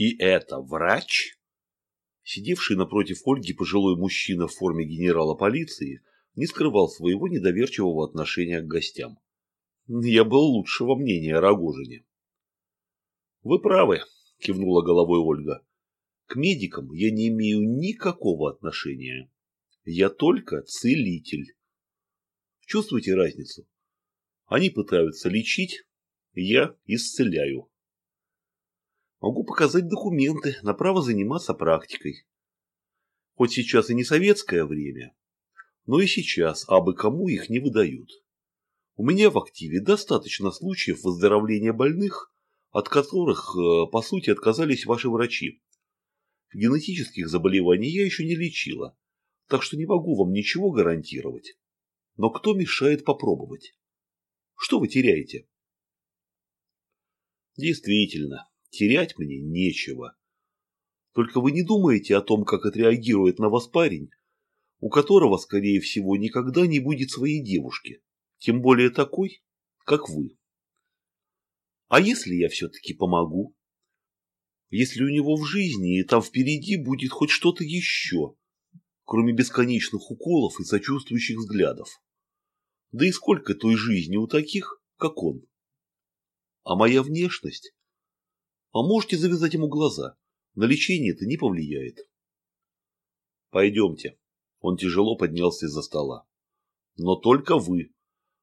И это врач? Сидевший напротив Ольги пожилой мужчина в форме генерала полиции не скрывал своего недоверчивого отношения к гостям. Я был лучшего мнения о Рогожине. «Вы правы», – кивнула головой Ольга. «К медикам я не имею никакого отношения. Я только целитель. Чувствуете разницу? Они пытаются лечить, я исцеляю. Могу показать документы на право заниматься практикой. Хоть сейчас и не советское время, но и сейчас абы кому их не выдают. У меня в активе достаточно случаев выздоровления больных, от которых, э, по сути, отказались ваши врачи. Генетических заболеваний я еще не лечила, так что не могу вам ничего гарантировать. Но кто мешает попробовать? Что вы теряете? Действительно, Терять мне нечего. Только вы не думаете о том, как отреагирует на вас парень, у которого, скорее всего, никогда не будет своей девушки, тем более такой, как вы. А если я все-таки помогу? Если у него в жизни и там впереди будет хоть что-то еще, кроме бесконечных уколов и сочувствующих взглядов. Да и сколько той жизни у таких, как он. А моя внешность а можете завязать ему глаза. На лечение это не повлияет. Пойдемте. Он тяжело поднялся из-за стола. Но только вы.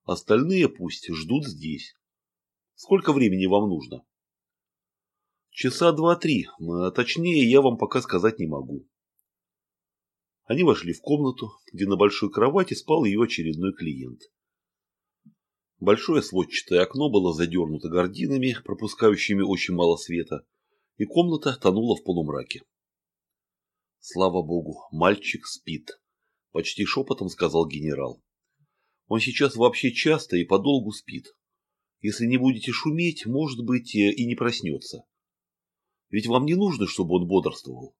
Остальные пусть ждут здесь. Сколько времени вам нужно? Часа два-три, а точнее я вам пока сказать не могу. Они вошли в комнату, где на большой кровати спал ее очередной клиент. Большое сводчатое окно было задернуто гардинами, пропускающими очень мало света, и комната тонула в полумраке. «Слава богу, мальчик спит», – почти шепотом сказал генерал. «Он сейчас вообще часто и подолгу спит. Если не будете шуметь, может быть, и не проснется. Ведь вам не нужно, чтобы он бодрствовал».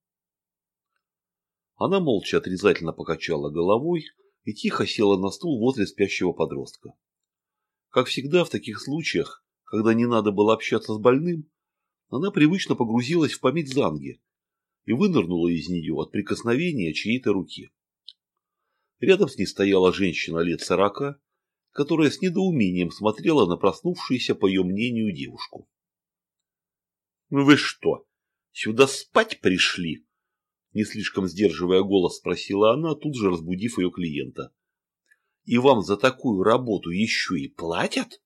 Она молча отрицательно покачала головой и тихо села на стул возле спящего подростка. Как всегда в таких случаях, когда не надо было общаться с больным, она привычно погрузилась в память Занги и вынырнула из нее от прикосновения чьей-то руки. Рядом с ней стояла женщина лет сорока, которая с недоумением смотрела на проснувшуюся, по ее мнению, девушку. «Вы что, сюда спать пришли?» Не слишком сдерживая голос, спросила она, тут же разбудив ее клиента. И вам за такую работу еще и платят?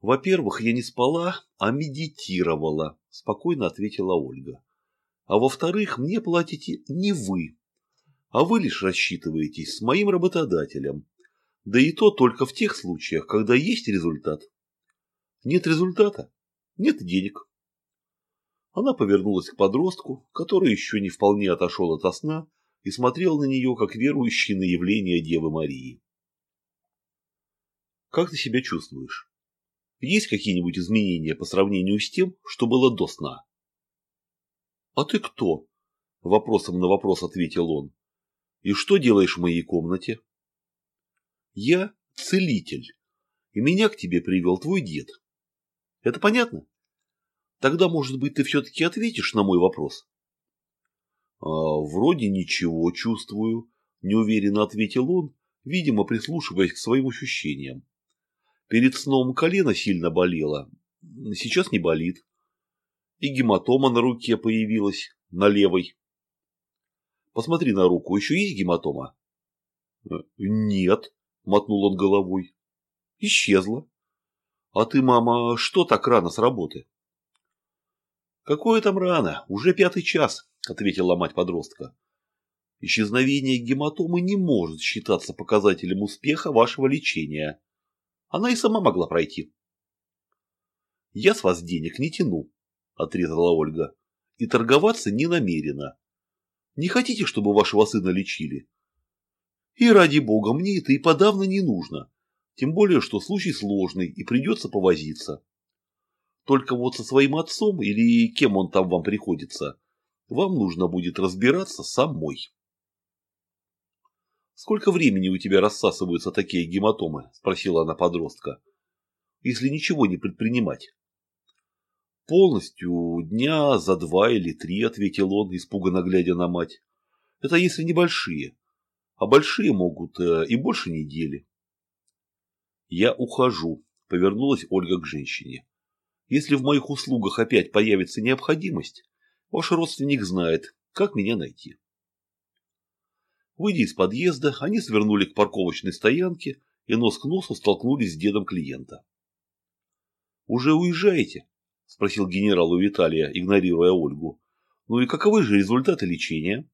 Во-первых, я не спала, а медитировала, спокойно ответила Ольга. А во-вторых, мне платите не вы, а вы лишь рассчитываетесь с моим работодателем. Да и то только в тех случаях, когда есть результат. Нет результата, нет денег. Она повернулась к подростку, который еще не вполне отошел от сна и смотрел на нее, как верующий на явление Девы Марии. «Как ты себя чувствуешь? Есть какие-нибудь изменения по сравнению с тем, что было до сна?» «А ты кто?» – вопросом на вопрос ответил он. «И что делаешь в моей комнате?» «Я целитель, и меня к тебе привел твой дед. Это понятно? Тогда, может быть, ты все-таки ответишь на мой вопрос?» «А, вроде ничего чувствую», – неуверенно ответил он, видимо, прислушиваясь к своим ощущениям. Перед сном колено сильно болело, сейчас не болит. И гематома на руке появилась, на левой. Посмотри на руку, еще есть гематома? «Э, нет, мотнул он головой. Исчезла. А ты, мама, что так рано с работы? Какое там рано, уже пятый час, ответила мать подростка. Исчезновение гематомы не может считаться показателем успеха вашего лечения. Она и сама могла пройти. Я с вас денег не тяну, отрезала Ольга, и торговаться не намерена. Не хотите, чтобы вашего сына лечили? И ради бога, мне это и подавно не нужно. Тем более, что случай сложный и придется повозиться. Только вот со своим отцом или кем он там вам приходится, вам нужно будет разбираться самой. «Сколько времени у тебя рассасываются такие гематомы?» – спросила она подростка. «Если ничего не предпринимать». Полностью дня за два или три, ответил он, испуганно глядя на мать. Это если небольшие, а большие могут э, и больше недели. Я ухожу, повернулась Ольга к женщине. Если в моих услугах опять появится необходимость, ваш родственник знает, как меня найти. Выйдя из подъезда, они свернули к парковочной стоянке и нос к носу столкнулись с дедом клиента. «Уже уезжаете?» – спросил генерал у Виталия, игнорируя Ольгу. «Ну и каковы же результаты лечения?»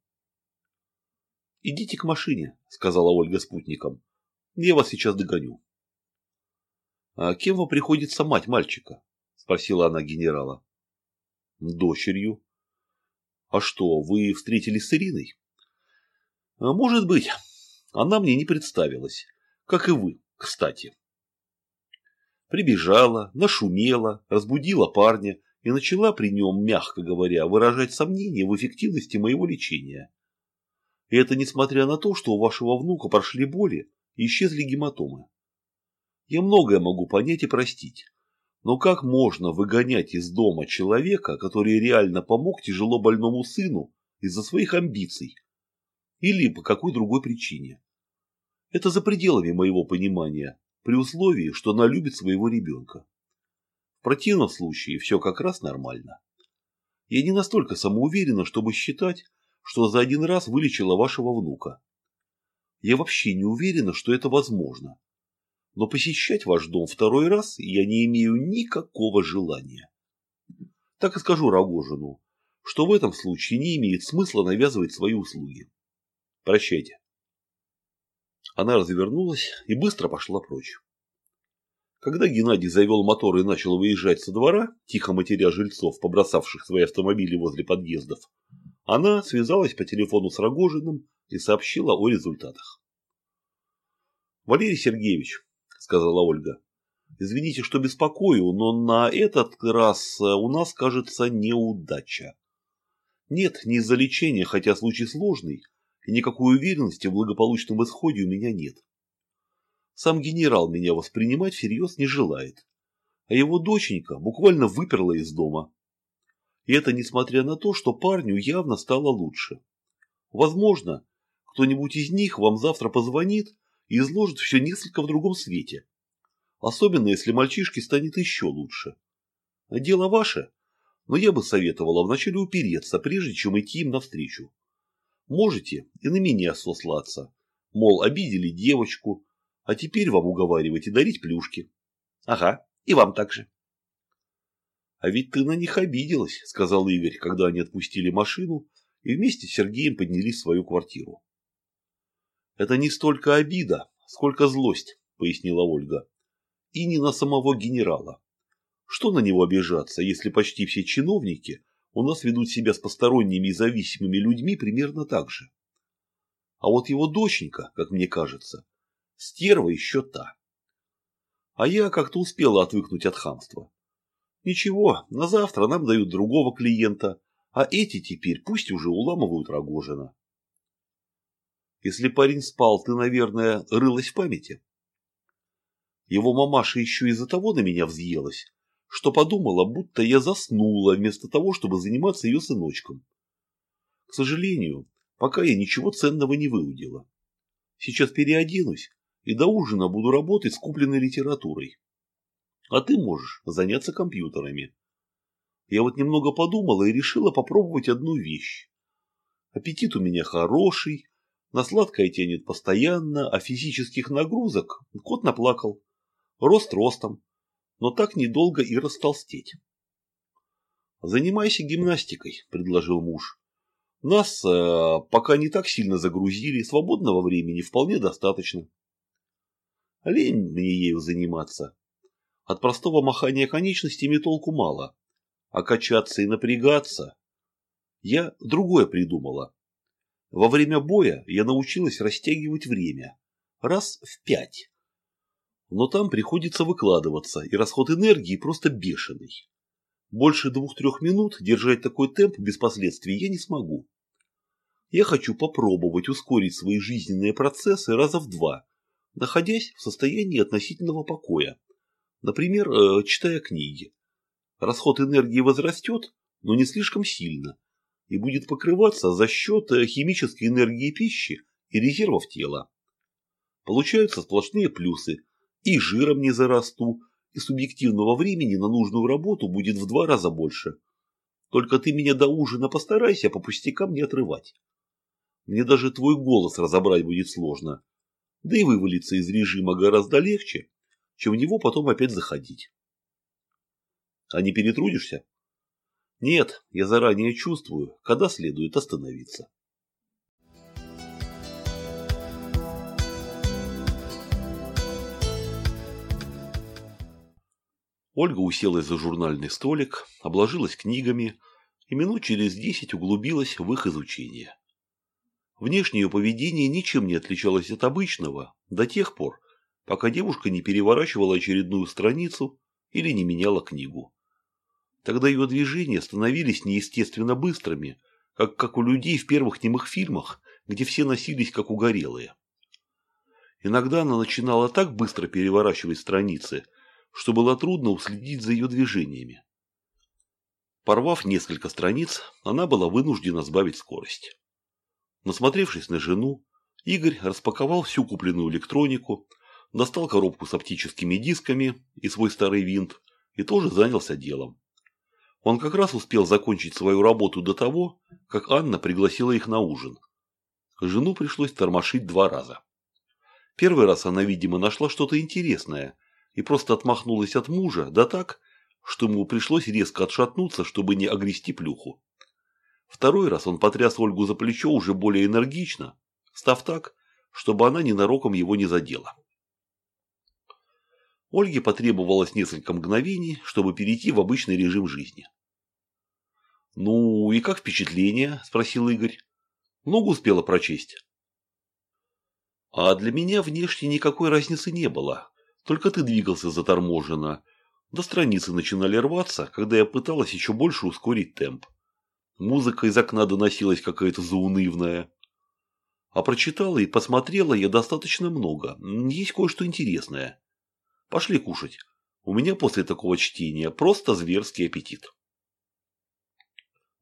«Идите к машине», – сказала Ольга спутником. «Я вас сейчас догоню». «А кем вам приходится мать мальчика?» – спросила она генерала. «Дочерью». «А что, вы встретились с Ириной?» «А «Может быть. Она мне не представилась. Как и вы, кстати». Прибежала, нашумела, разбудила парня и начала при нем, мягко говоря, выражать сомнения в эффективности моего лечения. И это несмотря на то, что у вашего внука прошли боли и исчезли гематомы. Я многое могу понять и простить. Но как можно выгонять из дома человека, который реально помог тяжело больному сыну из-за своих амбиций? Или по какой другой причине? Это за пределами моего понимания при условии, что она любит своего ребенка. В противном случае все как раз нормально. Я не настолько самоуверена, чтобы считать, что за один раз вылечила вашего внука. Я вообще не уверена, что это возможно. Но посещать ваш дом второй раз я не имею никакого желания. Так и скажу Рогожину, что в этом случае не имеет смысла навязывать свои услуги. Прощайте. Она развернулась и быстро пошла прочь. Когда Геннадий завел мотор и начал выезжать со двора, тихо матеря жильцов, побросавших свои автомобили возле подъездов, она связалась по телефону с Рогожиным и сообщила о результатах. «Валерий Сергеевич», – сказала Ольга, – «извините, что беспокою, но на этот раз у нас, кажется, неудача. Нет, не из-за лечения, хотя случай сложный, и никакой уверенности в благополучном исходе у меня нет. Сам генерал меня воспринимать всерьез не желает, а его доченька буквально выперла из дома. И это несмотря на то, что парню явно стало лучше. Возможно, кто-нибудь из них вам завтра позвонит и изложит все несколько в другом свете. Особенно, если мальчишке станет еще лучше. Дело ваше, но я бы советовала вначале упереться, прежде чем идти им навстречу. Можете и на меня сослаться. Мол, обидели девочку, а теперь вам уговаривать и дарить плюшки. Ага, и вам также. А ведь ты на них обиделась, сказал Игорь, когда они отпустили машину и вместе с Сергеем поднялись в свою квартиру. Это не столько обида, сколько злость, пояснила Ольга. И не на самого генерала. Что на него обижаться, если почти все чиновники у нас ведут себя с посторонними и зависимыми людьми примерно так же. А вот его доченька, как мне кажется, стерва еще та. А я как-то успела отвыкнуть от хамства. Ничего, на завтра нам дают другого клиента, а эти теперь пусть уже уламывают Рогожина. Если парень спал, ты, наверное, рылась в памяти. Его мамаша еще из-за того на меня взъелась, что подумала, будто я заснула вместо того, чтобы заниматься ее сыночком. К сожалению, пока я ничего ценного не выудила. Сейчас переоденусь и до ужина буду работать с купленной литературой. А ты можешь заняться компьютерами. Я вот немного подумала и решила попробовать одну вещь. Аппетит у меня хороший, на сладкое тянет постоянно, а физических нагрузок кот наплакал. Рост ростом, но так недолго и растолстеть. «Занимайся гимнастикой», – предложил муж. «Нас э, пока не так сильно загрузили, свободного времени вполне достаточно». Лень мне ею заниматься. От простого махания конечностями толку мало, а качаться и напрягаться... Я другое придумала. Во время боя я научилась растягивать время. Раз в пять но там приходится выкладываться, и расход энергии просто бешеный. Больше двух-трех минут держать такой темп без последствий я не смогу. Я хочу попробовать ускорить свои жизненные процессы раза в два, находясь в состоянии относительного покоя. Например, э, читая книги. расход энергии возрастет, но не слишком сильно, и будет покрываться за счет э, химической энергии пищи и резервов тела. Получаются сплошные плюсы. И жиром не зарасту, и субъективного времени на нужную работу будет в два раза больше. Только ты меня до ужина постарайся по пустякам не отрывать. Мне даже твой голос разобрать будет сложно. Да и вывалиться из режима гораздо легче, чем в него потом опять заходить. А не перетрудишься? Нет, я заранее чувствую, когда следует остановиться. Ольга уселась за журнальный столик, обложилась книгами и минут через десять углубилась в их изучение. Внешнее ее поведение ничем не отличалось от обычного до тех пор, пока девушка не переворачивала очередную страницу или не меняла книгу. Тогда ее движения становились неестественно быстрыми, как, как у людей в первых немых фильмах, где все носились как угорелые. Иногда она начинала так быстро переворачивать страницы, что было трудно уследить за ее движениями. Порвав несколько страниц, она была вынуждена сбавить скорость. Насмотревшись на жену, Игорь распаковал всю купленную электронику, достал коробку с оптическими дисками и свой старый винт и тоже занялся делом. Он как раз успел закончить свою работу до того, как Анна пригласила их на ужин. Жену пришлось тормошить два раза. Первый раз она, видимо, нашла что-то интересное и просто отмахнулась от мужа, да так, что ему пришлось резко отшатнуться, чтобы не огрести плюху. Второй раз он потряс Ольгу за плечо уже более энергично, став так, чтобы она ненароком его не задела. Ольге потребовалось несколько мгновений, чтобы перейти в обычный режим жизни. «Ну и как впечатление?» – спросил Игорь. «Много успела прочесть?» «А для меня внешне никакой разницы не было. Только ты двигался заторможенно. До страницы начинали рваться, когда я пыталась еще больше ускорить темп. Музыка из окна доносилась какая-то заунывная. А прочитала и посмотрела я достаточно много. Есть кое-что интересное. Пошли кушать. У меня после такого чтения просто зверский аппетит.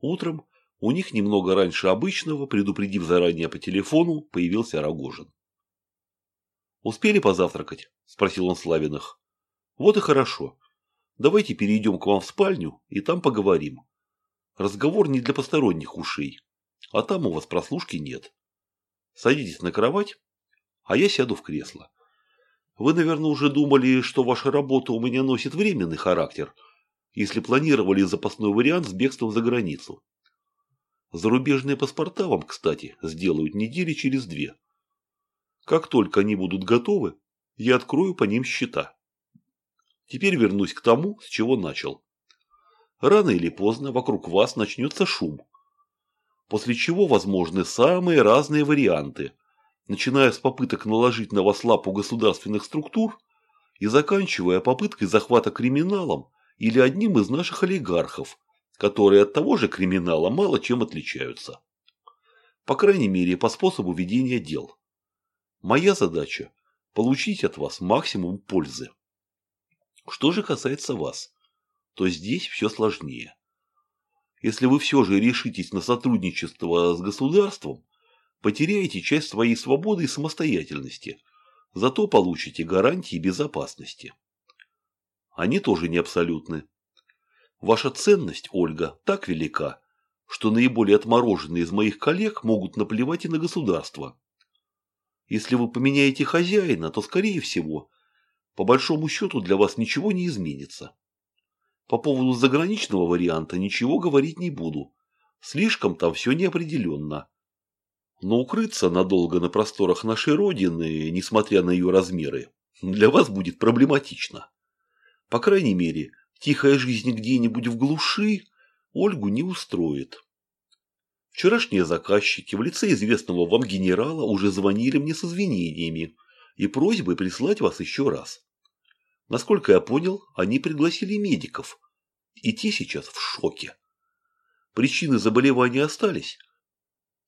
Утром, у них немного раньше обычного, предупредив заранее по телефону, появился Рогожин. «Успели позавтракать?» – спросил он Славиных. «Вот и хорошо. Давайте перейдем к вам в спальню и там поговорим. Разговор не для посторонних ушей, а там у вас прослушки нет. Садитесь на кровать, а я сяду в кресло. Вы, наверное, уже думали, что ваша работа у меня носит временный характер, если планировали запасной вариант с бегством за границу. Зарубежные паспорта вам, кстати, сделают недели через две. Как только они будут готовы, я открою по ним счета. Теперь вернусь к тому, с чего начал. Рано или поздно вокруг вас начнется шум. После чего возможны самые разные варианты, начиная с попыток наложить на вас лапу государственных структур и заканчивая попыткой захвата криминалом или одним из наших олигархов, которые от того же криминала мало чем отличаются. По крайней мере, по способу ведения дел. Моя задача – получить от вас максимум пользы. Что же касается вас, то здесь все сложнее. Если вы все же решитесь на сотрудничество с государством, потеряете часть своей свободы и самостоятельности, зато получите гарантии безопасности. Они тоже не абсолютны. Ваша ценность, Ольга, так велика, что наиболее отмороженные из моих коллег могут наплевать и на государство, если вы поменяете хозяина, то, скорее всего, по большому счету для вас ничего не изменится. По поводу заграничного варианта ничего говорить не буду. Слишком там все неопределенно. Но укрыться надолго на просторах нашей Родины, несмотря на ее размеры, для вас будет проблематично. По крайней мере, тихая жизнь где-нибудь в глуши Ольгу не устроит. Вчерашние заказчики в лице известного вам генерала уже звонили мне с извинениями и просьбой прислать вас еще раз. Насколько я понял, они пригласили медиков, и те сейчас в шоке. Причины заболевания остались,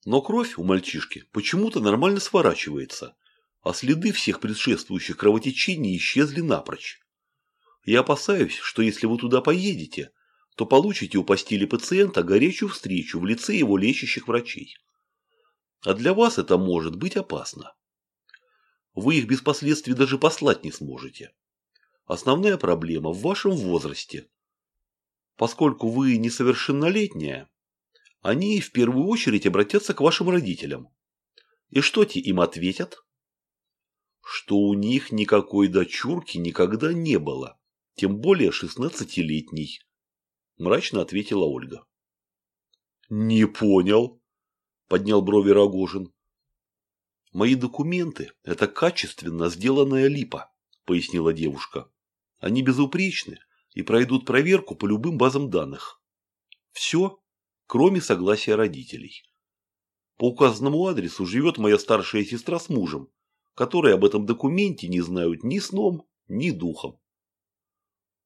но кровь у мальчишки почему-то нормально сворачивается, а следы всех предшествующих кровотечений исчезли напрочь. Я опасаюсь, что если вы туда поедете, то получите у постели пациента горячую встречу в лице его лечащих врачей. А для вас это может быть опасно. Вы их без последствий даже послать не сможете. Основная проблема в вашем возрасте. Поскольку вы несовершеннолетняя, они в первую очередь обратятся к вашим родителям. И что те им ответят? Что у них никакой дочурки никогда не было, тем более шестнадцатилетней. Мрачно ответила Ольга. Не понял, поднял брови Рогожин. Мои документы – это качественно сделанная липа, пояснила девушка. Они безупречны и пройдут проверку по любым базам данных. Все, кроме согласия родителей. По указанному адресу живет моя старшая сестра с мужем, которые об этом документе не знают ни сном, ни духом.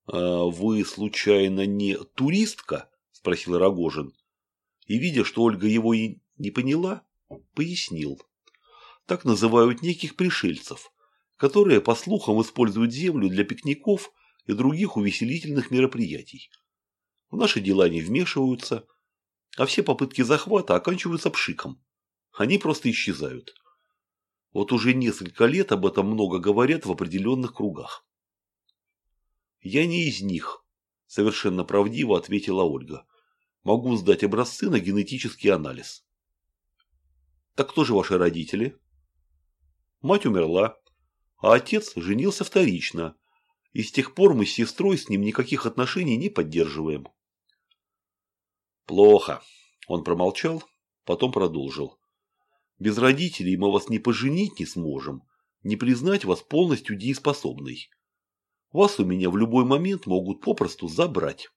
«А вы, случайно, не туристка?» – спросил Рогожин. И, видя, что Ольга его и не поняла, пояснил. Так называют неких пришельцев, которые, по слухам, используют землю для пикников и других увеселительных мероприятий. В наши дела не вмешиваются, а все попытки захвата оканчиваются пшиком. Они просто исчезают. Вот уже несколько лет об этом много говорят в определенных кругах. «Я не из них», – совершенно правдиво ответила Ольга. «Могу сдать образцы на генетический анализ». «Так кто же ваши родители?» Мать умерла, а отец женился вторично, и с тех пор мы с сестрой с ним никаких отношений не поддерживаем. Плохо. Он промолчал, потом продолжил. Без родителей мы вас не поженить не сможем, не признать вас полностью дееспособной. Вас у меня в любой момент могут попросту забрать.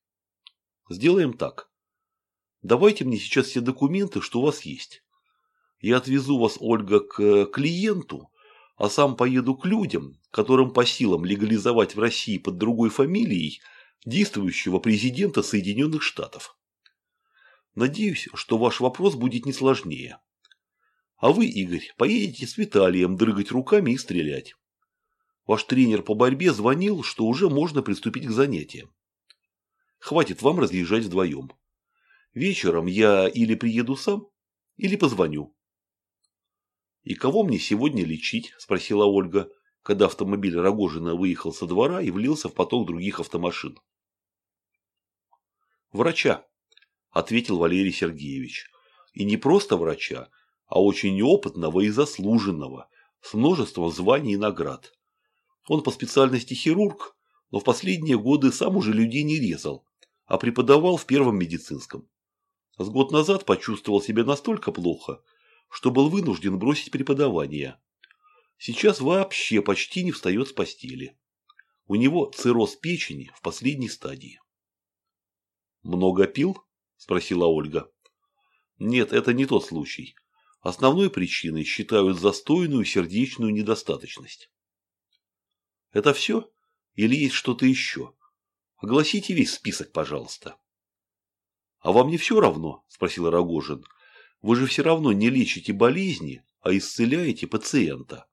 Сделаем так. Давайте мне сейчас все документы, что у вас есть. Я отвезу вас, Ольга, к клиенту, а сам поеду к людям, которым по силам легализовать в России под другой фамилией действующего президента Соединенных Штатов. Надеюсь, что ваш вопрос будет не сложнее. А вы, Игорь, поедете с Виталием дрыгать руками и стрелять. Ваш тренер по борьбе звонил, что уже можно приступить к занятиям. Хватит вам разъезжать вдвоем. Вечером я или приеду сам, или позвоню. «И кого мне сегодня лечить?» – спросила Ольга, когда автомобиль Рогожина выехал со двора и влился в поток других автомашин. «Врача», – ответил Валерий Сергеевич. «И не просто врача, а очень опытного и заслуженного, с множеством званий и наград. Он по специальности хирург, но в последние годы сам уже людей не резал, а преподавал в первом медицинском. С год назад почувствовал себя настолько плохо, что был вынужден бросить преподавание. Сейчас вообще почти не встает с постели. У него цирроз печени в последней стадии. «Много пил?» – спросила Ольга. «Нет, это не тот случай. Основной причиной считают застойную сердечную недостаточность». «Это все? Или есть что-то еще? Огласите весь список, пожалуйста». «А вам не все равно?» – спросил Рогожин. Вы же все равно не лечите болезни, а исцеляете пациента.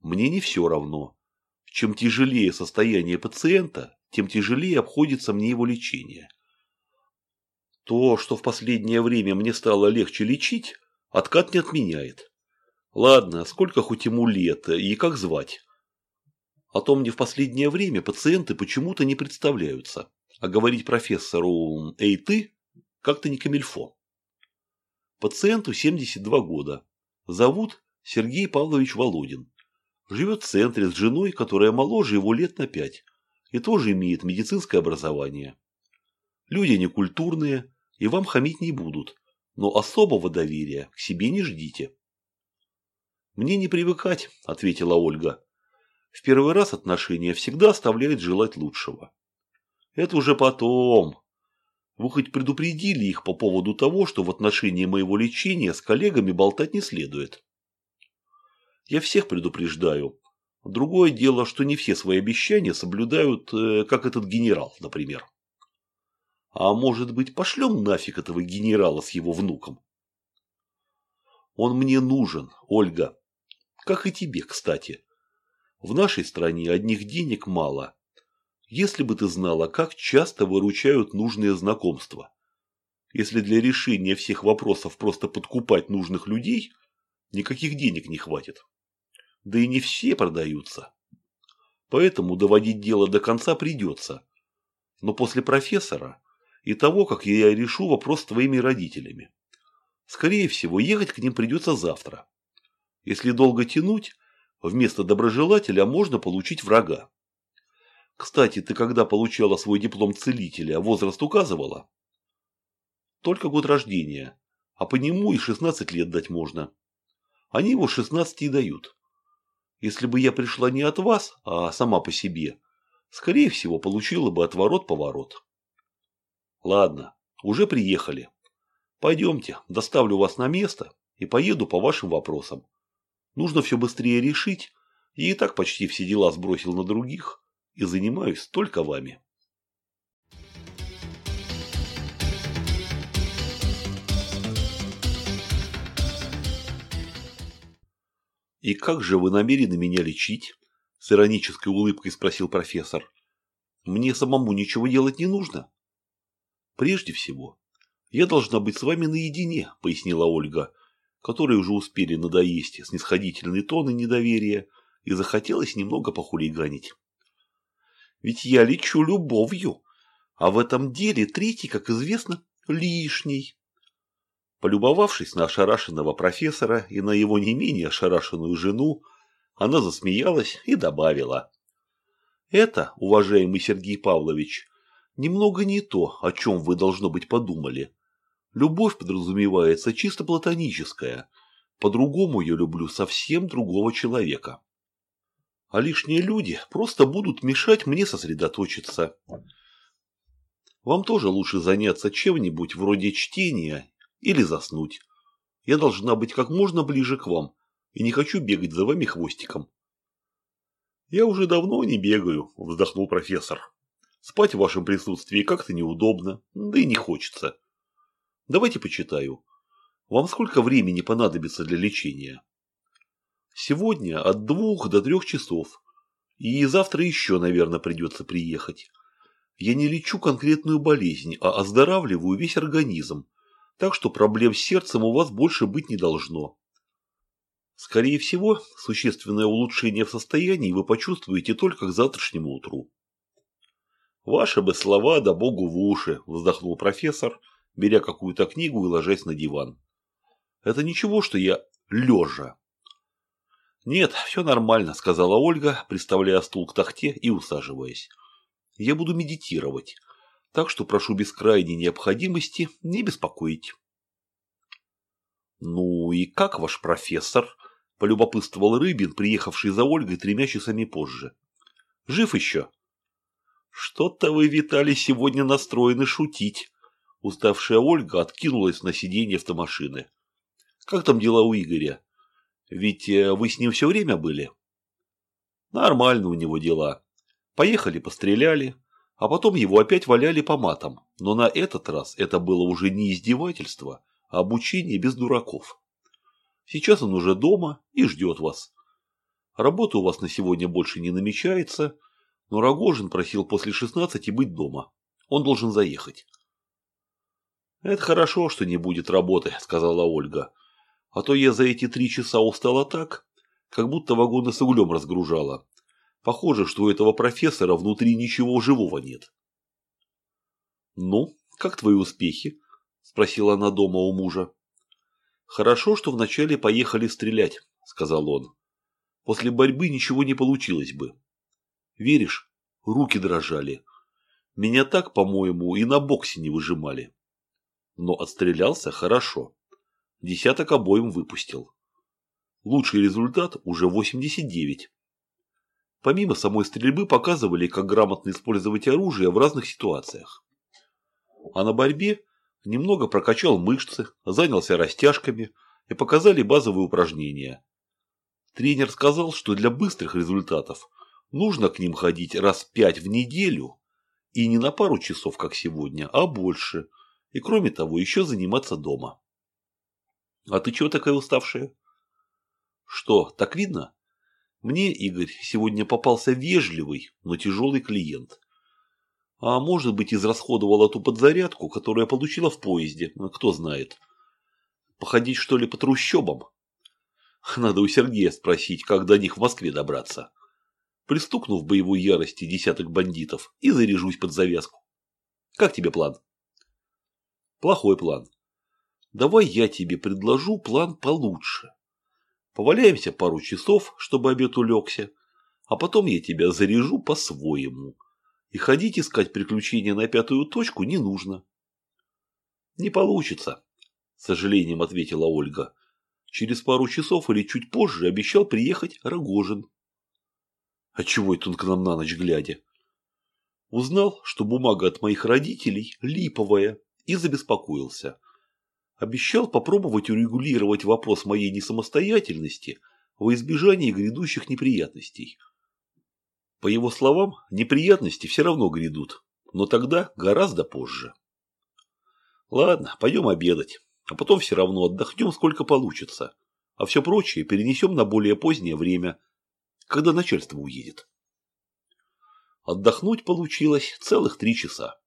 Мне не все равно. Чем тяжелее состояние пациента, тем тяжелее обходится мне его лечение. То, что в последнее время мне стало легче лечить, откат не отменяет. Ладно, сколько хоть ему лет и как звать? А то мне в последнее время пациенты почему-то не представляются, а говорить профессору «Эй, ты» как-то не камильфо. Пациенту 72 года. Зовут Сергей Павлович Володин. Живет в центре с женой, которая моложе его лет на пять, и тоже имеет медицинское образование. Люди некультурные и вам хамить не будут, но особого доверия к себе не ждите. «Мне не привыкать», – ответила Ольга. «В первый раз отношения всегда оставляют желать лучшего». «Это уже потом», вы хоть предупредили их по поводу того, что в отношении моего лечения с коллегами болтать не следует? Я всех предупреждаю. Другое дело, что не все свои обещания соблюдают, э, как этот генерал, например. А может быть, пошлем нафиг этого генерала с его внуком? Он мне нужен, Ольга. Как и тебе, кстати. В нашей стране одних денег мало. Если бы ты знала, как часто выручают нужные знакомства. Если для решения всех вопросов просто подкупать нужных людей, никаких денег не хватит. Да и не все продаются. Поэтому доводить дело до конца придется. Но после профессора и того, как я решу вопрос с твоими родителями. Скорее всего, ехать к ним придется завтра. Если долго тянуть, вместо доброжелателя можно получить врага. Кстати, ты когда получала свой диплом целителя, возраст указывала? Только год рождения, а по нему и 16 лет дать можно. Они его 16 и дают. Если бы я пришла не от вас, а сама по себе, скорее всего, получила бы отворот-поворот. Ладно, уже приехали. Пойдемте, доставлю вас на место и поеду по вашим вопросам. Нужно все быстрее решить, я и так почти все дела сбросил на других и занимаюсь только вами. «И как же вы намерены меня лечить?» – с иронической улыбкой спросил профессор. «Мне самому ничего делать не нужно». «Прежде всего, я должна быть с вами наедине», – пояснила Ольга, которой уже успели надоесть снисходительный тон и недоверие, и захотелось немного похулиганить. «Ведь я лечу любовью, а в этом деле третий, как известно, лишний». Полюбовавшись на ошарашенного профессора и на его не менее ошарашенную жену, она засмеялась и добавила. «Это, уважаемый Сергей Павлович, немного не то, о чем вы, должно быть, подумали. Любовь подразумевается чисто платоническая. По-другому я люблю совсем другого человека. А лишние люди просто будут мешать мне сосредоточиться. Вам тоже лучше заняться чем-нибудь вроде чтения или заснуть. Я должна быть как можно ближе к вам и не хочу бегать за вами хвостиком. Я уже давно не бегаю, вздохнул профессор. Спать в вашем присутствии как-то неудобно, да и не хочется. Давайте почитаю. Вам сколько времени понадобится для лечения? Сегодня от двух до трех часов. И завтра еще, наверное, придется приехать. Я не лечу конкретную болезнь, а оздоравливаю весь организм, так что проблем с сердцем у вас больше быть не должно. Скорее всего, существенное улучшение в состоянии вы почувствуете только к завтрашнему утру. Ваши бы слова да богу в уши, вздохнул профессор, беря какую-то книгу и ложась на диван. Это ничего, что я лежа. Нет, все нормально, сказала Ольга, приставляя стул к тахте и усаживаясь. Я буду медитировать так что прошу без крайней необходимости не беспокоить. «Ну и как ваш профессор?» – полюбопытствовал Рыбин, приехавший за Ольгой тремя часами позже. «Жив еще?» «Что-то вы, Виталий, сегодня настроены шутить», – уставшая Ольга откинулась на сиденье автомашины. «Как там дела у Игоря? Ведь э, вы с ним все время были?» «Нормально у него дела. Поехали, постреляли, а потом его опять валяли по матам, но на этот раз это было уже не издевательство, а обучение без дураков. Сейчас он уже дома и ждет вас. Работа у вас на сегодня больше не намечается, но Рогожин просил после шестнадцати быть дома. Он должен заехать. «Это хорошо, что не будет работы», — сказала Ольга. «А то я за эти три часа устала так, как будто вагоны с углем разгружала. Похоже, что у этого профессора внутри ничего живого нет. «Ну, как твои успехи?» – спросила она дома у мужа. «Хорошо, что вначале поехали стрелять», – сказал он. «После борьбы ничего не получилось бы. Веришь, руки дрожали. Меня так, по-моему, и на боксе не выжимали. Но отстрелялся хорошо. Десяток обоим выпустил. Лучший результат уже 89. Помимо самой стрельбы показывали, как грамотно использовать оружие в разных ситуациях. А на борьбе немного прокачал мышцы, занялся растяжками и показали базовые упражнения. Тренер сказал, что для быстрых результатов нужно к ним ходить раз пять в неделю и не на пару часов, как сегодня, а больше. И кроме того, еще заниматься дома. А ты чего такая уставшая? Что, так видно? Мне, Игорь, сегодня попался вежливый, но тяжелый клиент. А может быть, израсходовала ту подзарядку, которую я получила в поезде, кто знает. Походить, что ли, по трущобам? Надо у Сергея спросить, как до них в Москве добраться. Пристукну в боевой ярости десяток бандитов и заряжусь под завязку. Как тебе план? Плохой план. Давай я тебе предложу план получше. Поваляемся пару часов, чтобы обед улегся, а потом я тебя заряжу по-своему. И ходить искать приключения на пятую точку не нужно. Не получится, с сожалением ответила Ольга. Через пару часов или чуть позже обещал приехать Рогожин. А чего это он к нам на ночь глядя? Узнал, что бумага от моих родителей липовая, и забеспокоился. Обещал попробовать урегулировать вопрос моей несамостоятельности во избежание грядущих неприятностей. По его словам, неприятности все равно грядут, но тогда гораздо позже. Ладно, пойдем обедать, а потом все равно отдохнем сколько получится, а все прочее перенесем на более позднее время, когда начальство уедет. Отдохнуть получилось целых три часа.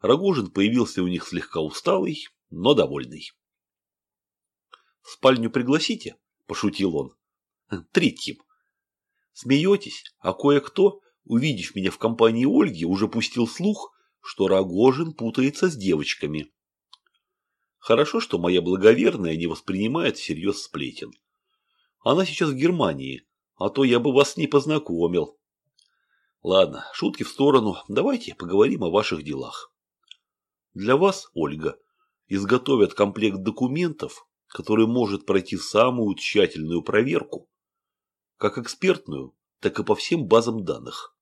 Рогожин появился у них слегка усталый, но довольный. «В спальню пригласите?» – пошутил он. «Третьим. Смеетесь, а кое-кто, увидев меня в компании Ольги, уже пустил слух, что Рогожин путается с девочками. Хорошо, что моя благоверная не воспринимает всерьез сплетен. Она сейчас в Германии, а то я бы вас не познакомил. Ладно, шутки в сторону, давайте поговорим о ваших делах. Для вас, Ольга, изготовят комплект документов, который может пройти самую тщательную проверку как экспертную, так и по всем базам данных.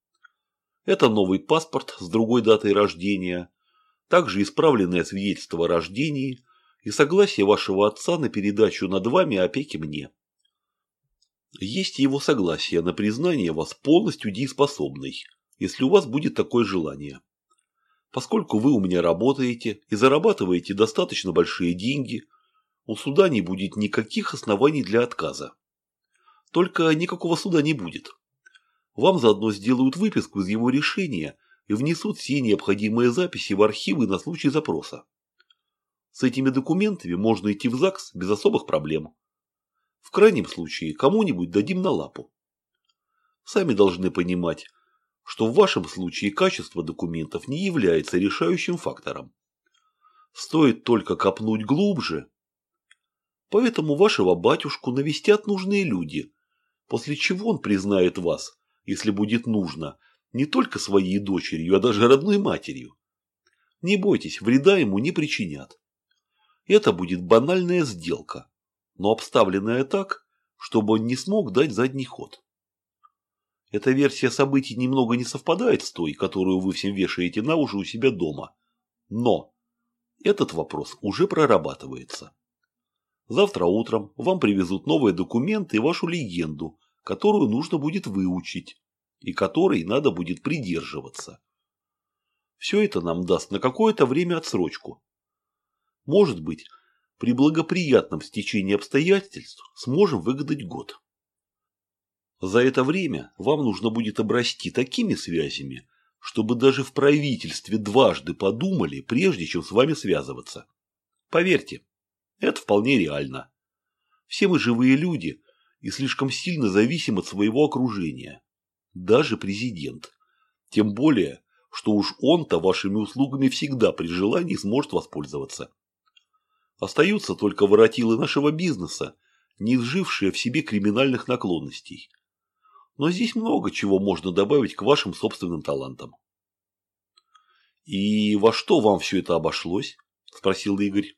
Это новый паспорт с другой датой рождения, также исправленное свидетельство о рождении и согласие вашего отца на передачу над вами опеки мне. Есть его согласие на признание вас полностью дееспособной, если у вас будет такое желание. Поскольку вы у меня работаете и зарабатываете достаточно большие деньги, у суда не будет никаких оснований для отказа. Только никакого суда не будет. Вам заодно сделают выписку из его решения и внесут все необходимые записи в архивы на случай запроса. С этими документами можно идти в ЗАГС без особых проблем. В крайнем случае кому-нибудь дадим на лапу. Сами должны понимать, что в вашем случае качество документов не является решающим фактором. Стоит только копнуть глубже. Поэтому вашего батюшку навестят нужные люди, после чего он признает вас, если будет нужно, не только своей дочерью, а даже родной матерью. Не бойтесь, вреда ему не причинят. Это будет банальная сделка, но обставленная так, чтобы он не смог дать задний ход. Эта версия событий немного не совпадает с той, которую вы всем вешаете на уши у себя дома. Но этот вопрос уже прорабатывается. Завтра утром вам привезут новые документы и вашу легенду, которую нужно будет выучить и которой надо будет придерживаться. Все это нам даст на какое-то время отсрочку. Может быть, при благоприятном стечении обстоятельств сможем выгадать год. За это время вам нужно будет обрасти такими связями, чтобы даже в правительстве дважды подумали, прежде чем с вами связываться. Поверьте, это вполне реально. Все мы живые люди и слишком сильно зависим от своего окружения. Даже президент. Тем более, что уж он-то вашими услугами всегда при желании сможет воспользоваться. Остаются только воротилы нашего бизнеса, не изжившие в себе криминальных наклонностей. Но здесь много чего можно добавить к вашим собственным талантам. «И во что вам все это обошлось?» – спросил Игорь.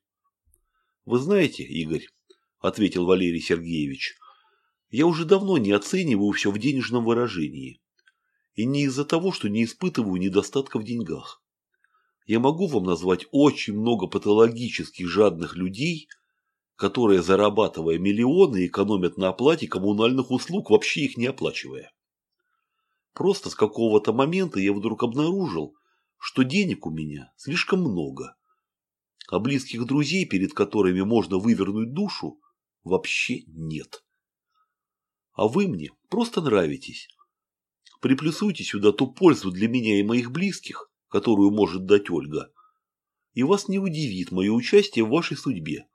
«Вы знаете, Игорь», – ответил Валерий Сергеевич, – «я уже давно не оцениваю все в денежном выражении. И не из-за того, что не испытываю недостатка в деньгах. Я могу вам назвать очень много патологических жадных людей, которые, зарабатывая миллионы, экономят на оплате коммунальных услуг, вообще их не оплачивая. Просто с какого-то момента я вдруг обнаружил, что денег у меня слишком много а близких друзей, перед которыми можно вывернуть душу, вообще нет. А вы мне просто нравитесь. Приплюсуйте сюда ту пользу для меня и моих близких, которую может дать Ольга, и вас не удивит мое участие в вашей судьбе.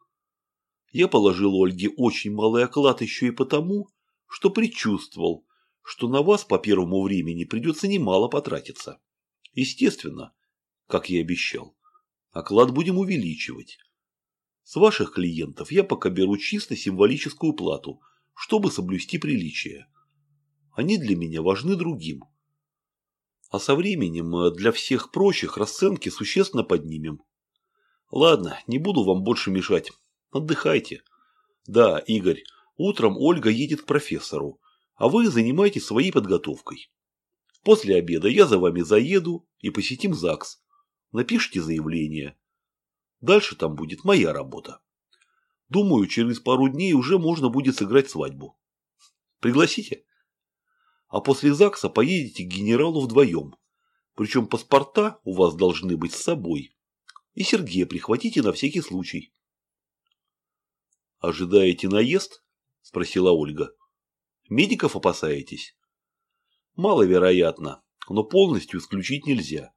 Я положил Ольге очень малый оклад еще и потому, что предчувствовал, что на вас по первому времени придется немало потратиться. Естественно, как я обещал, оклад будем увеличивать. С ваших клиентов я пока беру чисто символическую плату, чтобы соблюсти приличие. Они для меня важны другим. А со временем э, для всех прочих расценки существенно поднимем. Ладно, не буду вам больше мешать. Отдыхайте. Да, Игорь, утром Ольга едет к профессору, а вы занимаетесь своей подготовкой. После обеда я за вами заеду и посетим ЗАГС. Напишите заявление. Дальше там будет моя работа. Думаю, через пару дней уже можно будет сыграть свадьбу. Пригласите? А после ЗАГСа поедете к генералу вдвоем. Причем паспорта у вас должны быть с собой. И Сергея прихватите на всякий случай. «Ожидаете наезд?» – спросила Ольга. «Медиков опасаетесь?» «Маловероятно, но полностью исключить нельзя.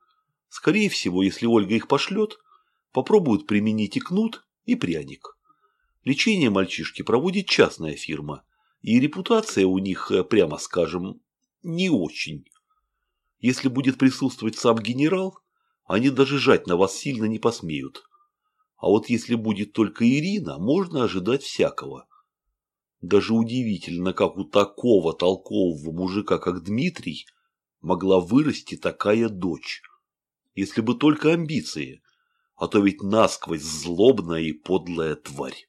Скорее всего, если Ольга их пошлет, попробуют применить и кнут, и пряник. Лечение мальчишки проводит частная фирма, и репутация у них, э, прямо скажем, не очень. Если будет присутствовать сам генерал, они даже жать на вас сильно не посмеют. А вот если будет только Ирина, можно ожидать всякого. Даже удивительно, как у такого толкового мужика, как Дмитрий, могла вырасти такая дочь. Если бы только амбиции, а то ведь насквозь злобная и подлая тварь.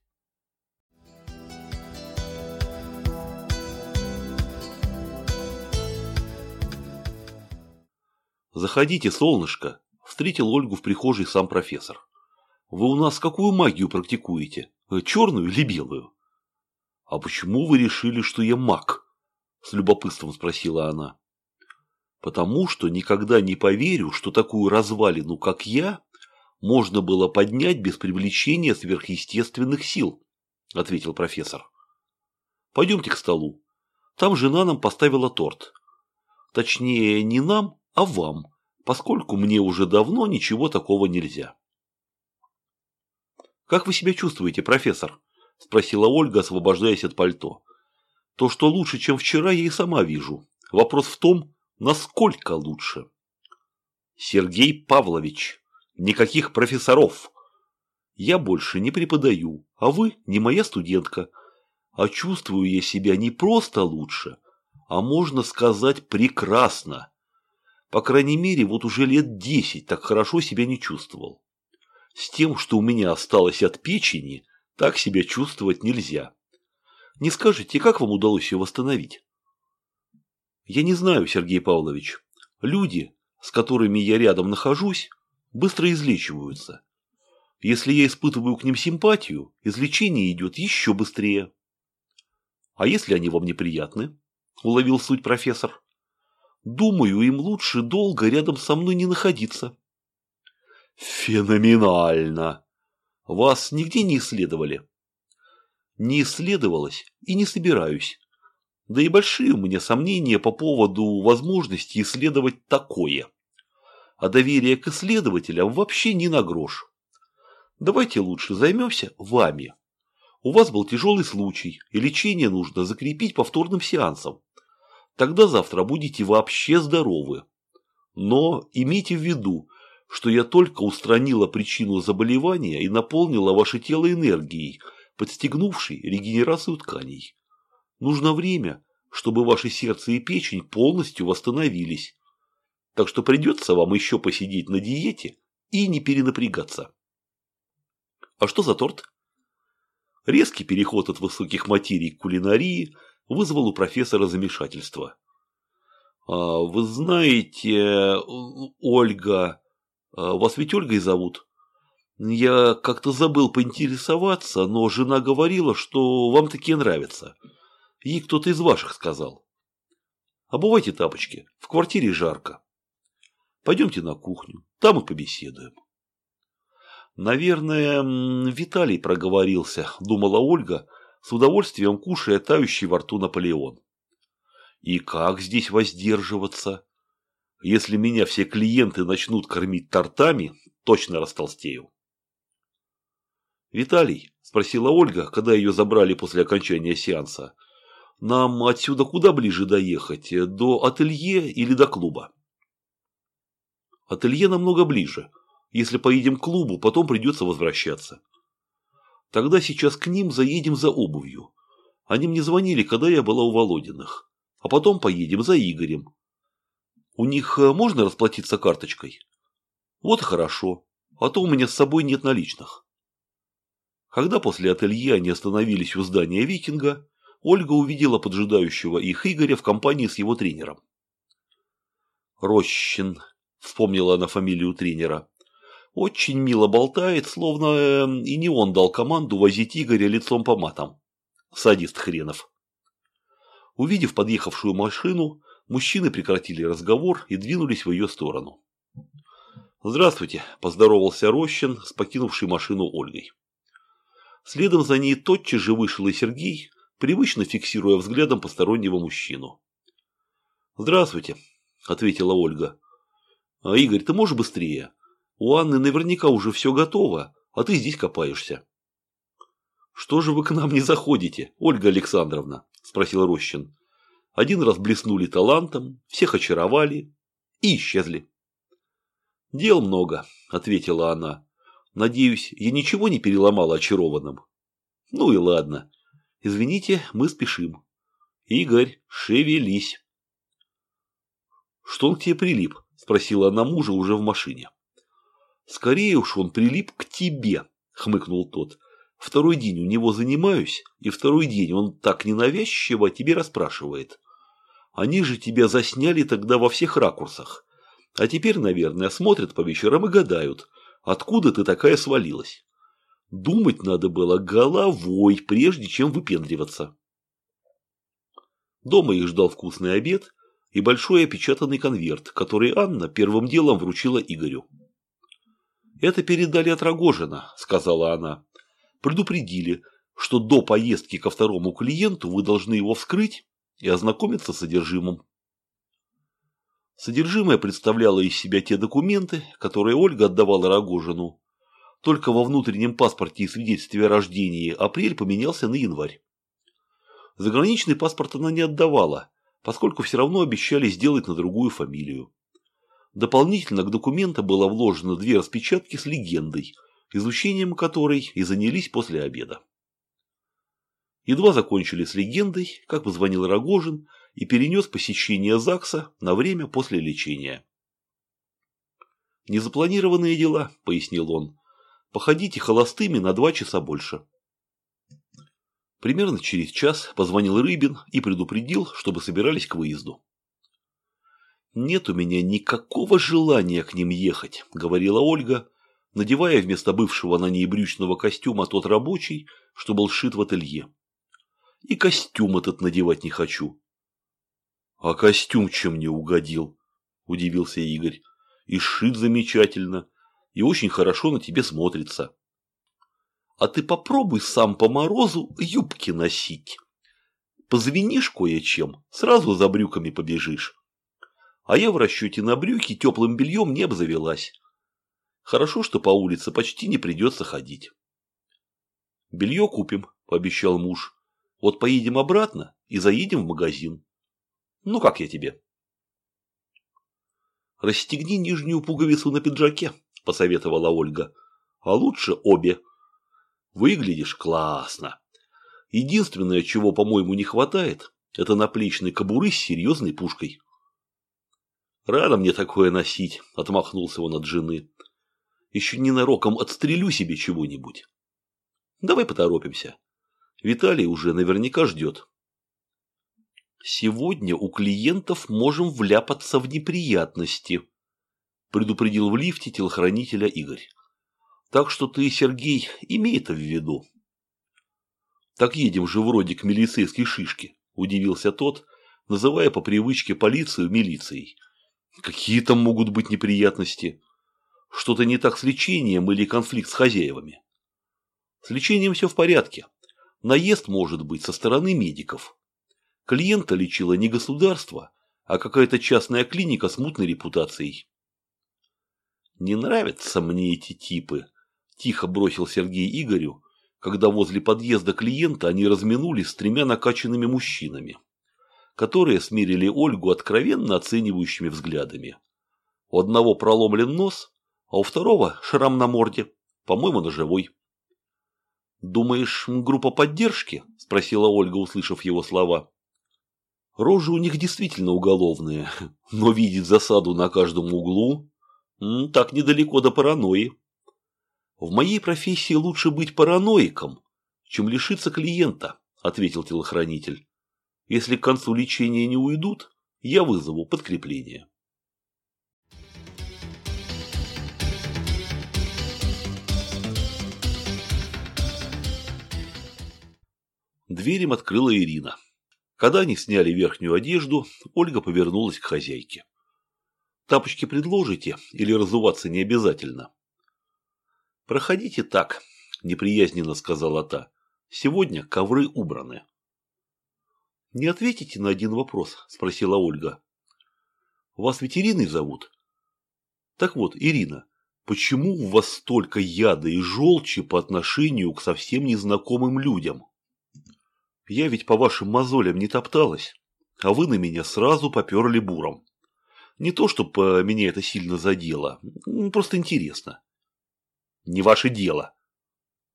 «Заходите, солнышко!» – встретил Ольгу в прихожей сам профессор. Вы у нас какую магию практикуете? Э, черную или белую? А почему вы решили, что я маг? С любопытством спросила она. Потому что никогда не поверю, что такую развалину, как я, можно было поднять без привлечения сверхъестественных сил, ответил профессор. Пойдемте к столу. Там жена нам поставила торт. Точнее, не нам, а вам, поскольку мне уже давно ничего такого нельзя. «Как вы себя чувствуете, профессор?» – спросила Ольга, освобождаясь от пальто. «То, что лучше, чем вчера, я и сама вижу. Вопрос в том, насколько лучше». «Сергей Павлович, никаких профессоров. Я больше не преподаю, а вы не моя студентка. А чувствую я себя не просто лучше, а можно сказать прекрасно. По крайней мере, вот уже лет десять так хорошо себя не чувствовал. С тем, что у меня осталось от печени, так себя чувствовать нельзя. Не скажете, как вам удалось ее восстановить? Я не знаю, Сергей Павлович. Люди, с которыми я рядом нахожусь, быстро излечиваются. Если я испытываю к ним симпатию, излечение идет еще быстрее. А если они вам неприятны? Уловил суть профессор. Думаю, им лучше долго рядом со мной не находиться. Феноменально! Вас нигде не исследовали? Не исследовалось и не собираюсь. Да и большие у меня сомнения по поводу возможности исследовать такое. А доверие к исследователям вообще не на грош. Давайте лучше займемся вами. У вас был тяжелый случай, и лечение нужно закрепить повторным сеансом. Тогда завтра будете вообще здоровы. Но имейте в виду, что я только устранила причину заболевания и наполнила ваше тело энергией, подстегнувшей регенерацию тканей. Нужно время, чтобы ваше сердце и печень полностью восстановились. Так что придется вам еще посидеть на диете и не перенапрягаться. А что за торт? Резкий переход от высоких материй к кулинарии вызвал у профессора замешательство. А, «Вы знаете, Ольга...» А, вас ведь Ольгой зовут? Я как-то забыл поинтересоваться, но жена говорила, что вам такие нравятся. Ей кто-то из ваших сказал. Обувайте тапочки, в квартире жарко. Пойдемте на кухню, там и побеседуем. Наверное, Виталий проговорился, думала Ольга, с удовольствием кушая тающий во рту Наполеон. И как здесь воздерживаться? Если меня все клиенты начнут кормить тортами, точно растолстею. «Виталий», – спросила Ольга, когда ее забрали после окончания сеанса, – «нам отсюда куда ближе доехать? До ателье или до клуба?» «Ателье намного ближе. Если поедем к клубу, потом придется возвращаться». «Тогда сейчас к ним заедем за обувью. Они мне звонили, когда я была у Володиных. А потом поедем за Игорем. У них э, можно расплатиться карточкой?» «Вот хорошо. А то у меня с собой нет наличных». Когда после ателье они остановились у здания «Викинга», Ольга увидела поджидающего их Игоря в компании с его тренером. «Рощин», – вспомнила она фамилию тренера. «Очень мило болтает, словно э, и не он дал команду возить Игоря лицом по матам. Садист хренов». Увидев подъехавшую машину, мужчины прекратили разговор и двинулись в ее сторону. «Здравствуйте», – поздоровался Рощин с покинувшей машину Ольгой. Следом за ней тотчас же вышел и Сергей, привычно фиксируя взглядом постороннего мужчину. «Здравствуйте», – ответила Ольга. «А, «Игорь, ты можешь быстрее? У Анны наверняка уже все готово, а ты здесь копаешься». «Что же вы к нам не заходите, Ольга Александровна?» – спросил Рощин. Один раз блеснули талантом, всех очаровали и исчезли. «Дел много», – ответила она. Надеюсь, я ничего не переломала очарованным? Ну и ладно. Извините, мы спешим. Игорь, шевелись. Что он к тебе прилип? Спросила она мужа уже в машине. Скорее уж он прилип к тебе, хмыкнул тот. Второй день у него занимаюсь, и второй день он так ненавязчиво тебе расспрашивает. Они же тебя засняли тогда во всех ракурсах. А теперь, наверное, смотрят по вечерам и гадают – Откуда ты такая свалилась? Думать надо было головой, прежде чем выпендриваться. Дома их ждал вкусный обед и большой опечатанный конверт, который Анна первым делом вручила Игорю. «Это передали от Рогожина», – сказала она. «Предупредили, что до поездки ко второму клиенту вы должны его вскрыть и ознакомиться с содержимым. Содержимое представляло из себя те документы, которые Ольга отдавала Рогожину. Только во внутреннем паспорте и свидетельстве о рождении апрель поменялся на январь. Заграничный паспорт она не отдавала, поскольку все равно обещали сделать на другую фамилию. Дополнительно к документу было вложено две распечатки с легендой, изучением которой и занялись после обеда. Едва закончили с легендой, как позвонил Рогожин и перенес посещение ЗАГСа на время после лечения. «Незапланированные дела», – пояснил он. «Походите холостыми на два часа больше». Примерно через час позвонил Рыбин и предупредил, чтобы собирались к выезду. «Нет у меня никакого желания к ним ехать», – говорила Ольга, надевая вместо бывшего на ней брючного костюма тот рабочий, что был сшит в ателье. «И костюм этот надевать не хочу. «А костюм чем не угодил?» – удивился Игорь. «И сшит замечательно, и очень хорошо на тебе смотрится». «А ты попробуй сам по морозу юбки носить. Позвенишь кое-чем, сразу за брюками побежишь. А я в расчете на брюки теплым бельем не обзавелась. Хорошо, что по улице почти не придется ходить». «Белье купим», – пообещал муж. «Вот поедем обратно и заедем в магазин». Ну, как я тебе? Расстегни нижнюю пуговицу на пиджаке, посоветовала Ольга. А лучше обе. Выглядишь классно. Единственное, чего, по-моему, не хватает, это наплечной кобуры с серьезной пушкой. Рано мне такое носить, отмахнулся он от жены. Еще ненароком отстрелю себе чего-нибудь. Давай поторопимся. Виталий уже наверняка ждет. «Сегодня у клиентов можем вляпаться в неприятности», – предупредил в лифте телохранителя Игорь. «Так что ты, Сергей, имей это в виду». «Так едем же вроде к милицейской шишке», – удивился тот, называя по привычке полицию милицией. «Какие там могут быть неприятности? Что-то не так с лечением или конфликт с хозяевами?» «С лечением все в порядке. Наезд может быть со стороны медиков». Клиента лечило не государство, а какая-то частная клиника с мутной репутацией. Не нравятся мне эти типы, тихо бросил Сергей Игорю, когда возле подъезда клиента они разминулись с тремя накачанными мужчинами, которые смирили Ольгу откровенно оценивающими взглядами. У одного проломлен нос, а у второго шрам на морде, по-моему, ножевой. «Думаешь, группа поддержки?» – спросила Ольга, услышав его слова. Рожи у них действительно уголовные, но видеть засаду на каждом углу – так недалеко до паранойи. В моей профессии лучше быть параноиком, чем лишиться клиента, ответил телохранитель. Если к концу лечения не уйдут, я вызову подкрепление. Дверь им открыла Ирина. Когда они сняли верхнюю одежду, Ольга повернулась к хозяйке. «Тапочки предложите или разуваться не обязательно?» «Проходите так», – неприязненно сказала та. «Сегодня ковры убраны». «Не ответите на один вопрос?» – спросила Ольга. «Вас ведь Ириной зовут?» «Так вот, Ирина, почему у вас столько яда и желчи по отношению к совсем незнакомым людям?» «Я ведь по вашим мозолям не топталась, а вы на меня сразу поперли буром. Не то, чтобы меня это сильно задело, просто интересно». Не ваше дело.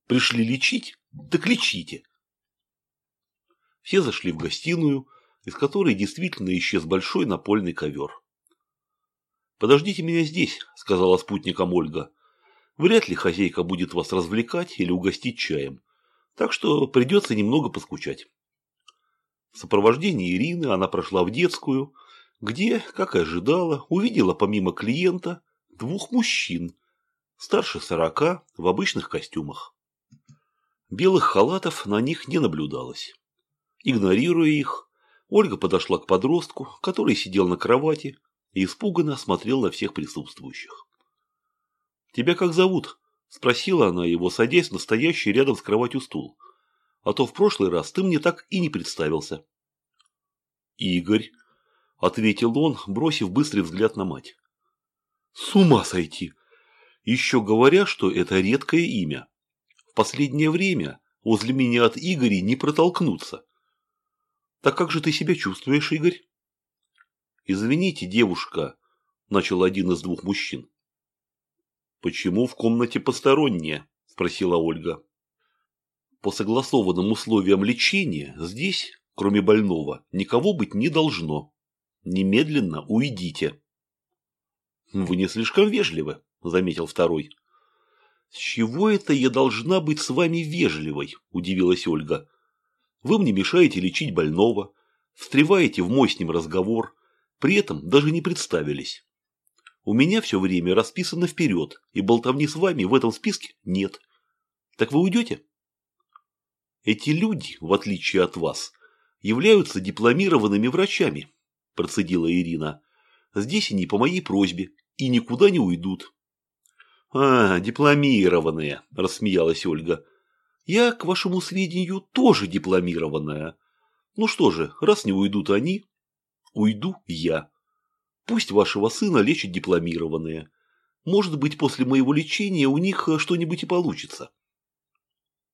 Пришли лечить? Так лечите. Все зашли в гостиную, из которой действительно исчез большой напольный ковер. «Подождите меня здесь», – сказала спутникам Ольга. «Вряд ли хозяйка будет вас развлекать или угостить чаем, так что придется немного поскучать». В сопровождении Ирины она прошла в детскую, где, как и ожидала, увидела помимо клиента двух мужчин – старше сорока, в обычных костюмах. Белых халатов на них не наблюдалось. Игнорируя их, Ольга подошла к подростку, который сидел на кровати и испуганно смотрел на всех присутствующих. «Тебя как зовут?» – спросила она его, садясь на стоящий рядом с кроватью стул. «А то в прошлый раз ты мне так и не представился». «Игорь», – ответил он, бросив быстрый взгляд на мать. «С ума сойти!» еще говоря, что это редкое имя. В последнее время возле меня от Игоря не протолкнуться. Так как же ты себя чувствуешь, Игорь? Извините, девушка, начал один из двух мужчин. Почему в комнате посторонние? спросила Ольга. По согласованным условиям лечения здесь, кроме больного, никого быть не должно. Немедленно уйдите. Вы не слишком вежливы, – заметил второй. «С чего это я должна быть с вами вежливой?» – удивилась Ольга. «Вы мне мешаете лечить больного, встреваете в мой с ним разговор, при этом даже не представились. У меня все время расписано вперед, и болтовни с вами в этом списке нет. Так вы уйдете?» «Эти люди, в отличие от вас, являются дипломированными врачами», – процедила Ирина. «Здесь они по моей просьбе и никуда не уйдут. «А, дипломированные», – рассмеялась Ольга. «Я, к вашему сведению, тоже дипломированная. Ну что же, раз не уйдут они, уйду я. Пусть вашего сына лечат дипломированные. Может быть, после моего лечения у них что-нибудь и получится».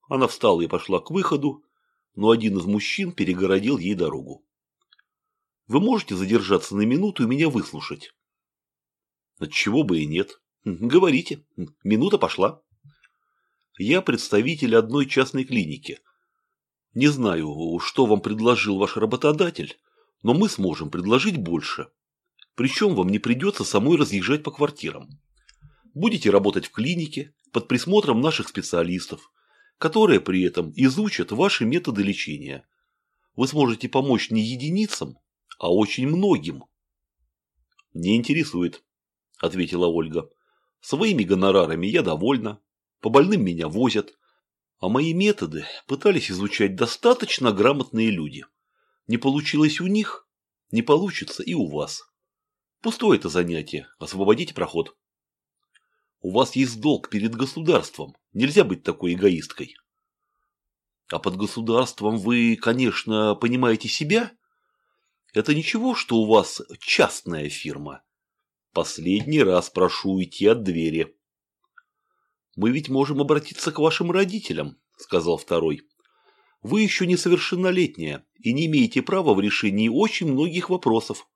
Она встала и пошла к выходу, но один из мужчин перегородил ей дорогу. «Вы можете задержаться на минуту и меня выслушать?» «Отчего бы и нет». Говорите. Минута пошла. Я представитель одной частной клиники. Не знаю, что вам предложил ваш работодатель, но мы сможем предложить больше. Причем вам не придется самой разъезжать по квартирам. Будете работать в клинике под присмотром наших специалистов, которые при этом изучат ваши методы лечения. Вы сможете помочь не единицам, а очень многим. Не интересует, ответила Ольга. Своими гонорарами я довольна, по больным меня возят, а мои методы пытались изучать достаточно грамотные люди. Не получилось у них, не получится и у вас. Пустое это занятие, освободите проход. У вас есть долг перед государством, нельзя быть такой эгоисткой. А под государством вы, конечно, понимаете себя? Это ничего, что у вас частная фирма? Последний раз прошу уйти от двери. Мы ведь можем обратиться к вашим родителям, сказал второй. Вы еще несовершеннолетняя и не имеете права в решении очень многих вопросов.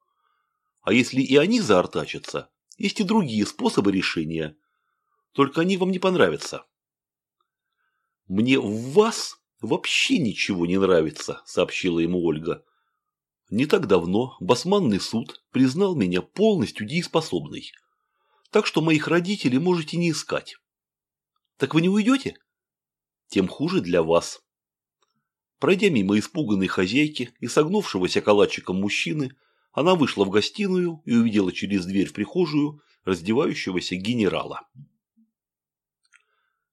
А если и они заортачатся, есть и другие способы решения. Только они вам не понравятся. Мне в вас вообще ничего не нравится, сообщила ему Ольга. Не так давно басманный суд признал меня полностью дееспособной. Так что моих родителей можете не искать. Так вы не уйдете? Тем хуже для вас. Пройдя мимо испуганной хозяйки и согнувшегося калачиком мужчины, она вышла в гостиную и увидела через дверь в прихожую раздевающегося генерала.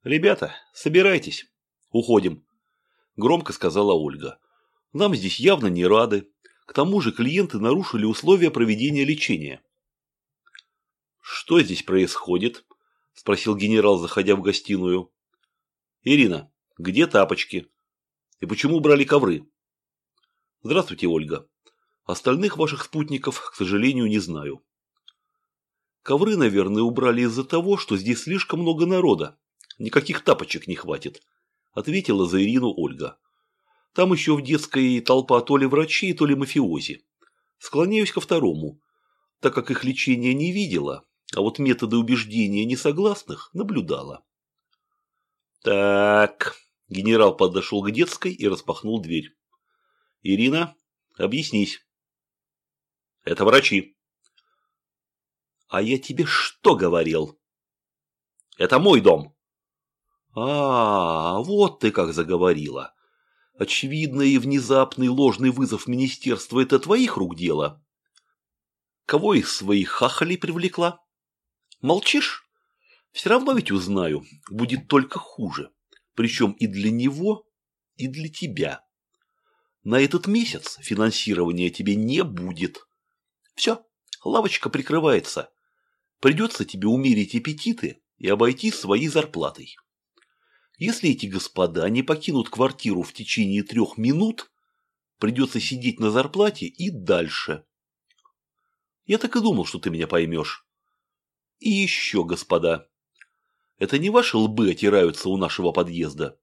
«Ребята, собирайтесь. Уходим», – громко сказала Ольга. «Нам здесь явно не рады. К тому же клиенты нарушили условия проведения лечения». «Что здесь происходит?» – спросил генерал, заходя в гостиную. «Ирина, где тапочки? И почему убрали ковры?» «Здравствуйте, Ольга. Остальных ваших спутников, к сожалению, не знаю». «Ковры, наверное, убрали из-за того, что здесь слишком много народа. Никаких тапочек не хватит», – ответила за Ирину Ольга. «Там еще в детской толпа то ли врачей, то ли мафиози. Склоняюсь ко второму, так как их лечение не видела, а вот методы убеждения несогласных наблюдала». «Так», – генерал подошел к детской и распахнул дверь. «Ирина, объяснись». «Это врачи». «А я тебе что говорил?» «Это мой дом». А, вот ты как заговорила. Очевидный и внезапный ложный вызов министерства – это твоих рук дело. Кого из своих хахалей привлекла? Молчишь? Все равно ведь узнаю, будет только хуже. Причем и для него, и для тебя. На этот месяц финансирования тебе не будет. Все, лавочка прикрывается. Придется тебе умерить аппетиты и обойти своей зарплатой. Если эти господа не покинут квартиру в течение трех минут, придется сидеть на зарплате и дальше. Я так и думал, что ты меня поймешь. И еще, господа, это не ваши лбы отираются у нашего подъезда.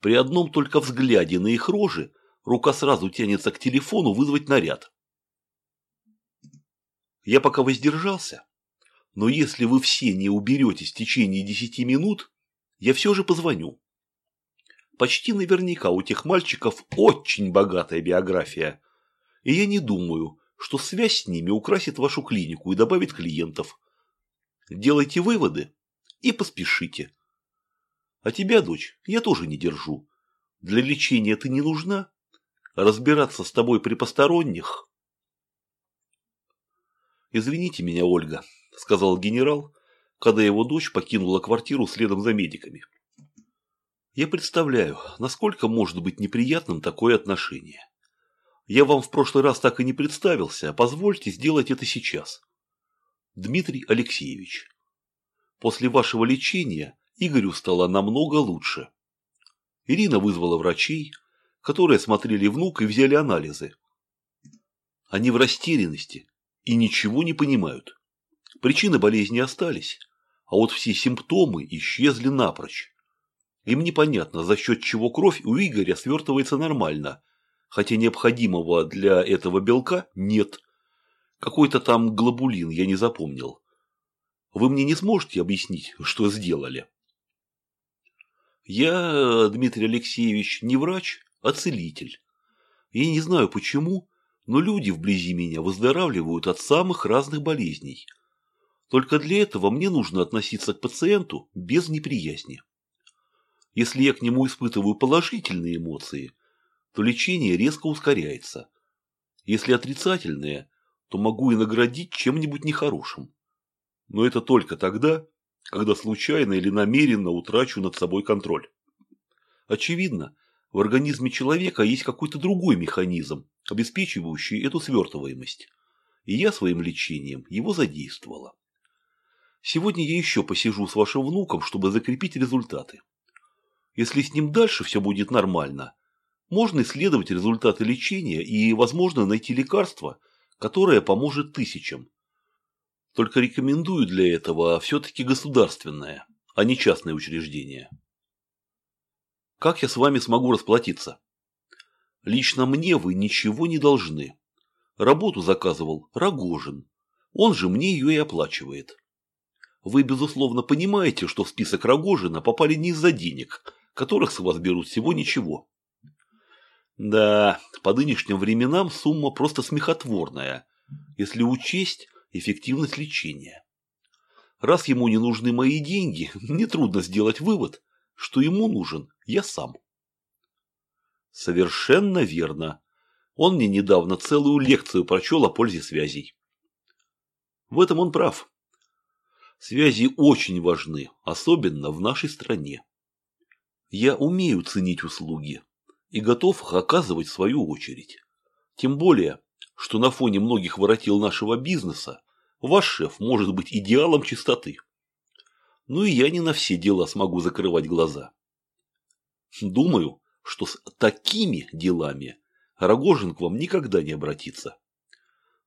При одном только взгляде на их рожи рука сразу тянется к телефону вызвать наряд. Я пока воздержался, но если вы все не уберетесь в течение десяти минут, я все же позвоню. Почти наверняка у тех мальчиков очень богатая биография. И я не думаю, что связь с ними украсит вашу клинику и добавит клиентов. Делайте выводы и поспешите. А тебя, дочь, я тоже не держу. Для лечения ты не нужна. Разбираться с тобой при посторонних... «Извините меня, Ольга», — сказал генерал, когда его дочь покинула квартиру следом за медиками. Я представляю, насколько может быть неприятным такое отношение. Я вам в прошлый раз так и не представился, а позвольте сделать это сейчас. Дмитрий Алексеевич. После вашего лечения Игорю стало намного лучше. Ирина вызвала врачей, которые осмотрели внука и взяли анализы. Они в растерянности и ничего не понимают. Причины болезни остались, а вот все симптомы исчезли напрочь. Им непонятно, за счет чего кровь у Игоря свертывается нормально, хотя необходимого для этого белка нет. Какой-то там глобулин я не запомнил. Вы мне не сможете объяснить, что сделали? Я, Дмитрий Алексеевич, не врач, а целитель. Я не знаю почему, но люди вблизи меня выздоравливают от самых разных болезней – только для этого мне нужно относиться к пациенту без неприязни. Если я к нему испытываю положительные эмоции, то лечение резко ускоряется. Если отрицательные, то могу и наградить чем-нибудь нехорошим. Но это только тогда, когда случайно или намеренно утрачу над собой контроль. Очевидно, в организме человека есть какой-то другой механизм, обеспечивающий эту свертываемость. И я своим лечением его задействовала. Сегодня я еще посижу с вашим внуком, чтобы закрепить результаты. Если с ним дальше все будет нормально, можно исследовать результаты лечения и, возможно, найти лекарство, которое поможет тысячам. Только рекомендую для этого все-таки государственное, а не частное учреждение. Как я с вами смогу расплатиться? Лично мне вы ничего не должны. Работу заказывал Рогожин. Он же мне ее и оплачивает. Вы, безусловно, понимаете, что в список Рогожина попали не из-за денег, которых с вас берут всего ничего. Да, по нынешним временам сумма просто смехотворная, если учесть эффективность лечения. Раз ему не нужны мои деньги, нетрудно сделать вывод, что ему нужен я сам. Совершенно верно. Он мне недавно целую лекцию прочел о пользе связей. В этом он прав. Связи очень важны, особенно в нашей стране. Я умею ценить услуги и готов их оказывать в свою очередь. Тем более, что на фоне многих воротил нашего бизнеса ваш шеф может быть идеалом чистоты. Ну и я не на все дела смогу закрывать глаза. Думаю, что с такими делами Рогожин к вам никогда не обратится.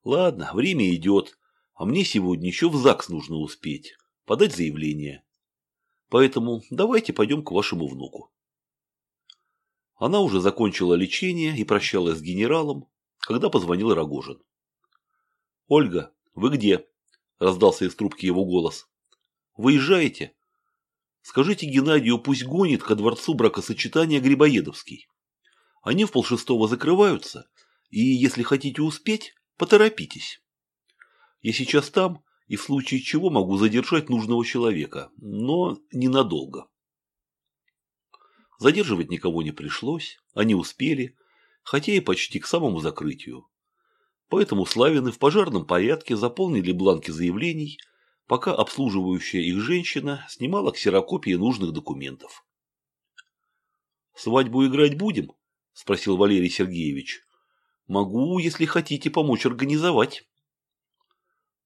Ладно, время идет, а мне сегодня еще в ЗАГС нужно успеть, подать заявление. Поэтому давайте пойдем к вашему внуку. Она уже закончила лечение и прощалась с генералом, когда позвонил Рогожин. «Ольга, вы где?» – раздался из трубки его голос. «Выезжаете?» Скажите Геннадию, пусть гонит ко дворцу бракосочетания Грибоедовский. Они в полшестого закрываются, и если хотите успеть, поторопитесь. Я сейчас там, и в случае чего могу задержать нужного человека, но ненадолго. Задерживать никого не пришлось, они успели, хотя и почти к самому закрытию. Поэтому Славины в пожарном порядке заполнили бланки заявлений – пока обслуживающая их женщина снимала ксерокопии нужных документов. «Свадьбу играть будем?» – спросил Валерий Сергеевич. «Могу, если хотите, помочь организовать».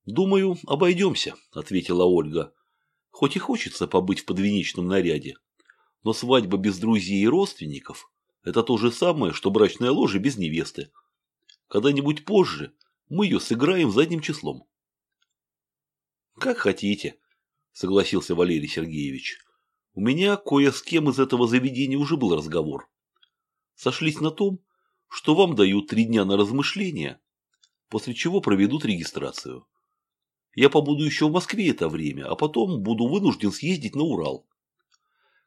«Думаю, обойдемся», – ответила Ольга. «Хоть и хочется побыть в подвенечном наряде, но свадьба без друзей и родственников – это то же самое, что брачная ложа без невесты. Когда-нибудь позже мы ее сыграем задним числом». Как хотите, согласился Валерий Сергеевич. У меня кое с кем из этого заведения уже был разговор. Сошлись на том, что вам дают три дня на размышления, после чего проведут регистрацию. Я побуду еще в Москве это время, а потом буду вынужден съездить на Урал.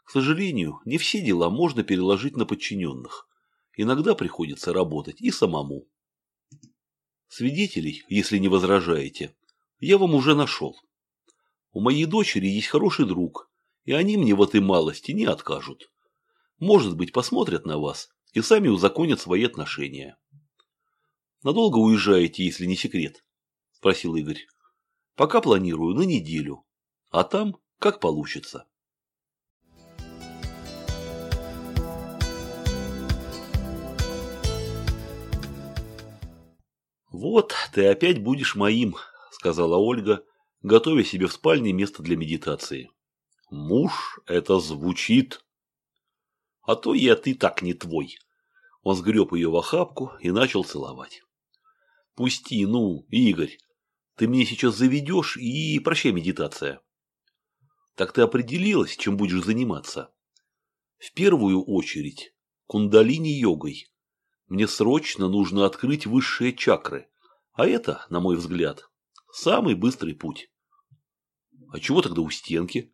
К сожалению, не все дела можно переложить на подчиненных. Иногда приходится работать и самому. Свидетелей, если не возражаете, я вам уже нашел. У моей дочери есть хороший друг, и они мне в этой малости не откажут. Может быть, посмотрят на вас и сами узаконят свои отношения. Надолго уезжаете, если не секрет? Спросил Игорь. Пока планирую на неделю, а там как получится. Вот ты опять будешь моим, сказала Ольга, готовя себе в спальне место для медитации. Муж это звучит. А то я ты так не твой. Он сгреб ее в охапку и начал целовать. Пусти, ну, Игорь, ты меня сейчас заведешь и прощай медитация. Так ты определилась, чем будешь заниматься? В первую очередь кундалини-йогой. Мне срочно нужно открыть высшие чакры, а это, на мой взгляд, Самый быстрый путь. А чего тогда у стенки?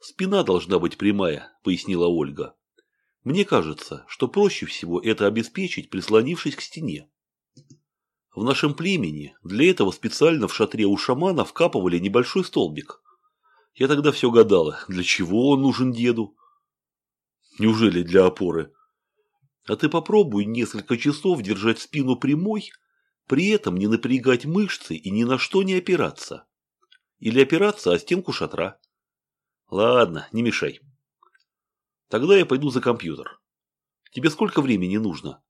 Спина должна быть прямая, пояснила Ольга. Мне кажется, что проще всего это обеспечить, прислонившись к стене. В нашем племени для этого специально в шатре у шамана вкапывали небольшой столбик. Я тогда все гадала, для чего он нужен деду? Неужели для опоры? А ты попробуй несколько часов держать спину прямой при этом не напрягать мышцы и ни на что не опираться. Или опираться о стенку шатра. Ладно, не мешай. Тогда я пойду за компьютер. Тебе сколько времени нужно?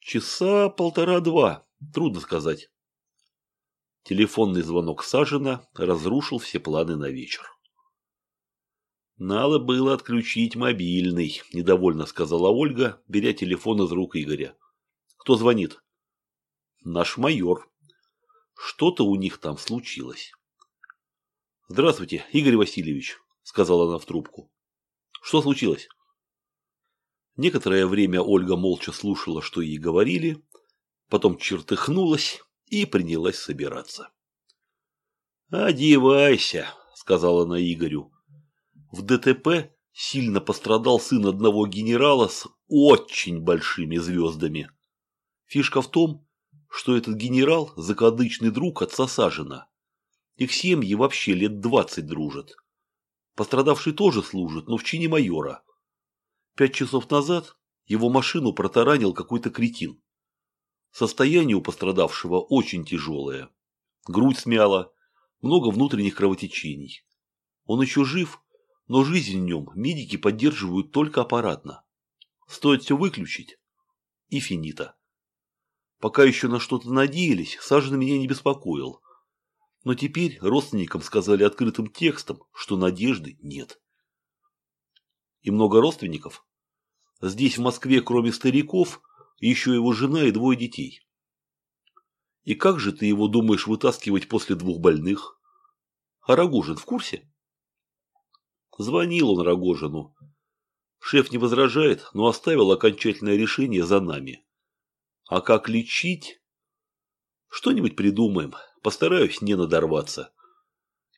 Часа полтора-два, трудно сказать. Телефонный звонок Сажина разрушил все планы на вечер. Надо было отключить мобильный, недовольно сказала Ольга, беря телефон из рук Игоря. Кто звонит? Наш майор. Что-то у них там случилось. Здравствуйте, Игорь Васильевич, сказала она в трубку. Что случилось? Некоторое время Ольга молча слушала, что ей говорили, потом чертыхнулась и принялась собираться. «Одевайся», — сказала она Игорю. В ДТП сильно пострадал сын одного генерала с очень большими звездами. Фишка в том, что этот генерал – закадычный друг отца Сажина. Их семьи вообще лет двадцать дружат. Пострадавший тоже служит, но в чине майора. Пять часов назад его машину протаранил какой-то кретин. Состояние у пострадавшего очень тяжелое. Грудь смяла, много внутренних кровотечений. Он еще жив, но жизнь в нем медики поддерживают только аппаратно. Стоит все выключить и финита. Пока еще на что-то надеялись, Сажин меня не беспокоил. Но теперь родственникам сказали открытым текстом, что надежды нет. И много родственников? Здесь, в Москве, кроме стариков, еще его жена и двое детей. И как же ты его думаешь вытаскивать после двух больных? А Рогожин в курсе? Звонил он Рогожину. Шеф не возражает, но оставил окончательное решение за нами. А как лечить? Что-нибудь придумаем. Постараюсь не надорваться.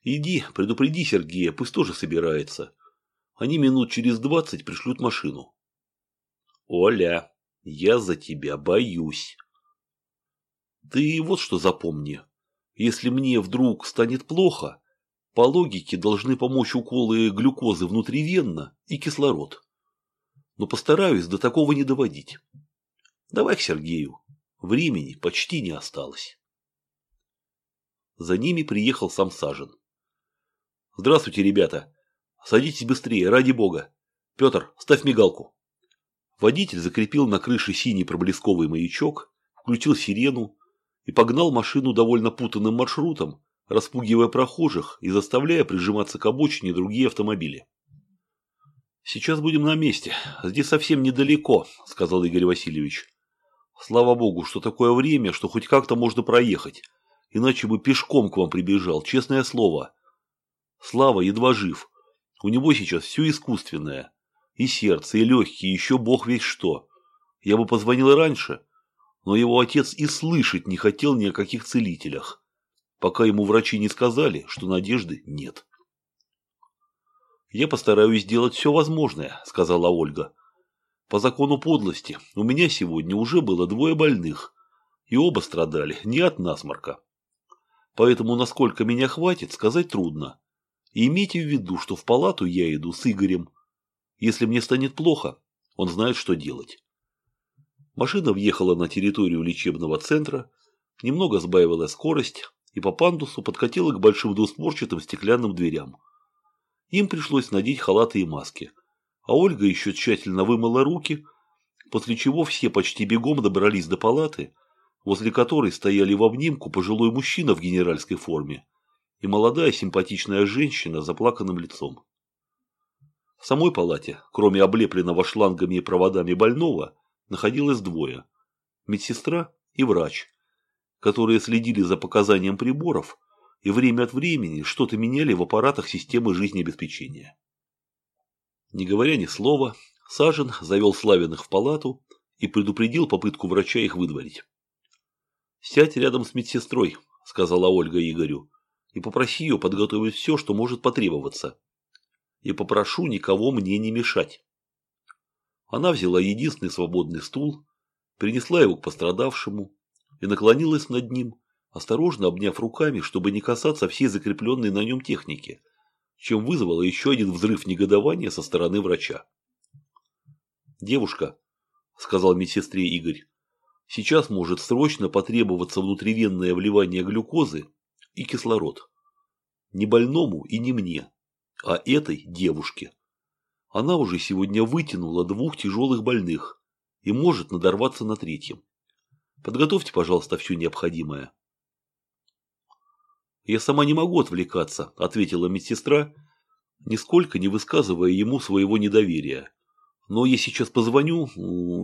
Иди, предупреди Сергея, пусть тоже собирается. Они минут через двадцать пришлют машину. Оля, я за тебя боюсь. Ты вот что запомни. Если мне вдруг станет плохо, по логике должны помочь уколы глюкозы внутривенно и кислород. Но постараюсь до такого не доводить. Давай к Сергею. Времени почти не осталось. За ними приехал сам Сажен. Здравствуйте, ребята. Садитесь быстрее, ради бога. Петр, ставь мигалку. Водитель закрепил на крыше синий проблесковый маячок, включил сирену и погнал машину довольно путанным маршрутом, распугивая прохожих и заставляя прижиматься к обочине другие автомобили. «Сейчас будем на месте. Здесь совсем недалеко», – сказал Игорь Васильевич. «Слава богу, что такое время, что хоть как-то можно проехать. Иначе бы пешком к вам прибежал, честное слово. Слава едва жив. У него сейчас все искусственное. И сердце, и легкие, еще бог весь что. Я бы позвонил раньше, но его отец и слышать не хотел ни о каких целителях пока ему врачи не сказали, что надежды нет. «Я постараюсь сделать все возможное», – сказала Ольга. «По закону подлости у меня сегодня уже было двое больных, и оба страдали не от насморка. Поэтому, насколько меня хватит, сказать трудно. И имейте в виду, что в палату я иду с Игорем. Если мне станет плохо, он знает, что делать». Машина въехала на территорию лечебного центра, немного сбавила скорость, и по пандусу подкатила к большим двустворчатым стеклянным дверям. Им пришлось надеть халаты и маски, а Ольга еще тщательно вымыла руки, после чего все почти бегом добрались до палаты, возле которой стояли в обнимку пожилой мужчина в генеральской форме и молодая симпатичная женщина с заплаканным лицом. В самой палате, кроме облепленного шлангами и проводами больного, находилось двое – медсестра и врач – которые следили за показанием приборов и время от времени что-то меняли в аппаратах системы жизнеобеспечения. Не говоря ни слова, Сажен завел Славиных в палату и предупредил попытку врача их выдворить. «Сядь рядом с медсестрой», – сказала Ольга Игорю, – «и попроси ее подготовить все, что может потребоваться. И попрошу никого мне не мешать». Она взяла единственный свободный стул, принесла его к пострадавшему, и наклонилась над ним, осторожно обняв руками, чтобы не касаться всей закрепленной на нем техники, чем вызвало еще один взрыв негодования со стороны врача. «Девушка», – сказал медсестре Игорь, – «сейчас может срочно потребоваться внутривенное вливание глюкозы и кислород. Не больному и не мне, а этой девушке. Она уже сегодня вытянула двух тяжелых больных и может надорваться на третьем. Подготовьте, пожалуйста, все необходимое. Я сама не могу отвлекаться, ответила медсестра, нисколько не высказывая ему своего недоверия. Но я сейчас позвоню,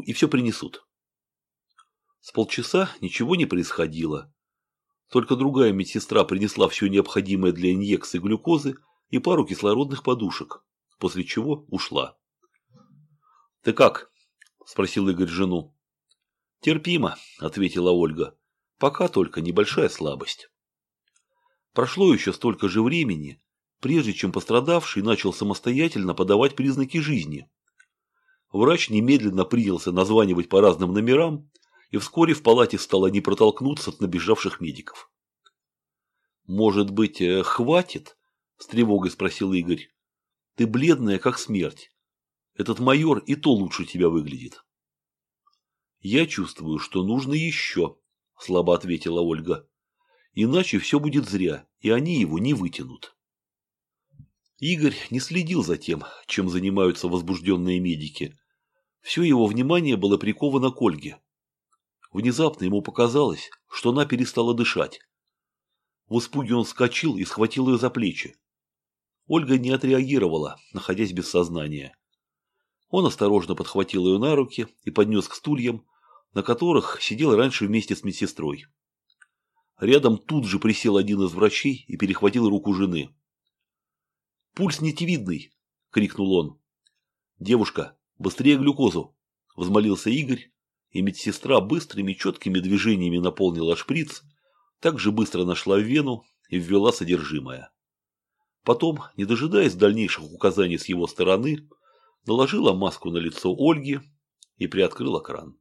и все принесут. С полчаса ничего не происходило. Только другая медсестра принесла все необходимое для инъекции глюкозы и пару кислородных подушек, после чего ушла. «Ты как?» – спросил Игорь жену. «Терпимо», – ответила Ольга. «Пока только небольшая слабость». Прошло еще столько же времени, прежде чем пострадавший начал самостоятельно подавать признаки жизни. Врач немедленно принялся названивать по разным номерам, и вскоре в палате стало не протолкнуться от набежавших медиков. «Может быть, э, хватит?» – с тревогой спросил Игорь. «Ты бледная, как смерть. Этот майор и то лучше тебя выглядит». «Я чувствую, что нужно еще», – слабо ответила Ольга. «Иначе все будет зря, и они его не вытянут». Игорь не следил за тем, чем занимаются возбужденные медики. Все его внимание было приковано к Ольге. Внезапно ему показалось, что она перестала дышать. В испуге он вскочил и схватил ее за плечи. Ольга не отреагировала, находясь без сознания. Он осторожно подхватил ее на руки и поднес к стульям, на которых сидел раньше вместе с медсестрой. Рядом тут же присел один из врачей и перехватил руку жены. «Пульс нитевидный!» – крикнул он. «Девушка, быстрее глюкозу!» – взмолился Игорь, и медсестра быстрыми четкими движениями наполнила шприц, также быстро нашла вену и ввела содержимое. Потом, не дожидаясь дальнейших указаний с его стороны, наложила маску на лицо Ольги и приоткрыла кран.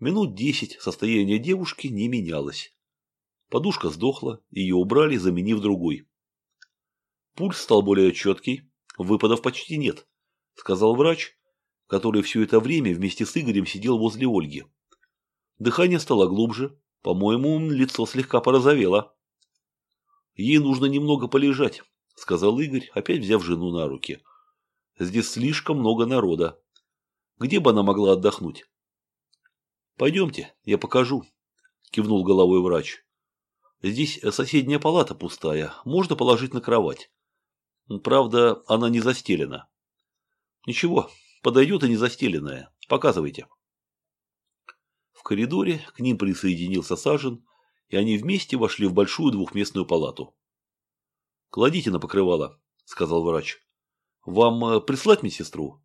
Минут десять состояние девушки не менялось. Подушка сдохла, ее убрали, заменив другой. Пульс стал более четкий, выпадов почти нет, сказал врач, который все это время вместе с Игорем сидел возле Ольги. Дыхание стало глубже, по-моему, лицо слегка порозовело. Ей нужно немного полежать, сказал Игорь, опять взяв жену на руки. Здесь слишком много народа. Где бы она могла отдохнуть? Пойдемте, я покажу, кивнул головой врач. Здесь соседняя палата пустая, можно положить на кровать. Правда, она не застелена. Ничего, Подойдет и незастеленная. Показывайте. В коридоре к ним присоединился Сажен, и они вместе вошли в большую двухместную палату. «Кладите на покрывало», — сказал врач. «Вам э, прислать медсестру?»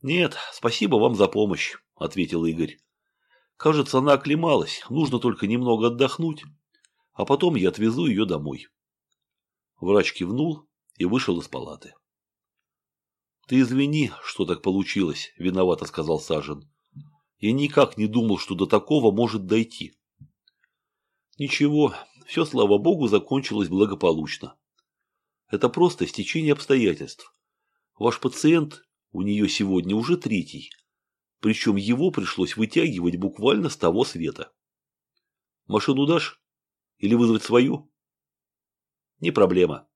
«Нет, спасибо вам за помощь», — ответил Игорь. «Кажется, она оклемалась, нужно только немного отдохнуть, а потом я отвезу ее домой». Врач кивнул и вышел из палаты. «Ты извини, что так получилось», – виновато сказал Сажен. «Я никак не думал, что до такого может дойти». «Ничего, все, слава богу, закончилось благополучно. Это просто стечение обстоятельств. Ваш пациент, у нее сегодня уже третий, причем его пришлось вытягивать буквально с того света. Машину дашь? Или вызвать свою?» «Не проблема.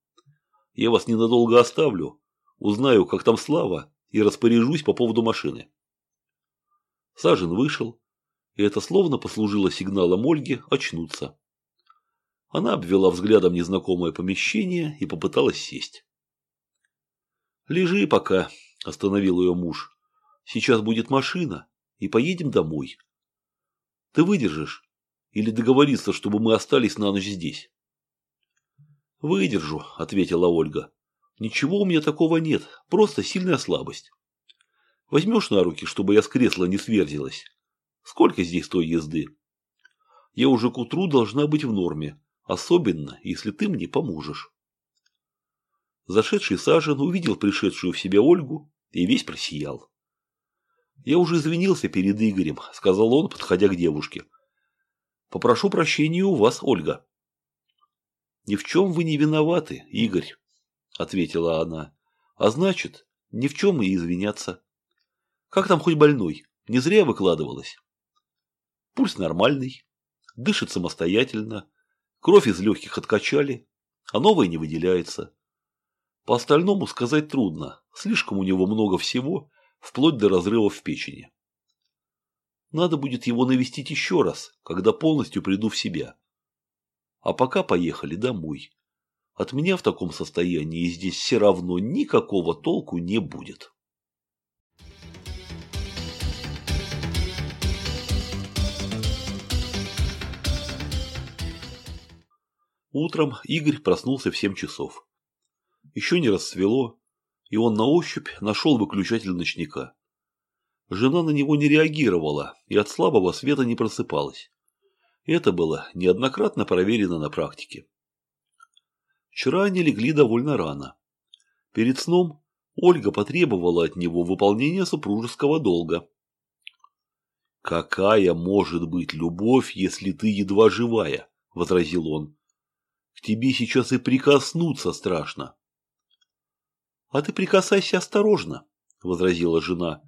Я вас ненадолго оставлю, Узнаю, как там Слава, и распоряжусь по поводу машины. Сажен вышел, и это словно послужило сигналом Ольге очнуться. Она обвела взглядом незнакомое помещение и попыталась сесть. «Лежи пока», – остановил ее муж. «Сейчас будет машина, и поедем домой. Ты выдержишь? Или договориться, чтобы мы остались на ночь здесь?» «Выдержу», – ответила Ольга. Ничего у меня такого нет, просто сильная слабость. Возьмешь на руки, чтобы я с кресла не сверзилась? Сколько здесь той езды? Я уже к утру должна быть в норме, особенно, если ты мне поможешь. Зашедший Сажен увидел пришедшую в себя Ольгу и весь просиял. «Я уже извинился перед Игорем», — сказал он, подходя к девушке. «Попрошу прощения у вас, Ольга». «Ни в чем вы не виноваты, Игорь», – ответила она. «А значит, ни в чем и извиняться. Как там хоть больной? Не зря выкладывалась?» Пульс нормальный, дышит самостоятельно, кровь из легких откачали, а новая не выделяется. По остальному сказать трудно, слишком у него много всего, вплоть до разрывов в печени. Надо будет его навестить еще раз, когда полностью приду в себя. А пока поехали домой. От меня в таком состоянии здесь все равно никакого толку не будет. Утром Игорь проснулся в семь часов. Еще не рассвело, и он на ощупь нашел выключатель ночника. Жена на него не реагировала и от слабого света не просыпалась. Это было неоднократно проверено на практике. Вчера они легли довольно рано. Перед сном Ольга потребовала от него выполнения супружеского долга. «Какая может быть любовь, если ты едва живая?» – возразил он. «К тебе сейчас и прикоснуться страшно». «А ты прикасайся осторожно», – возразила жена.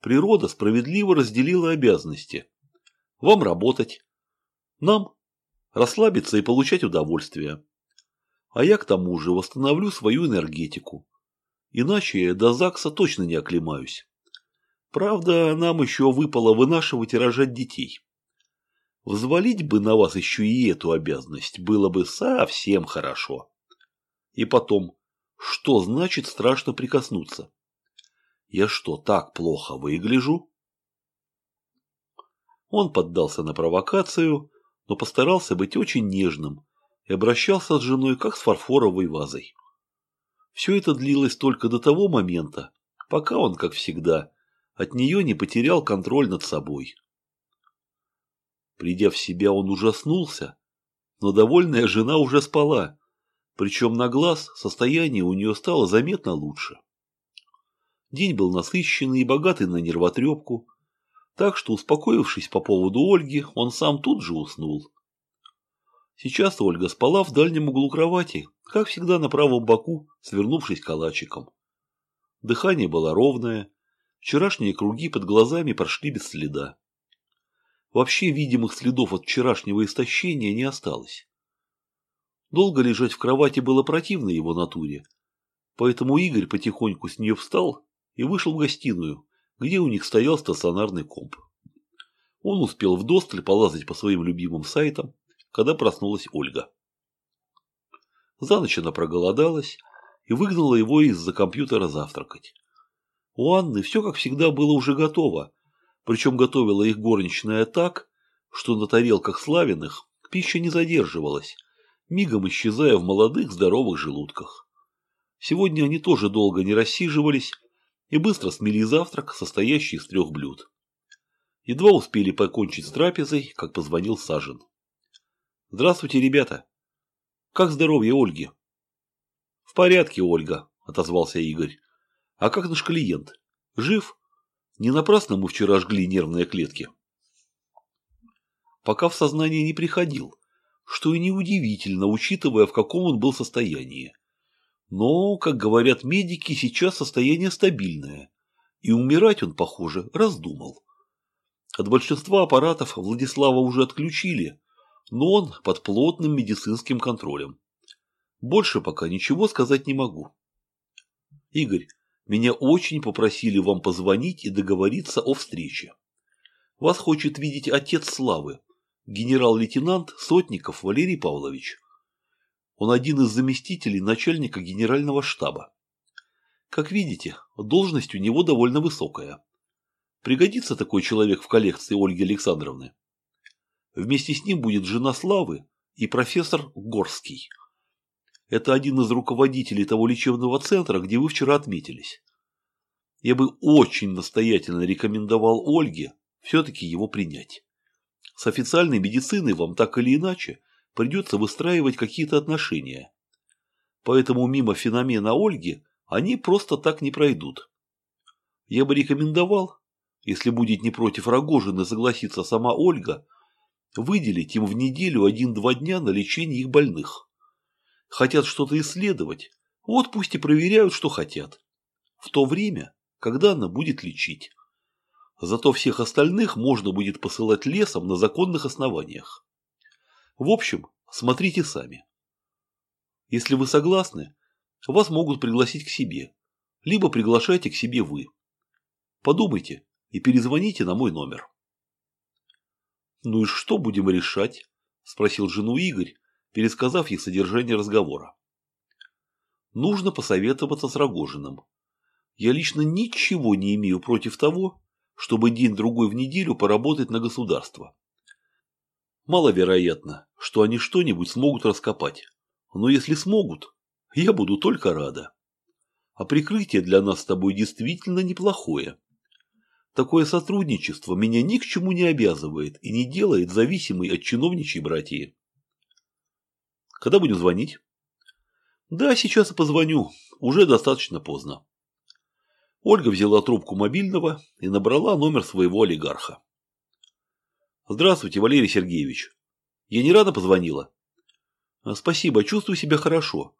«Природа справедливо разделила обязанности. Вам работать, нам расслабиться и получать удовольствие. А я к тому же восстановлю свою энергетику. Иначе до ЗАГСа точно не оклемаюсь. Правда, нам еще выпало вынашивать и рожать детей. Взвалить бы на вас еще и эту обязанность было бы совсем хорошо. И потом, что значит страшно прикоснуться? Я что, так плохо выгляжу? Он поддался на провокацию но постарался быть очень нежным и обращался с женой как с фарфоровой вазой. Все это длилось только до того момента, пока он, как всегда, от нее не потерял контроль над собой. Придя в себя, он ужаснулся, но довольная жена уже спала, причем на глаз состояние у нее стало заметно лучше. День был насыщенный и богатый на нервотрепку, так что, успокоившись по поводу Ольги, он сам тут же уснул. Сейчас Ольга спала в дальнем углу кровати, как всегда на правом боку, свернувшись калачиком. Дыхание было ровное, вчерашние круги под глазами прошли без следа. Вообще видимых следов от вчерашнего истощения не осталось. Долго лежать в кровати было противно его натуре, поэтому Игорь потихоньку с нее встал и вышел в гостиную, где у них стоял стационарный комп. Он успел вдосталь полазать по своим любимым сайтам, когда проснулась Ольга. За ночь она проголодалась и выгнала его из-за компьютера завтракать. У Анны все, как всегда, было уже готово, причем готовила их горничная так, что на тарелках славиных пища не задерживалась, мигом исчезая в молодых здоровых желудках. Сегодня они тоже долго не рассиживались, и быстро смели завтрак, состоящий из трех блюд. Едва успели покончить с трапезой, как позвонил Сажен. «Здравствуйте, ребята! Как здоровье Ольги?» «В порядке, Ольга», – отозвался Игорь. «А как наш клиент? Жив? Не напрасно мы вчера жгли нервные клетки?» Пока в сознание не приходил, что и неудивительно, учитывая, в каком он был состоянии. Но, как говорят медики, сейчас состояние стабильное. И умирать он, похоже, раздумал. От большинства аппаратов Владислава уже отключили, но он под плотным медицинским контролем. Больше пока ничего сказать не могу. Игорь, меня очень попросили вам позвонить и договориться о встрече. Вас хочет видеть отец Славы, генерал-лейтенант Сотников Валерий Павлович. Он один из заместителей начальника генерального штаба. Как видите, должность у него довольно высокая. Пригодится такой человек в коллекции Ольги Александровны. Вместе с ним будет жена Славы и профессор Горский. Это один из руководителей того лечебного центра, где вы вчера отметились. Я бы очень настоятельно рекомендовал Ольге все-таки его принять. С официальной медициной вам так или иначе – придется выстраивать какие-то отношения. Поэтому мимо феномена Ольги они просто так не пройдут. Я бы рекомендовал, если будет не против Рогожина согласиться сама Ольга, выделить им в неделю один-два дня на лечение их больных. Хотят что-то исследовать, вот пусть и проверяют, что хотят. В то время, когда она будет лечить. Зато всех остальных можно будет посылать лесом на законных основаниях. В общем, смотрите сами. Если вы согласны, вас могут пригласить к себе, либо приглашайте к себе вы. Подумайте и перезвоните на мой номер. «Ну и что будем решать?» – спросил жену Игорь, пересказав ей содержание разговора. нужно посоветоваться с Рогожиным. Я лично ничего не имею против того, чтобы день-другой в неделю поработать на государство. Маловероятно, что они что-нибудь смогут раскопать. Но если смогут, я буду только рада. А прикрытие для нас с тобой действительно неплохое. Такое сотрудничество меня ни к чему не обязывает и не делает зависимой от чиновничьей братьи. Когда будем звонить? Да, сейчас и позвоню. Уже достаточно поздно. Ольга взяла трубку мобильного и набрала номер своего олигарха. Здравствуйте, Валерий Сергеевич. Я не рано позвонила? Спасибо, чувствую себя хорошо.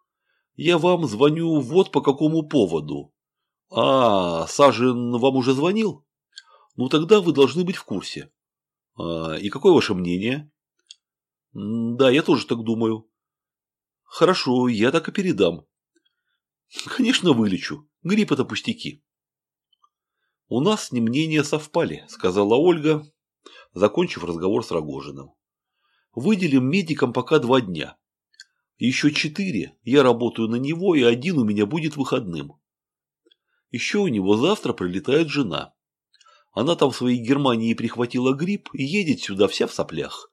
Я вам звоню вот по какому поводу. А, Сажин вам уже звонил? Ну тогда вы должны быть в курсе. А, и какое ваше мнение? Да, я тоже так думаю. Хорошо, я так и передам. Конечно, вылечу. Грипп это пустяки. У нас с ним мнения совпали, сказала Ольга, закончив разговор с Рогожиным. Выделим медикам пока два дня. Еще четыре я работаю на него, и один у меня будет выходным. Еще у него завтра прилетает жена. Она там в своей Германии прихватила грипп и едет сюда вся в соплях.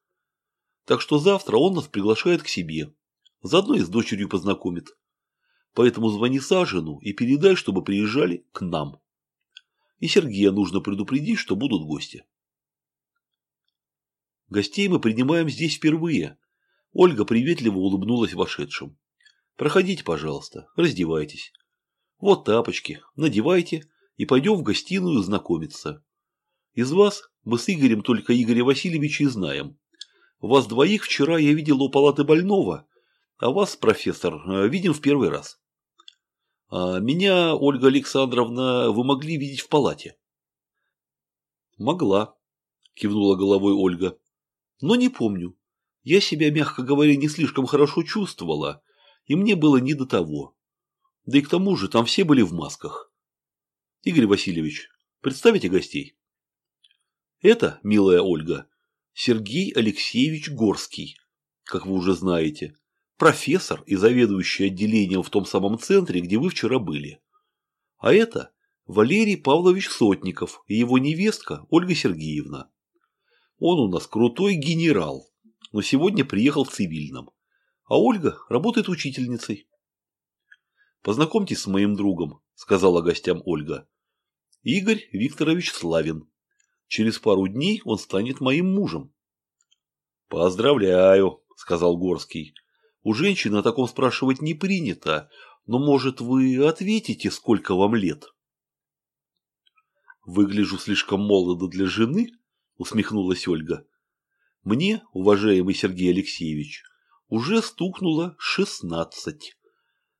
Так что завтра он нас приглашает к себе. Заодно и с дочерью познакомит. Поэтому звони Сажину и передай, чтобы приезжали к нам. И Сергея нужно предупредить, что будут гости. Гостей мы принимаем здесь впервые. Ольга приветливо улыбнулась вошедшим. Проходите, пожалуйста, раздевайтесь. Вот тапочки, надевайте и пойдем в гостиную знакомиться. Из вас мы с Игорем только Игоря Васильевича и знаем. Вас двоих вчера я видел у палаты больного, а вас, профессор, видим в первый раз. А меня, Ольга Александровна, вы могли видеть в палате? Могла, кивнула головой Ольга. Но не помню. Я себя, мягко говоря, не слишком хорошо чувствовала, и мне было не до того. Да и к тому же там все были в масках. Игорь Васильевич, представите гостей? Это, милая Ольга, Сергей Алексеевич Горский, как вы уже знаете, профессор и заведующий отделением в том самом центре, где вы вчера были. А это Валерий Павлович Сотников и его невестка Ольга Сергеевна. Он у нас крутой генерал, но сегодня приехал в цивильном. А Ольга работает учительницей. «Познакомьтесь с моим другом», – сказала гостям Ольга. «Игорь Викторович Славин, Через пару дней он станет моим мужем. Поздравляю, сказал Горский. У женщины о таком спрашивать не принято, но, может, вы ответите, сколько вам лет? Выгляжу слишком молодо для жены, усмехнулась Ольга. Мне, уважаемый Сергей Алексеевич, уже стукнуло шестнадцать.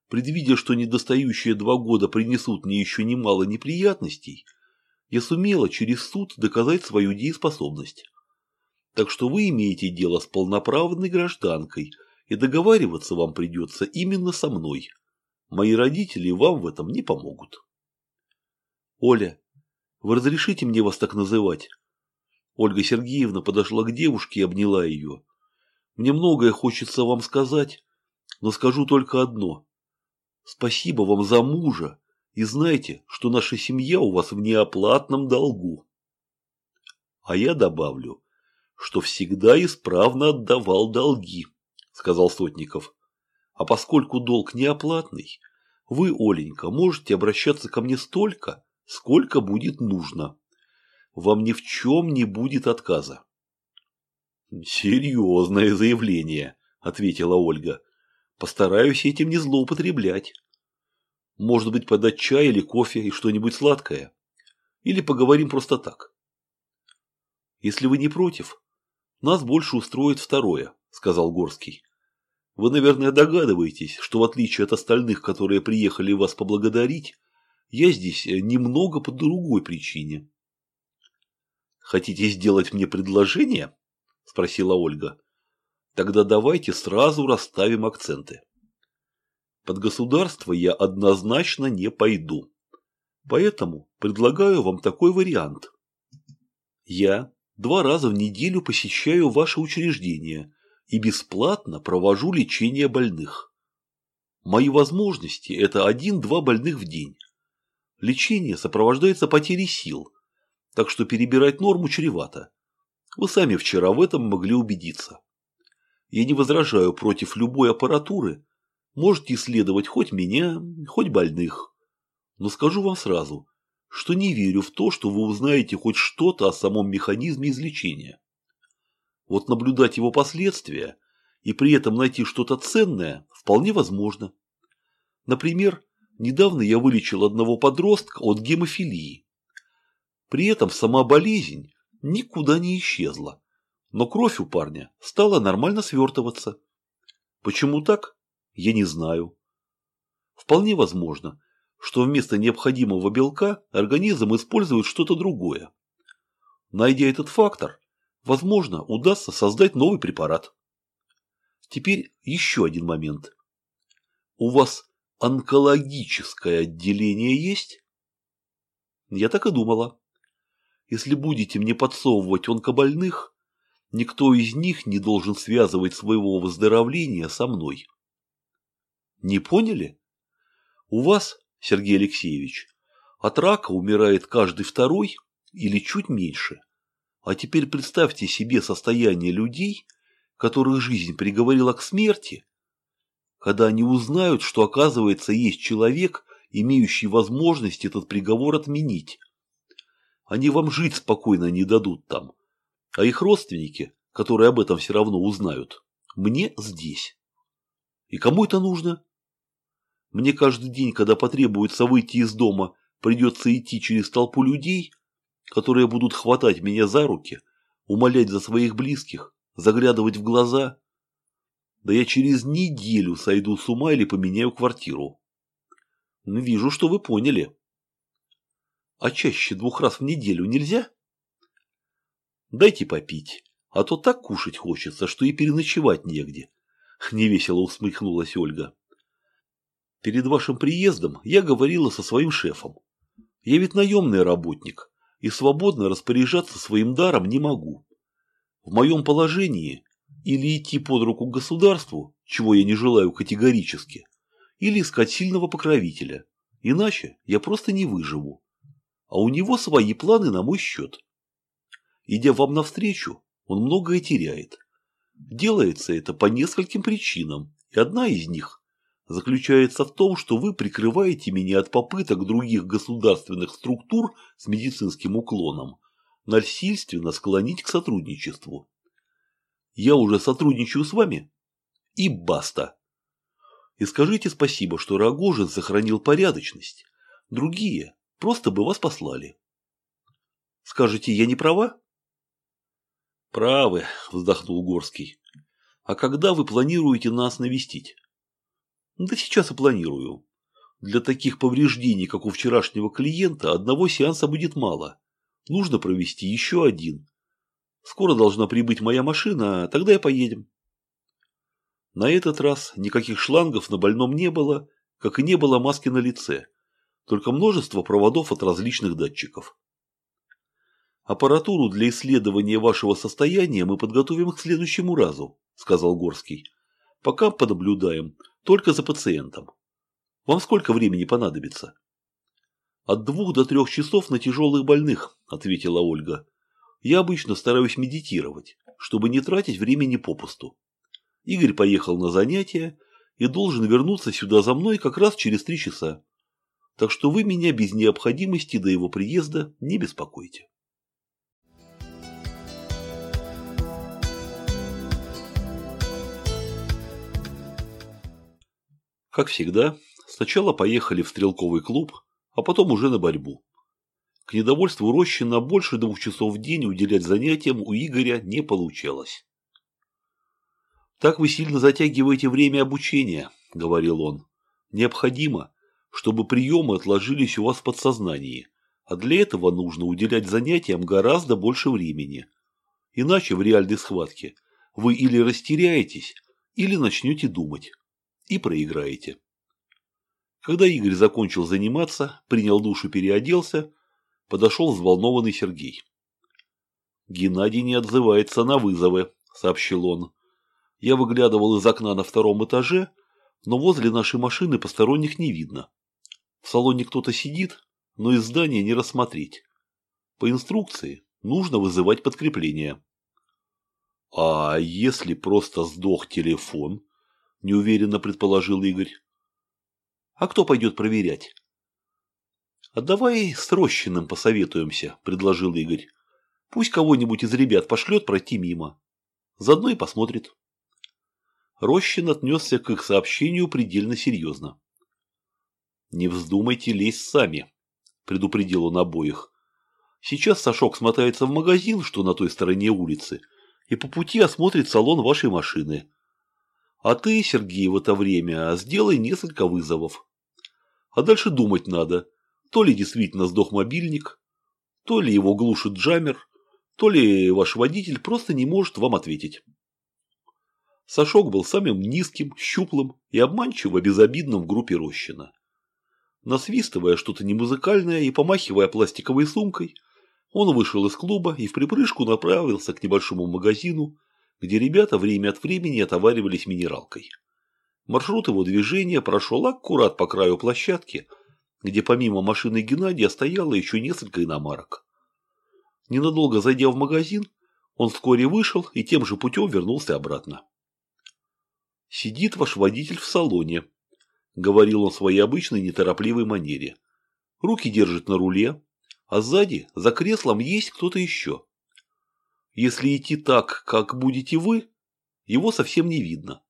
Предвидя, что недостающие два года принесут мне еще немало неприятностей, я сумела через суд доказать свою дееспособность. Так что вы имеете дело с полноправной гражданкой, и договариваться вам придется именно со мной. Мои родители вам в этом не помогут. Оля, вы разрешите мне вас так называть? Ольга Сергеевна подошла к девушке и обняла ее. Мне многое хочется вам сказать, но скажу только одно. Спасибо вам за мужа, и знайте, что наша семья у вас в неоплатном долгу. А я добавлю, что всегда исправно отдавал долги, сказал Сотников. А поскольку долг неоплатный, вы, Оленька, можете обращаться ко мне столько, сколько будет нужно. Вам ни в чем не будет отказа. Серьезное заявление, ответила Ольга. Постараюсь этим не злоупотреблять. Может быть, подать чай или кофе и что-нибудь сладкое? Или поговорим просто так? Если вы не против, нас больше устроит второе, сказал Горский. Вы, наверное, догадываетесь, что в отличие от остальных, которые приехали вас поблагодарить, я здесь немного по другой причине. Хотите сделать мне предложение? Спросила Ольга. Тогда давайте сразу расставим акценты. Под государство я однозначно не пойду. Поэтому предлагаю вам такой вариант. Я два раза в неделю посещаю ваше учреждение и бесплатно провожу лечение больных. Мои возможности – это один-два больных в день. Лечение сопровождается потерей сил, так что перебирать норму чревато. Вы сами вчера в этом могли убедиться. Я не возражаю против любой аппаратуры, можете исследовать хоть меня, хоть больных. Но скажу вам сразу, что не верю в то, что вы узнаете хоть что-то о самом механизме излечения. Вот наблюдать его последствия и при этом найти что-то ценное вполне возможно. Например, недавно я вылечил одного подростка от гемофилии. При этом сама болезнь никуда не исчезла, но кровь у парня стала нормально свертываться. Почему так, я не знаю. Вполне возможно, что вместо необходимого белка организм использует что-то другое. Найдя этот фактор, возможно, удастся создать новый препарат. Теперь еще один момент. У вас онкологическое отделение есть? Я так и думала. Если будете мне подсовывать онкобольных, никто из них не должен связывать своего выздоровления со мной. Не поняли? У вас Сергей Алексеевич, от рака умирает каждый второй или чуть меньше. А теперь представьте себе состояние людей, которых жизнь приговорила к смерти, когда они узнают, что оказывается есть человек, имеющий возможность этот приговор отменить. Они вам жить спокойно не дадут там, а их родственники, которые об этом все равно узнают, мне здесь. И кому это нужно? Мне каждый день, когда потребуется выйти из дома, придется идти через толпу людей, которые будут хватать меня за руки, умолять за своих близких, заглядывать в глаза. Да я через неделю сойду с ума или поменяю квартиру. Ну, вижу, что вы поняли. А чаще двух раз в неделю нельзя? Дайте попить, а то так кушать хочется, что и переночевать негде. Невесело усмехнулась Ольга. Перед вашим приездом я говорила со своим шефом. Я ведь наемный работник и свободно распоряжаться своим даром не могу. В моем положении или идти под руку к государству, чего я не желаю категорически, или искать сильного покровителя, иначе я просто не выживу. А у него свои планы на мой счет. Идя вам навстречу, он многое теряет. Делается это по нескольким причинам, и одна из них заключается в том, что вы прикрываете меня от попыток других государственных структур с медицинским уклоном насильственно склонить к сотрудничеству. Я уже сотрудничаю с вами? И баста. И скажите спасибо, что Рогожин сохранил порядочность. Другие просто бы вас послали. Скажете, я не права? Правы, вздохнул Горский. А когда вы планируете нас навестить? Да сейчас и планирую. Для таких повреждений, как у вчерашнего клиента, одного сеанса будет мало. Нужно провести еще один. Скоро должна прибыть моя машина, тогда и поедем. На этот раз никаких шлангов на больном не было, как и не было маски на лице, только множество проводов от различных датчиков. «Аппаратуру для исследования вашего состояния мы подготовим к следующему разу», – сказал Горский. «Пока понаблюдаем, только за пациентом. Вам сколько времени понадобится? От двух до трех часов на тяжелых больных, ответила Ольга. Я обычно стараюсь медитировать, чтобы не тратить времени попусту. Игорь поехал на занятия и должен вернуться сюда за мной как раз через три часа. Так что вы меня без необходимости до его приезда не беспокойте. Как всегда, сначала поехали в стрелковый клуб, а потом уже на борьбу. К недовольству Рощина больше двух часов в день уделять занятиям у Игоря не получалось. «Так вы сильно затягиваете время обучения», – говорил он. «Необходимо, чтобы приемы отложились у вас в подсознании, а для этого нужно уделять занятиям гораздо больше времени. Иначе в реальной схватке вы или растеряетесь, или начнете думать и проиграете. Когда Игорь закончил заниматься, принял душ и переоделся, подошел взволнованный Сергей. «Геннадий не отзывается на вызовы», – сообщил он. «Я выглядывал из окна на втором этаже, но возле нашей машины посторонних не видно. В салоне кто-то сидит, но из здания не рассмотреть. По инструкции нужно вызывать подкрепление. А если просто сдох телефон? Неуверенно предположил Игорь. А кто пойдет проверять? А давай с Рощиным посоветуемся, предложил Игорь. Пусть кого-нибудь из ребят пошлет пройти мимо. Заодно и посмотрит. Рощин отнесся к их сообщению предельно серьезно. «Не вздумайте лезть сами», – предупредил он обоих. «Сейчас Сашок смотается в магазин, что на той стороне улицы, и по пути осмотрит салон вашей машины. А ты, Сергей, в это время сделай несколько вызовов. А дальше думать надо, то ли действительно сдох мобильник, то ли его глушит джаммер, то ли ваш водитель просто не может вам ответить. Сашок был самым низким, щуплым и обманчиво безобидным в группе Рощина. Насвистывая что-то немузыкальное и помахивая пластиковой сумкой, он вышел из клуба и в припрыжку направился к небольшому магазину, где ребята время от времени отоваривались минералкой. Маршрут его движения прошел аккурат по краю площадки, где помимо машины Геннадия стояло еще несколько иномарок. Ненадолго зайдя в магазин, он вскоре вышел и тем же путем вернулся обратно. «Сидит ваш водитель в салоне», – говорил он в своей обычной неторопливой манере. «Руки держит на руле, а сзади, за креслом, есть кто-то еще. Если идти так, как будете вы, его совсем не видно.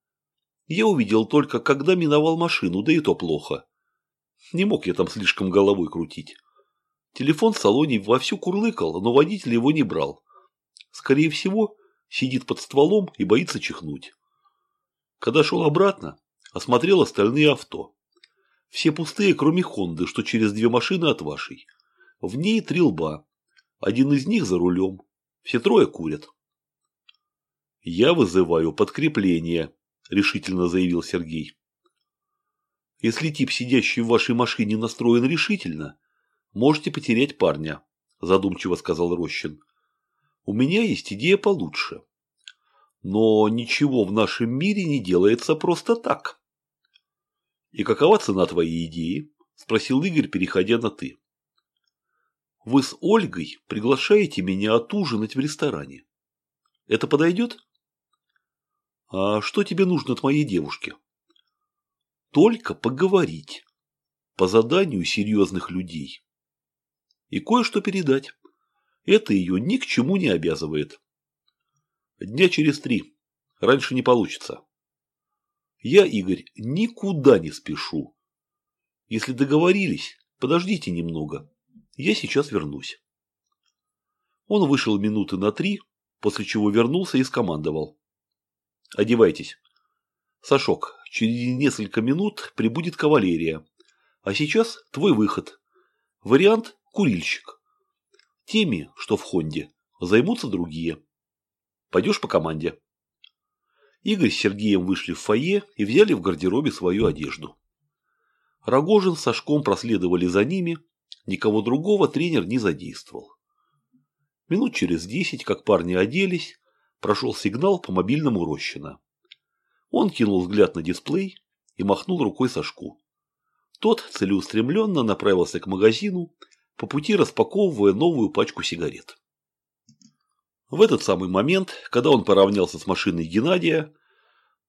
Я увидел только, когда миновал машину, да и то плохо. Не мог я там слишком головой крутить. Телефон в салоне вовсю курлыкал, но водитель его не брал. Скорее всего, сидит под стволом и боится чихнуть. Когда шел обратно, осмотрел остальные авто. Все пустые, кроме Хонды, что через две машины от вашей. В ней три лба. Один из них за рулем. Все трое курят. «Я вызываю подкрепление», – решительно заявил Сергей. «Если тип, сидящий в вашей машине, настроен решительно, можете потерять парня», – задумчиво сказал Рощин. «У меня есть идея получше. Но ничего в нашем мире не делается просто так». «И какова цена твоей идеи?» – спросил Игорь, переходя на «ты». «Вы с Ольгой приглашаете меня отужинать в ресторане. Это подойдет?» «А что тебе нужно от моей девушки?» «Только поговорить. По заданию серьезных людей» и кое-что передать. Это ее ни к чему не обязывает. Дня через три. Раньше не получится. Я, Игорь, никуда не спешу. Если договорились, подождите немного. Я сейчас вернусь. Он вышел минуты на три, после чего вернулся и скомандовал. Одевайтесь. Сашок, через несколько минут прибудет кавалерия. А сейчас твой выход. Вариант курильщик. Теми, что в Хонде, займутся другие. Пойдешь по команде. Игорь с Сергеем вышли в фойе и взяли в гардеробе свою одежду. Рогожин с Сашком проследовали за ними, никого другого тренер не задействовал. Минут через десять, как парни оделись, прошел сигнал по мобильному Рощина. Он кинул взгляд на дисплей и махнул рукой Сашку. Тот целеустремленно направился к магазину по пути распаковывая новую пачку сигарет. В этот самый момент, когда он поравнялся с машиной Геннадия,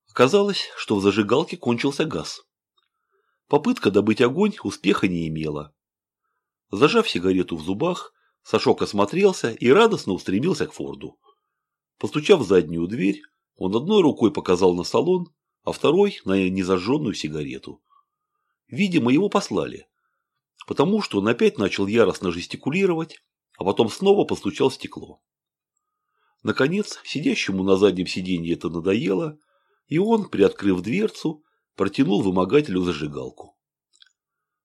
оказалось, что в зажигалке кончился газ. Попытка добыть огонь успеха не имела. Зажав сигарету в зубах, Сашок осмотрелся и радостно устремился к Форду. Постучав в заднюю дверь, он одной рукой показал на салон, а второй – на незажженную сигарету. Видимо, его послали потому что он опять начал яростно жестикулировать, а потом снова постучал в стекло. Наконец, сидящему на заднем сиденье это надоело, и он, приоткрыв дверцу, протянул вымогателю зажигалку.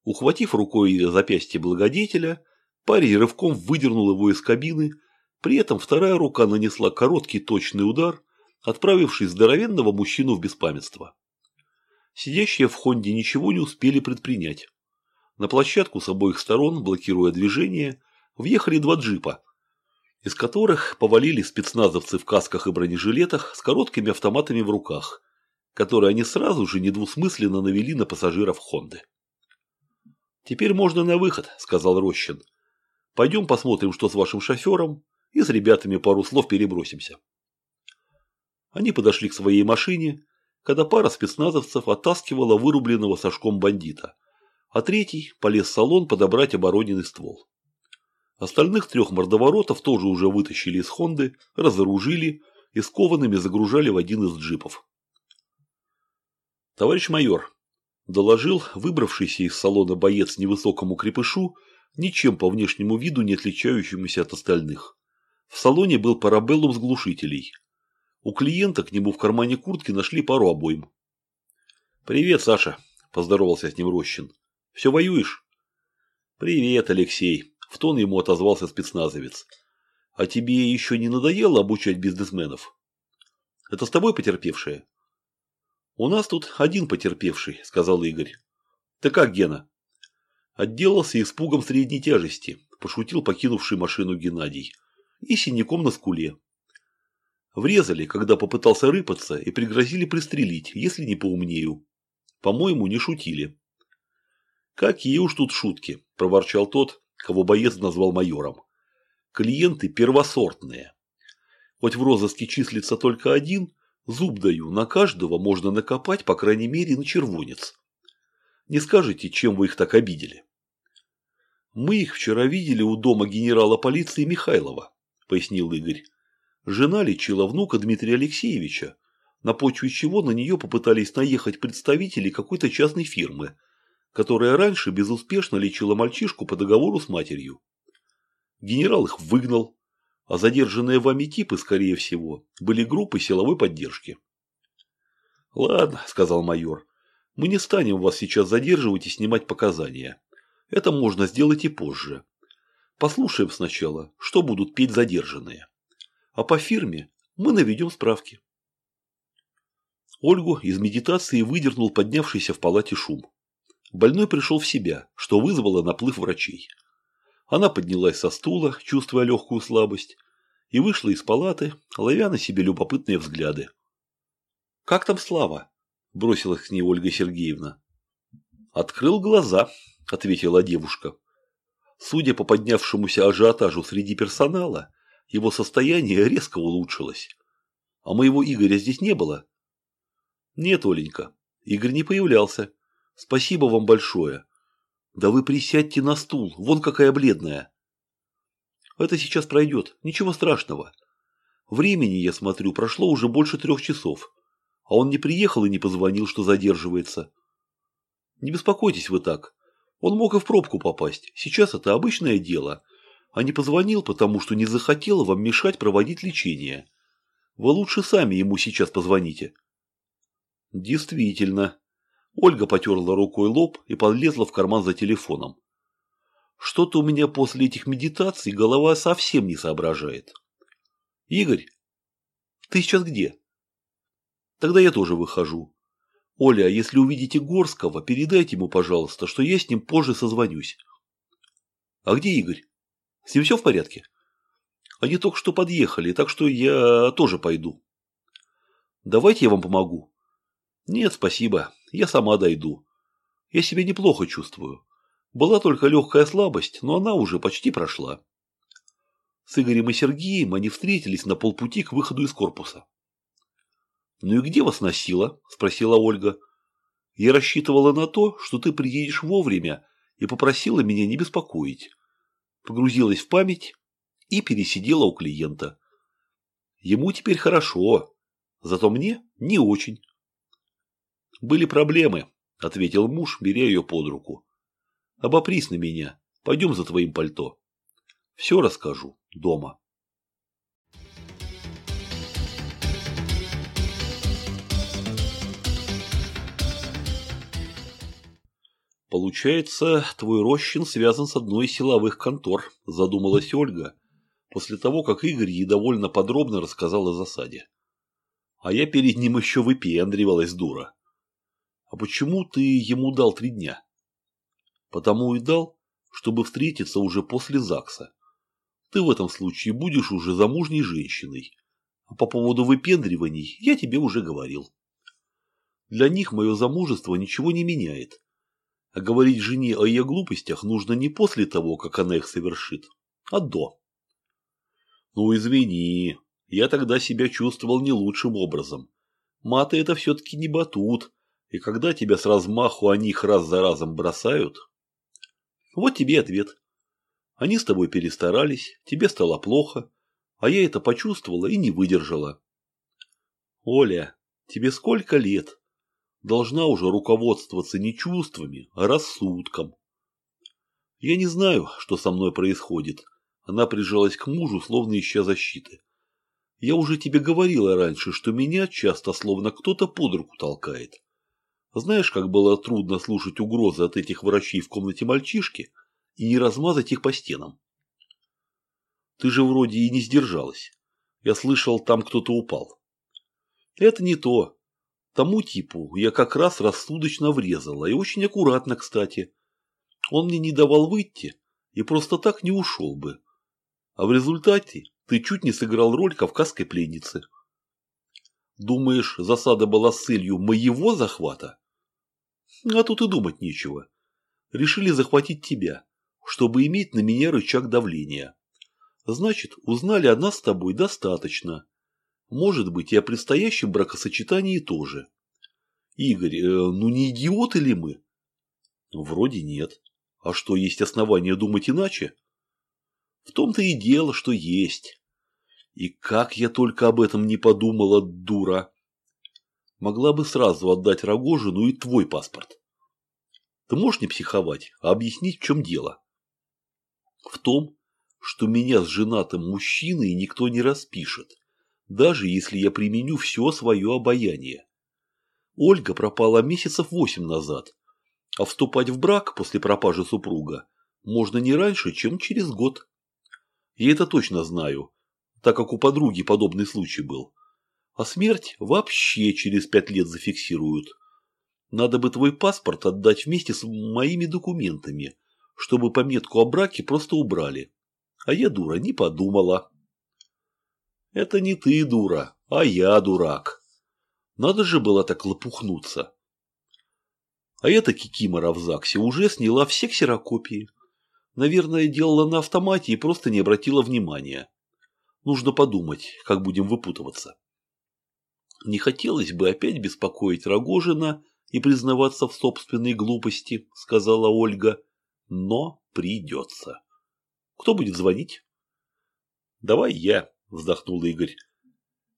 Ухватив рукой запястье благодетеля, парень рывком выдернул его из кабины, при этом вторая рука нанесла короткий точный удар, отправивший здоровенного мужчину в беспамятство. Сидящие в Хонде ничего не успели предпринять. На площадку с обоих сторон, блокируя движение, въехали два джипа, из которых повалили спецназовцы в касках и бронежилетах с короткими автоматами в руках, который они сразу же недвусмысленно навели на пассажиров Хонды. «Теперь можно на выход», – сказал Рощин. «Пойдем посмотрим, что с вашим шофером, и с ребятами пару слов перебросимся». Они подошли к своей машине, когда пара спецназовцев оттаскивала вырубленного сошком бандита, а третий полез в салон подобрать обороненный ствол. Остальных трех мордоворотов тоже уже вытащили из Хонды, разоружили и скованными загружали в один из джипов. «Товарищ майор», – доложил выбравшийся из салона боец невысокому крепышу, ничем по внешнему виду не отличающемуся от остальных. В салоне был парабеллум с глушителей. У клиента к нему в кармане куртки нашли пару обоим. «Привет, Саша», – поздоровался с ним Рощин. «Все воюешь?» «Привет, Алексей», – в тон ему отозвался спецназовец. «А тебе еще не надоело обучать бизнесменов?» «Это с тобой потерпевшие?» «У нас тут один потерпевший», – сказал Игорь. «Ты как, Гена?» Отделался испугом средней тяжести, пошутил покинувший машину Геннадий. И синяком на скуле. Врезали, когда попытался рыпаться, и пригрозили пристрелить, если не поумнею. По-моему, не шутили. «Какие уж тут шутки», – проворчал тот, кого боец назвал майором. «Клиенты первосортные. Хоть в розыске числится только один, Зуб даю, на каждого можно накопать, по крайней мере, на червонец. Не скажете, чем вы их так обидели? Мы их вчера видели у дома генерала полиции Михайлова, пояснил Игорь. Жена лечила внука Дмитрия Алексеевича, на почве чего на нее попытались наехать представители какой-то частной фирмы, которая раньше безуспешно лечила мальчишку по договору с матерью. Генерал их выгнал, а задержанные вами типы, скорее всего, были группы силовой поддержки. «Ладно», – сказал майор, – «мы не станем вас сейчас задерживать и снимать показания. Это можно сделать и позже. Послушаем сначала, что будут петь задержанные. А по фирме мы наведем справки». Ольгу из медитации выдернул поднявшийся в палате шум. Больной пришел в себя, что вызвало наплыв врачей. Она поднялась со стула, чувствуя легкую слабость, и вышла из палаты, ловя на себе любопытные взгляды. «Как там Слава?» – бросилась к ней Ольга Сергеевна. «Открыл глаза», – ответила девушка. Судя по поднявшемуся ажиотажу среди персонала, его состояние резко улучшилось. А моего Игоря здесь не было? Нет, Оленька, Игорь не появлялся. Спасибо вам большое. Да вы присядьте на стул, вон какая бледная. Это сейчас пройдет, ничего страшного. Времени, я смотрю, прошло уже больше трех часов. А он не приехал и не позвонил, что задерживается. Не беспокойтесь вы так. Он мог и в пробку попасть. Сейчас это обычное дело. А не позвонил, потому что не захотел вам мешать проводить лечение. Вы лучше сами ему сейчас позвоните. Действительно, Ольга потерла рукой лоб и подлезла в карман за телефоном. Что-то у меня после этих медитаций голова совсем не соображает. Игорь, ты сейчас где? Тогда я тоже выхожу. Оля, если увидите Горского, передайте ему, пожалуйста, что я с ним позже созвонюсь. А где Игорь? С ним все в порядке? Они только что подъехали, так что я тоже пойду. Давайте я вам помогу. Нет, спасибо. Я сама дойду. Я себя неплохо чувствую. Была только легкая слабость, но она уже почти прошла. С Игорем и Сергеем они встретились на полпути к выходу из корпуса. «Ну и где вас носило?» – спросила Ольга. «Я рассчитывала на то, что ты приедешь вовремя и попросила меня не беспокоить». Погрузилась в память и пересидела у клиента. Ему теперь хорошо, зато мне не очень. «Были проблемы», – ответил муж, беря ее под руку. «Обопрись на меня. Пойдем за твоим пальто. Все расскажу дома». «Получается, твой Рощин связан с одной из силовых контор», – задумалась Ольга, после того, как Игорь ей довольно подробно рассказал о засаде. А я перед ним еще выпендривалась, дура. А почему ты ему дал три дня? Потому и дал, чтобы встретиться уже после ЗАГСа. Ты в этом случае будешь уже замужней женщиной. А по поводу выпендриваний я тебе уже говорил. Для них мое замужество ничего не меняет. А говорить жене о ее глупостях нужно не после того, как она их совершит, а до. Ну, извини, я тогда себя чувствовал не лучшим образом. Маты это все-таки не батут, и когда тебя с размаху они их раз за разом бросают... Вот тебе ответ. Они с тобой перестарались, тебе стало плохо, а я это почувствовала и не выдержала. Оля, тебе сколько лет? Должна уже руководствоваться не чувствами, а рассудком. Я не знаю, что со мной происходит. Она прижалась к мужу, словно ища защиты. Я уже тебе говорила раньше, что меня часто словно кто-то под руку толкает. Знаешь, как было трудно слушать угрозы от этих врачей в комнате мальчишки и не размазать их по стенам? Ты же вроде и не сдержалась. Я слышал, там кто-то упал. Это не то. Тому типу я как раз рассудочно врезала, и очень аккуратно, кстати. Он мне не давал выйти и просто так не ушел бы. А в результате ты чуть не сыграл роль кавказской пленницы. Думаешь, засада была с целью моего захвата? А тут и думать нечего. Решили захватить тебя, чтобы иметь на меня рычаг давления. Значит, узнали о нас с тобой достаточно. Может быть, и о предстоящем бракосочетании тоже. Игорь, э, ну не идиоты ли мы? Вроде нет. А что, есть основания думать иначе? В том-то и дело, что есть. И как я только об этом не подумала, дура. Могла бы сразу отдать Рогожину и твой паспорт. Ты можешь не психовать, а объяснить, в чем дело? В том, что меня с женатым мужчиной никто не распишет, даже если я применю все свое обаяние. Ольга пропала месяцев восемь назад, а вступать в брак после пропажи супруга можно не раньше, чем через год. Я это точно знаю, так как у подруги подобный случай был. А смерть вообще через пять лет зафиксируют. Надо бы твой паспорт отдать вместе с моими документами, чтобы пометку о браке просто убрали. А я, дура, не подумала. Это не ты, дура, а я дурак. Надо же было так лопухнуться. А эта кикимора в ЗАГСе уже сняла все ксерокопии. Наверное, делала на автомате и просто не обратила внимания. Нужно подумать, как будем выпутываться. Не хотелось бы опять беспокоить Рогожина и признаваться в собственной глупости, сказала Ольга, но придется. Кто будет звонить? Давай я, вздохнул Игорь.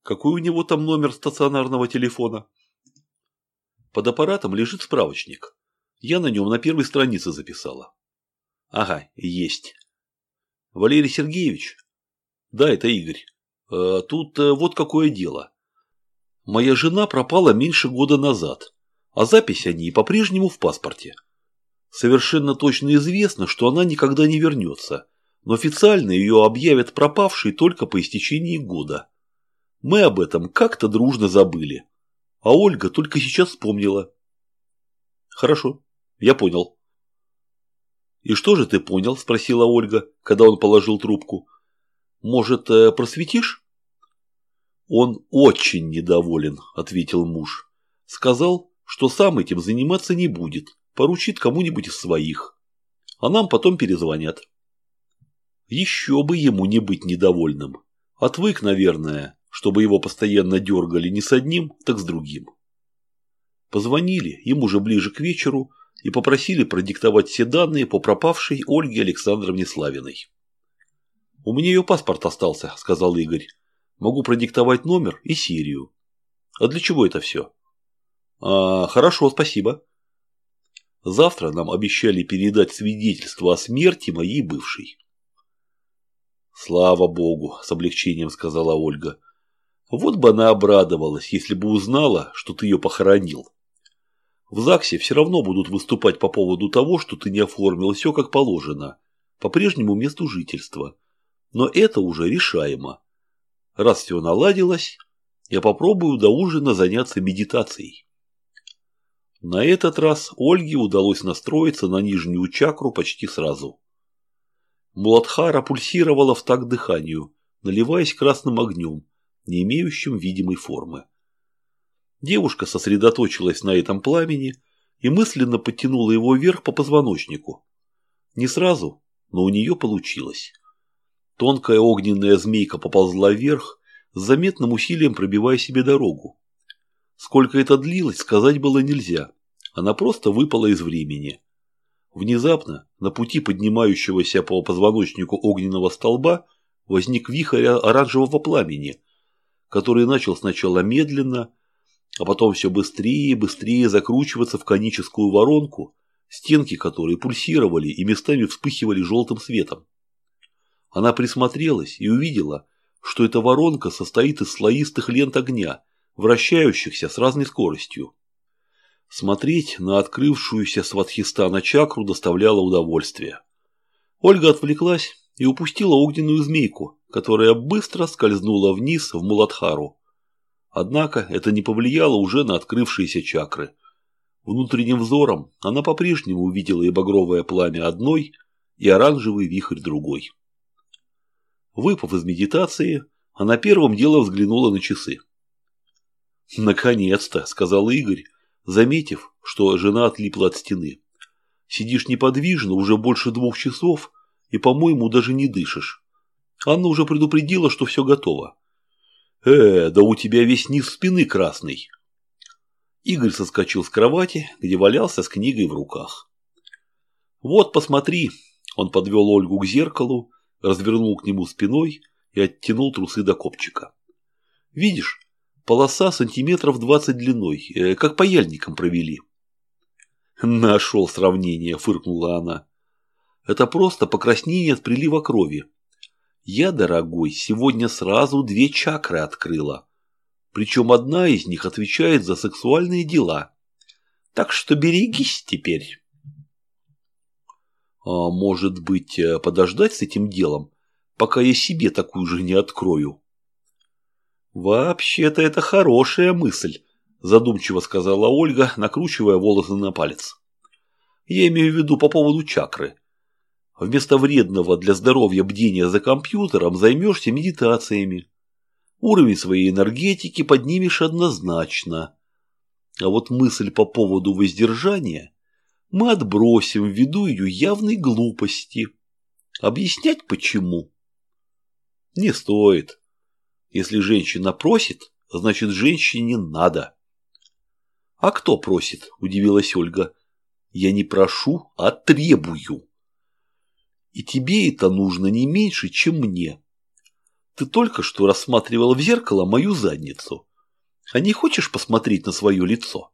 Какой у него там номер стационарного телефона? Под аппаратом лежит справочник. Я на нем на первой странице записала. Ага, есть. Валерий Сергеевич? Да, это Игорь. Э, тут э, вот какое дело. Моя жена пропала меньше года назад, а запись о ней по-прежнему в паспорте. Совершенно точно известно, что она никогда не вернется, но официально ее объявят пропавшей только по истечении года. Мы об этом как-то дружно забыли, а Ольга только сейчас вспомнила. Хорошо, я понял. «И что же ты понял?» – спросила Ольга, когда он положил трубку. «Может, э, просветишь?» «Он очень недоволен», – ответил муж. «Сказал, что сам этим заниматься не будет, поручит кому-нибудь из своих. А нам потом перезвонят». Еще бы ему не быть недовольным. Отвык, наверное, чтобы его постоянно дергали не с одним, так с другим. Позвонили, ему уже ближе к вечеру, и попросили продиктовать все данные по пропавшей Ольге Александровне Славиной. «У меня ее паспорт остался», – сказал Игорь. «Могу продиктовать номер и серию». «А для чего это все?» «А, хорошо, спасибо». Завтра нам обещали передать свидетельство о смерти моей бывшей. «Слава Богу!» – с облегчением сказала Ольга. «Вот бы она обрадовалась, если бы узнала, что ты ее похоронил». В ЗАГСе все равно будут выступать по поводу того, что ты не оформил все как положено, по прежнему месту жительства. Но это уже решаемо. Раз все наладилось, я попробую до ужина заняться медитацией. На этот раз Ольге удалось настроиться на нижнюю чакру почти сразу. Муладхара пульсировала в такт дыханию, наливаясь красным огнем, не имеющим видимой формы. Девушка сосредоточилась на этом пламени и мысленно подтянула его вверх по позвоночнику. Не сразу, но у нее получилось. Тонкая огненная змейка поползла вверх, с заметным усилием пробивая себе дорогу. Сколько это длилось, сказать было нельзя. Она просто выпала из времени. Внезапно на пути поднимающегося по позвоночнику огненного столба возник вихрь оранжевого пламени, который начал сначала медленно, а потом все быстрее и быстрее закручиваться в коническую воронку, стенки которой пульсировали и местами вспыхивали желтым светом. Она присмотрелась и увидела, что эта воронка состоит из слоистых лент огня, вращающихся с разной скоростью. Смотреть на открывшуюся сватхистана чакру доставляло удовольствие. Ольга отвлеклась и упустила огненную змейку, которая быстро скользнула вниз в Муладхару. Однако это не повлияло уже на открывшиеся чакры. Внутренним взором она по-прежнему увидела и багровое пламя одной, и оранжевый вихрь другой. Выпав из медитации, она первым делом взглянула на часы. «Наконец-то», — сказал Игорь, заметив, что жена отлипла от стены. «Сидишь неподвижно уже больше двух часов и, по-моему, даже не дышишь. Анна уже предупредила, что все готово». «Э, да у тебя весь низ спины красный». Игорь соскочил с кровати, где валялся с книгой в руках. «Вот, посмотри», – он подвел Ольгу к зеркалу, развернул к нему спиной и оттянул трусы до копчика. «Видишь, Полоса сантиметров двадцать длиной, э, как паяльником провели. Нашел сравнение, фыркнула она. Это просто покраснение от прилива крови. Я, дорогой, сегодня сразу две чакры открыла. Причем одна из них отвечает за сексуальные дела. Так что берегись теперь. А может быть, э, подождать с этим делом, пока я себе такую же не открою? «Вообще-то это хорошая мысль», – задумчиво сказала Ольга, накручивая волосы на палец. «Я имею в виду по поводу чакры. Вместо вредного для здоровья бдения за компьютером займешься медитациями. Уровень своей энергетики поднимешь однозначно. А вот мысль по поводу воздержания мы отбросим ввиду ее явной глупости. Объяснять почему? Не стоит. Если женщина просит, значит женщине надо. А кто просит? Удивилась Ольга. Я не прошу, а требую. И тебе это нужно не меньше, чем мне. Ты только что рассматривала в зеркало мою задницу. А не хочешь посмотреть на свое лицо?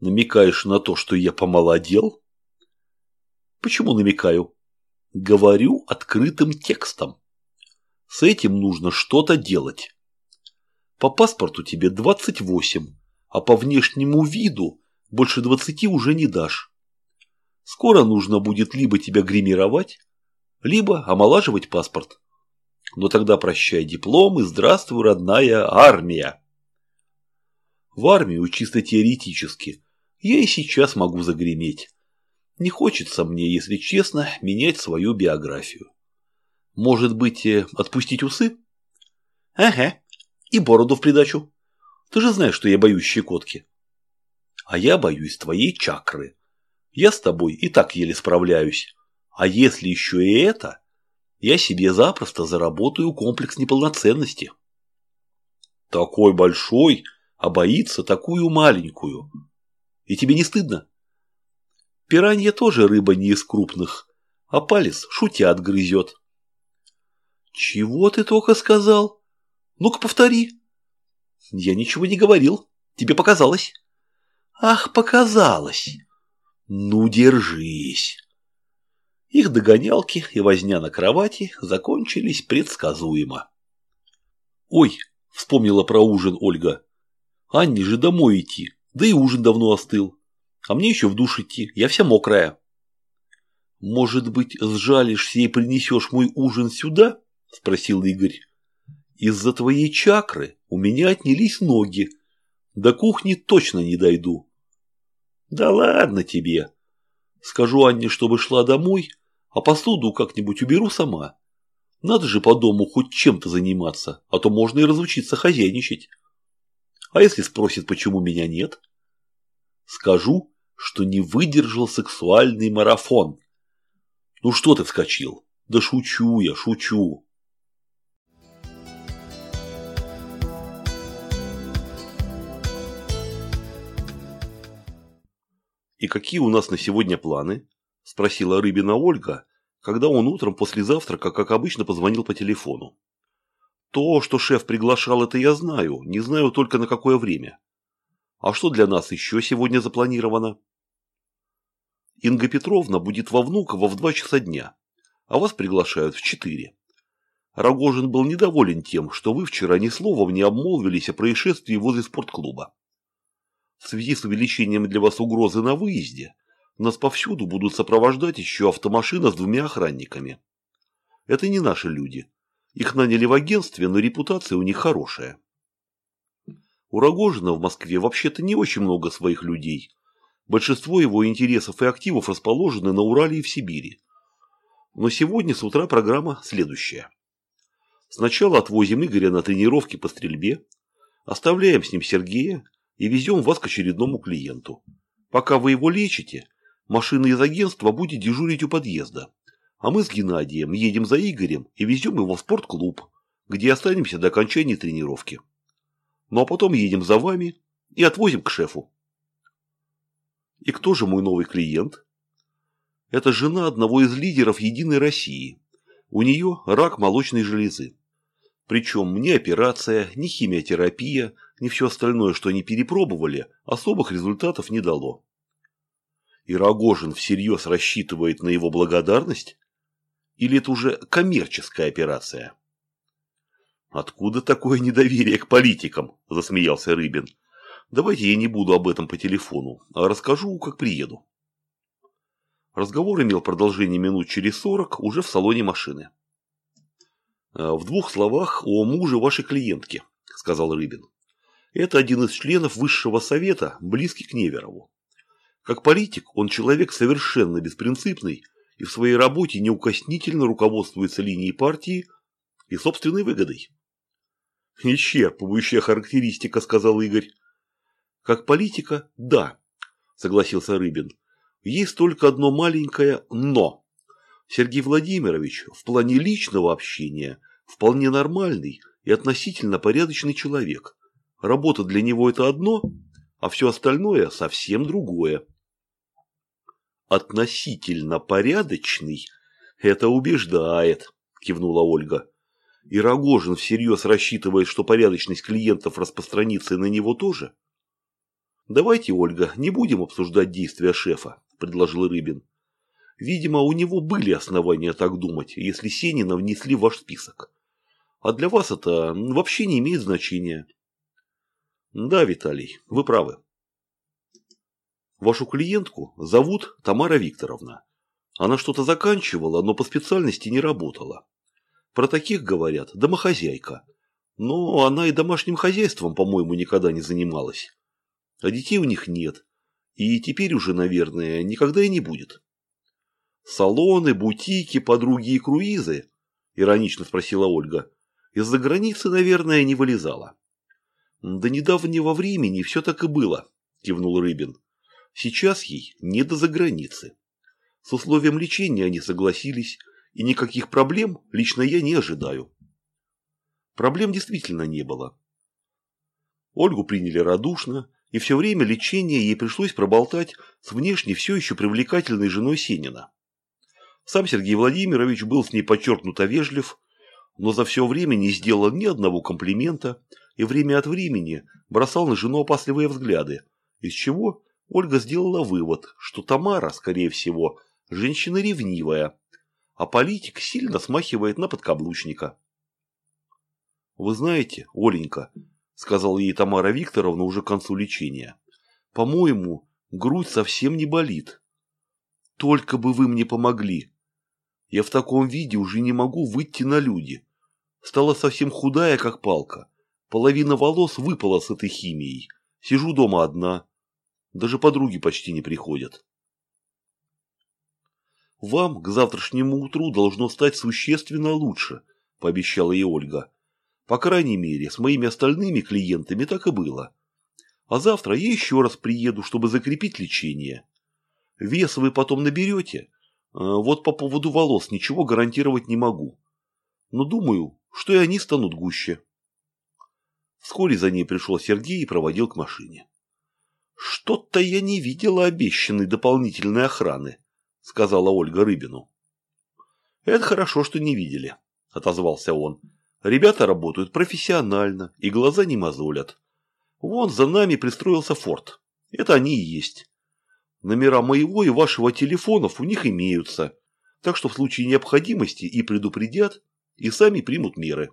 Намекаешь на то, что я помолодел? Почему намекаю? Говорю открытым текстом. С этим нужно что-то делать. По паспорту тебе 28, а по внешнему виду больше 20 уже не дашь. Скоро нужно будет либо тебя гримировать, либо омолаживать паспорт. Но тогда прощай диплом и здравствуй, родная армия. В армию чисто теоретически я и сейчас могу загреметь. Не хочется мне, если честно, менять свою биографию. Может быть, э, отпустить усы? Ага. И бороду в придачу. Ты же знаешь, что я боюсь щекотки. А я боюсь твоей чакры. Я с тобой и так еле справляюсь. А если еще и это, я себе запросто заработаю комплекс неполноценности. Такой большой, а боится такую маленькую. И тебе не стыдно? Пиранья тоже рыба не из крупных, а палец шутя отгрызет. «Чего ты только сказал? Ну-ка повтори». «Я ничего не говорил. Тебе показалось». «Ах, показалось. Ну, держись». Их догонялки и возня на кровати закончились предсказуемо. «Ой», — вспомнила про ужин Ольга. «Анне же домой идти, да и ужин давно остыл. А мне еще в душ идти, я вся мокрая». «Может быть, сжалишься и принесешь мой ужин сюда?» – спросил Игорь. «Из-за твоей чакры у меня отнялись ноги. До кухни точно не дойду». «Да ладно тебе. Скажу Анне, чтобы шла домой, а посуду как-нибудь уберу сама. Надо же по дому хоть чем-то заниматься, а то можно и разучиться хозяйничать». А если спросит, почему меня нет? Скажу, что не выдержал сексуальный марафон. Ну что ты вскочил? Да шучу я, шучу. «И какие у нас на сегодня планы?» – спросила Рыбина Ольга, когда он утром после завтрака, как обычно, позвонил по телефону. «То, что шеф приглашал, это я знаю, не знаю только на какое время. А что для нас еще сегодня запланировано?» «Инга Петровна будет во Внуково в два часа дня, а вас приглашают в четыре. Рогожин был недоволен тем, что вы вчера ни словом не обмолвились о происшествии возле спортклуба. В связи с увеличением для вас угрозы на выезде, нас повсюду будут сопровождать еще автомашина с двумя охранниками. Это не наши люди. Их наняли в агентстве, но репутация у них хорошая. У Рогожина в Москве вообще-то не очень много своих людей. Большинство его интересов и активов расположены на Урале и в Сибири. Но сегодня с утра программа следующая. Сначала отвозим Игоря на тренировки по стрельбе, оставляем с ним Сергея и везем вас к очередному клиенту. Пока вы его лечите, машина из агентства будет дежурить у подъезда, а мы с Геннадием едем за Игорем и везем его в спортклуб, где останемся до окончания тренировки. Ну а потом едем за вами и отвозим к шефу. И кто же мой новый клиент? Это жена одного из лидеров Единой России. У нее рак молочной железы. Причем ни операция, ни химиотерапия, ни все остальное, что они перепробовали, особых результатов не дало. И Рогожин всерьез рассчитывает на его благодарность? Или это уже коммерческая операция? «Откуда такое недоверие к политикам?» – засмеялся Рыбин. «Давайте я не буду об этом по телефону, а расскажу, как приеду». Разговор имел продолжение минут через сорок уже в салоне машины. «Э, «В двух словах о муже вашей клиентки», – сказал Рыбин. «Это один из членов высшего совета, близкий к Неверову. Как политик он человек совершенно беспринципный и в своей работе неукоснительно руководствуется линией партии и собственной выгодой». «Исчерпывающая характеристика», – сказал Игорь. «Как политика – да», – согласился Рыбин. «Есть только одно маленькое «но». Сергей Владимирович в плане личного общения вполне нормальный и относительно порядочный человек. Работа для него это одно, а все остальное совсем другое. Относительно порядочный – это убеждает, кивнула Ольга. И Рогожин всерьез рассчитывает, что порядочность клиентов распространится и на него тоже? Давайте, Ольга, не будем обсуждать действия шефа, предложил Рыбин. Видимо, у него были основания так думать, если Сенина внесли в ваш список. А для вас это вообще не имеет значения. Да, Виталий, вы правы. Вашу клиентку зовут Тамара Викторовна. Она что-то заканчивала, но по специальности не работала. Про таких говорят домохозяйка. Но она и домашним хозяйством, по-моему, никогда не занималась. А детей у них нет. И теперь уже, наверное, никогда и не будет. Салоны, бутики, подруги и круизы? Иронично спросила Ольга. Из-за границы, наверное, не вылезала. До недавнего времени все так и было, кивнул Рыбин. Сейчас ей не до заграницы. С условием лечения они согласились, и никаких проблем лично я не ожидаю. Проблем действительно не было. Ольгу приняли радушно, и все время лечения ей пришлось проболтать с внешне все еще привлекательной женой Сенина. Сам Сергей Владимирович был с ней подчеркнуто вежлив, но за все время не сделал ни одного комплимента и время от времени бросал на жену опасливые взгляды, из чего Ольга сделала вывод, что Тамара, скорее всего, женщина ревнивая, а политик сильно смахивает на подкаблучника. «Вы знаете, Оленька», – сказала ей Тамара Викторовна уже к концу лечения, – «по-моему, грудь совсем не болит. Только бы вы мне помогли. Я в таком виде уже не могу выйти на люди. Стала совсем худая, как палка. Половина волос выпала с этой химией. Сижу дома одна. Даже подруги почти не приходят. Вам к завтрашнему утру должно стать существенно лучше, пообещала ей Ольга. По крайней мере, с моими остальными клиентами так и было. А завтра я еще раз приеду, чтобы закрепить лечение. Вес вы потом наберете. А вот по поводу волос ничего гарантировать не могу. Но думаю, что и они станут гуще. Вскоре за ней пришел Сергей и проводил к машине. «Что-то я не видела обещанной дополнительной охраны», — сказала Ольга Рыбину. «Это хорошо, что не видели», — отозвался он. «Ребята работают профессионально и глаза не мозолят. Вон за нами пристроился форт. Это они и есть. Номера моего и вашего телефонов у них имеются, так что в случае необходимости и предупредят, и сами примут меры».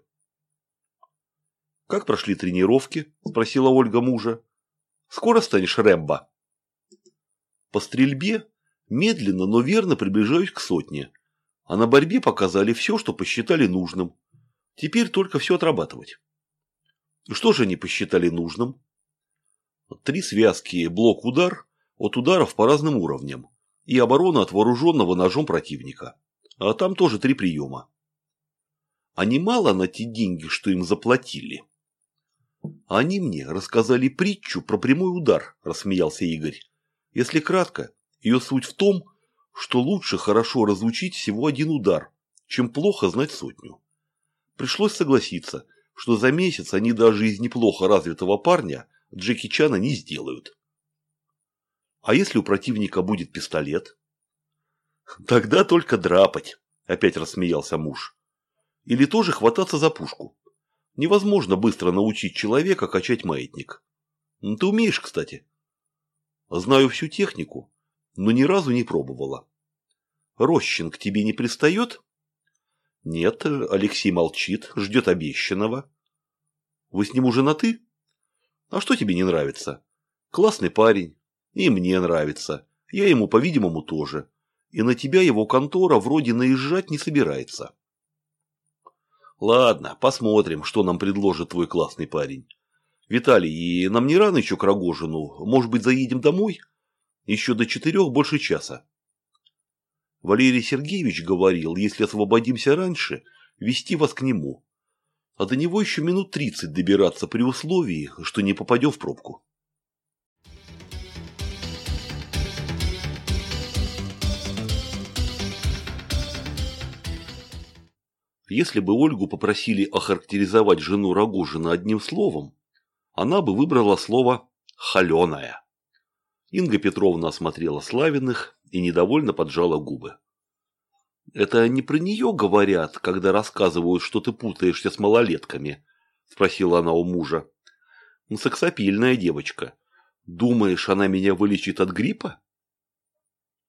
«Как прошли тренировки?» – спросила Ольга мужа. Скоро станешь Рэмбо?» По стрельбе медленно, но верно приближаюсь к сотне. А на борьбе показали все, что посчитали нужным. Теперь только все отрабатывать. Что же они посчитали нужным? Три связки блок-удар от ударов по разным уровням и оборона от вооруженного ножом противника. А там тоже три приема. А немало на те деньги, что им заплатили? Они мне рассказали притчу про прямой удар, рассмеялся Игорь. Если кратко, ее суть в том, что лучше хорошо разучить всего один удар, чем плохо знать сотню. Пришлось согласиться, что за месяц они даже из неплохо развитого парня Джеки Чана не сделают. А если у противника будет пистолет? Тогда только драпать, опять рассмеялся муж. Или тоже хвататься за пушку. Невозможно быстро научить человека качать маятник. Ты умеешь, кстати? Знаю всю технику, но ни разу не пробовала. Рощин к тебе не пристает? Нет, Алексей молчит, ждет обещанного. Вы с ним уже на «ты»? А что тебе не нравится? Классный парень. И мне нравится. Я ему, по-видимому, тоже. И на тебя его контора вроде наезжать не собирается. Ладно, посмотрим, что нам предложит твой классный парень. Виталий, и нам не рано еще к Рогожину? Может быть, заедем домой? Еще до четырех больше часа. Валерий Сергеевич говорил, если освободимся раньше, вести вас к нему. А до него еще минут тридцать добираться при условии, что не попадем в пробку. Если бы Ольгу попросили охарактеризовать жену Рогожина одним словом, она бы выбрала слово «холеная». Инга Петровна осмотрела Славиных и недовольно поджала губы. «Это не про нее говорят, когда рассказывают, что ты путаешься с малолетками?» – спросила она у мужа. «Сексапильная девочка. Думаешь, она меня вылечит от гриппа?»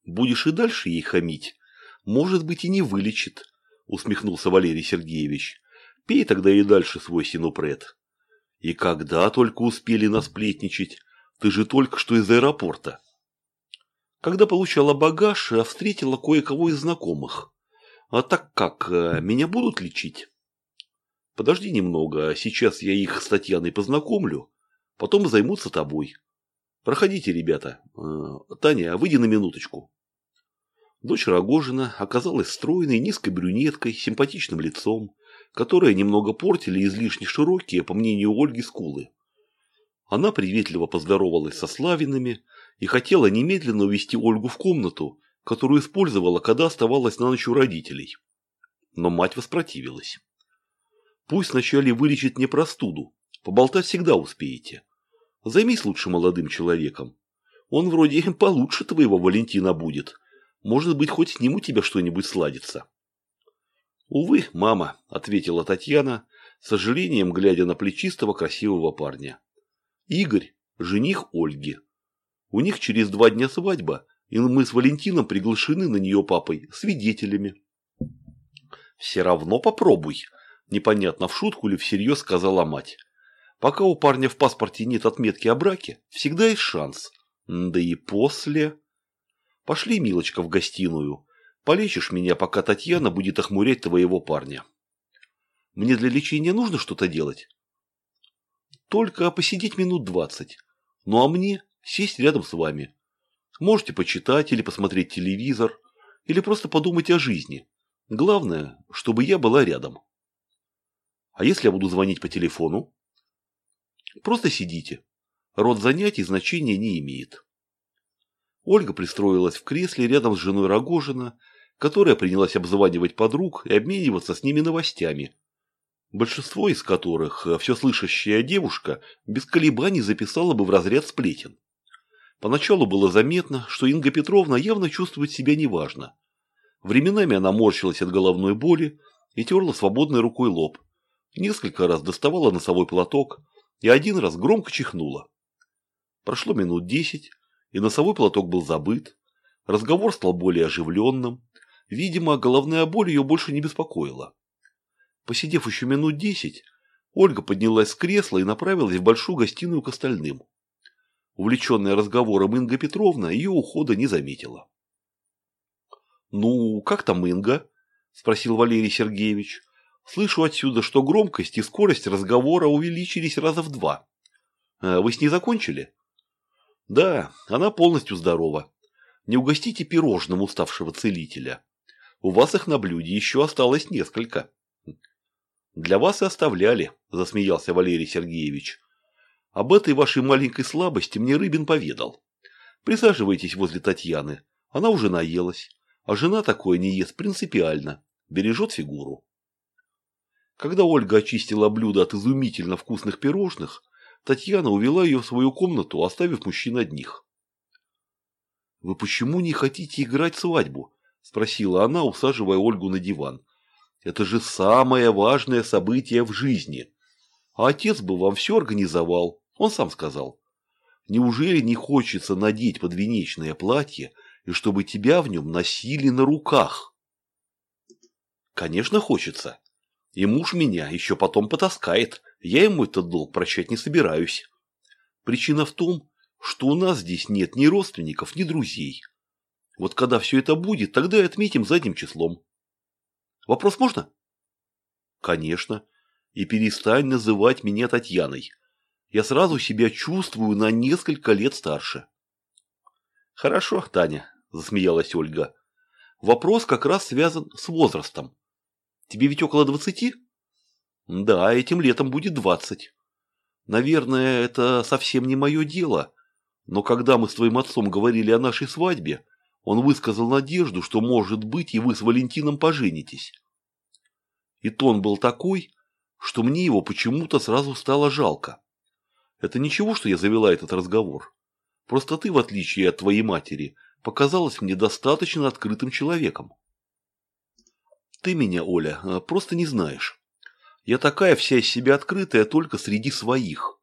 «Будешь и дальше ей хамить. Может быть, и не вылечит», – усмехнулся Валерий Сергеевич. «Пей тогда и дальше свой синупред». «И когда только успели насплетничать? Ты же только что из аэропорта». Когда получала багаж, а встретила кое-кого из знакомых. А так как, э, меня будут лечить? Подожди немного, сейчас я их с Татьяной познакомлю, потом займутся тобой. Проходите, ребята. Э, Таня, выйди на минуточку. Дочь Рогожина оказалась стройной, низкой брюнеткой, симпатичным лицом, которое немного портили излишне широкие, по мнению Ольги, скулы. Она приветливо поздоровалась со Славинами и хотела немедленно увести Ольгу в комнату, которую использовала, когда оставалась на ночь у родителей. Но мать воспротивилась. «Пусть вначале вылечит мне простуду, поболтать всегда успеете. Займись лучше молодым человеком. Он вроде получше твоего Валентина будет, может быть, хоть с ним у тебя что-нибудь сладится. Увы, мама, ответила Татьяна, с сожалением глядя на плечистого красивого парня. Игорь, жених Ольги. У них через два дня свадьба, и мы с Валентином приглашены на нее папой свидетелями. Все равно попробуй, непонятно в шутку или всерьез сказала мать. Пока у парня в паспорте нет отметки о браке, всегда есть шанс. Да и после... Пошли, милочка, в гостиную. Полечишь меня, пока Татьяна будет охмурять твоего парня. Мне для лечения нужно что-то делать? Только посидеть минут двадцать. Ну а мне сесть рядом с вами. Можете почитать или посмотреть телевизор, или просто подумать о жизни. Главное, чтобы я была рядом. А если я буду звонить по телефону? Просто сидите. Род занятий значения не имеет. Ольга пристроилась в кресле рядом с женой Рогожина, которая принялась обзванивать подруг и обмениваться с ними новостями, большинство из которых э, все слышащая девушка без колебаний записала бы в разряд сплетен. Поначалу было заметно, что Инга Петровна явно чувствует себя неважно. Временами она морщилась от головной боли и терла свободной рукой лоб. Несколько раз доставала носовой платок и один раз громко чихнула. Прошло минут десять, и носовой платок был забыт. Разговор стал более оживленным. Видимо, головная боль ее больше не беспокоила. Посидев еще минут десять, Ольга поднялась с кресла и направилась в большую гостиную к остальным. Увлеченная разговором Инга Петровна ее ухода не заметила. «Ну, как там Инга?» – спросил Валерий Сергеевич. «Слышу отсюда, что громкость и скорость разговора увеличились раза в два. А вы с ней закончили?» «Да, она полностью здорова. Не угостите пирожным уставшего целителя. У вас их на блюде еще осталось несколько». «Для вас и оставляли», – засмеялся Валерий Сергеевич. «Об этой вашей маленькой слабости мне Рыбин поведал. Присаживайтесь возле Татьяны. Она уже наелась. А жена такое не ест принципиально. Бережет фигуру». Когда Ольга очистила блюдо от изумительно вкусных пирожных, Татьяна увела ее в свою комнату, оставив мужчин одних. «Вы почему не хотите играть свадьбу?» – спросила она, усаживая Ольгу на диван. Это же самое важное событие в жизни. А отец бы вам все организовал, он сам сказал. Неужели не хочется надеть подвенечное платье, и чтобы тебя в нем носили на руках? Конечно, хочется. И муж меня еще потом потаскает, я ему этот долг прощать не собираюсь. Причина в том, что у нас здесь нет ни родственников, ни друзей. Вот когда все это будет, тогда и отметим задним числом. Вопрос можно? Конечно. И перестань называть меня Татьяной. Я сразу себя чувствую на несколько лет старше. Хорошо, Таня, засмеялась Ольга. Вопрос как раз связан с возрастом. Тебе ведь около двадцати? Да, этим летом будет двадцать. Наверное, это совсем не мое дело. Но когда мы с твоим отцом говорили о нашей свадьбе, он высказал надежду, что, может быть, и вы с Валентином поженитесь. И тон был такой, что мне его почему-то сразу стало жалко. Это ничего, что я завела этот разговор. Просто ты, в отличие от твоей матери, показалась мне достаточно открытым человеком. Ты меня, Оля, просто не знаешь. Я такая вся из себя открытая только среди своих.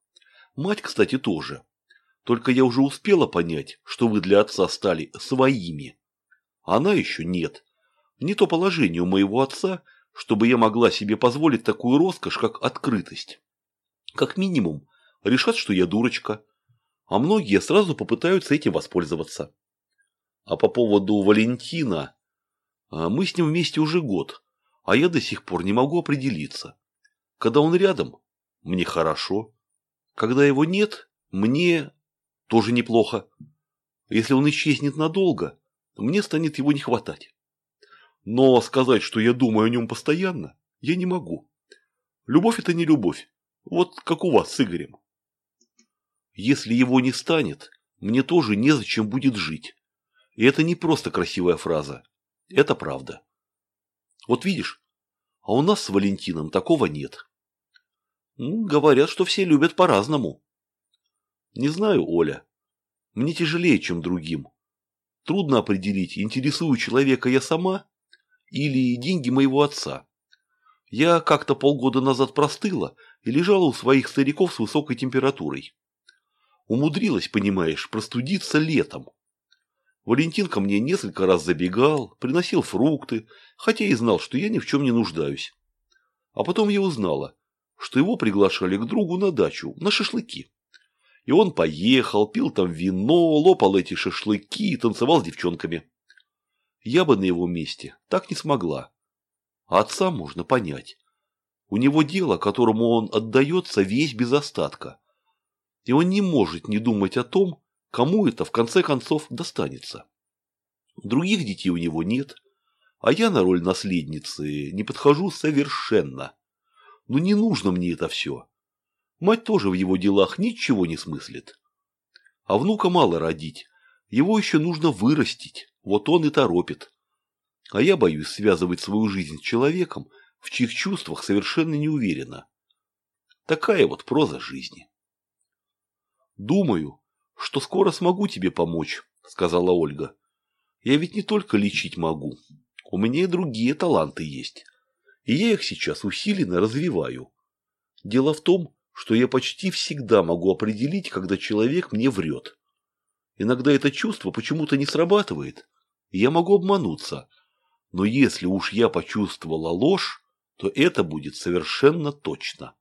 Мать, кстати, тоже. Только я уже успела понять, что вы для отца стали своими. Она еще нет. Не то положение у моего отца, чтобы я могла себе позволить такую роскошь, как открытость. Как минимум, решат, что я дурочка, а многие сразу попытаются этим воспользоваться. А по поводу Валентина, а, мы с ним вместе уже год, а я до сих пор не могу определиться. Когда он рядом, мне хорошо. Когда его нет, мне тоже неплохо. Если он исчезнет надолго, мне станет его не хватать. Но сказать, что я думаю о нем постоянно, я не могу. Любовь – это не любовь. Вот как у вас с Игорем. Если его не станет, мне тоже незачем будет жить. И это не просто красивая фраза. Это правда. Вот видишь, а у нас с Валентином такого нет. Ну, говорят, что все любят по-разному. Не знаю, Оля. Мне тяжелее, чем другим. Трудно определить, интересую человека я сама или деньги моего отца. Я как-то полгода назад простыла и лежала у своих стариков с высокой температурой. Умудрилась, понимаешь, простудиться летом. Валентин ко мне несколько раз забегал, приносил фрукты, хотя и знал, что я ни в чем не нуждаюсь. А потом я узнала, что его приглашали к другу на дачу, на шашлыки. И он поехал, пил там вино, лопал эти шашлыки и танцевал с девчонками. Я бы на его месте так не смогла. А отца можно понять. У него дело, которому он отдается весь без остатка. И он не может не думать о том, кому это в конце концов достанется. Других детей у него нет, а я на роль наследницы не подхожу совершенно. Но не нужно мне это все. Мать тоже в его делах ничего не смыслит. А внука мало родить. Его еще нужно вырастить. Вот он и торопит. А я боюсь связывать свою жизнь с человеком, в чьих чувствах совершенно не уверена. Такая вот проза жизни. Думаю, что скоро смогу тебе помочь, сказала Ольга. Я ведь не только лечить могу. У меня и другие таланты есть. И я их сейчас усиленно развиваю. Дело в том, что я почти всегда могу определить, когда человек мне врет. Иногда это чувство почему-то не срабатывает, и я могу обмануться. Но если уж я почувствовала ложь, то это будет совершенно точно.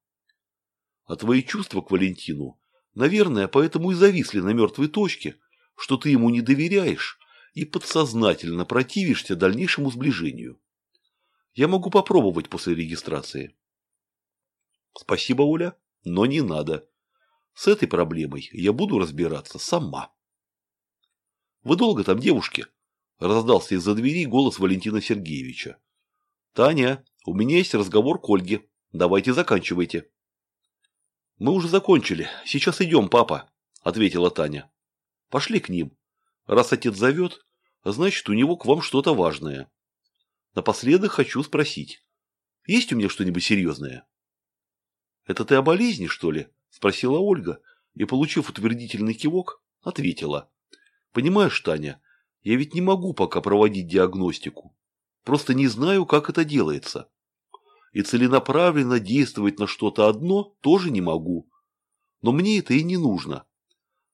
А твои чувства к Валентину, наверное, поэтому и зависли на мертвой точке, что ты ему не доверяешь и подсознательно противишься дальнейшему сближению. Я могу попробовать после регистрации. Спасибо, Оля, но не надо. С этой проблемой я буду разбираться сама. Вы долго там, девушки? Раздался из-за двери голос Валентина Сергеевича. Таня, у меня есть разговор к Ольге. Давайте заканчивайте. Мы уже закончили. Сейчас идем, папа, ответила Таня. Пошли к ним. Раз отец зовет, значит, у него к вам что-то важное. Напоследок хочу спросить. Есть у меня что-нибудь серьезное? Это ты о болезни, что ли? Спросила Ольга и, получив утвердительный кивок, ответила. Понимаешь, Таня, я ведь не могу пока проводить диагностику. Просто не знаю, как это делается. И целенаправленно действовать на что-то одно тоже не могу. Но мне это и не нужно.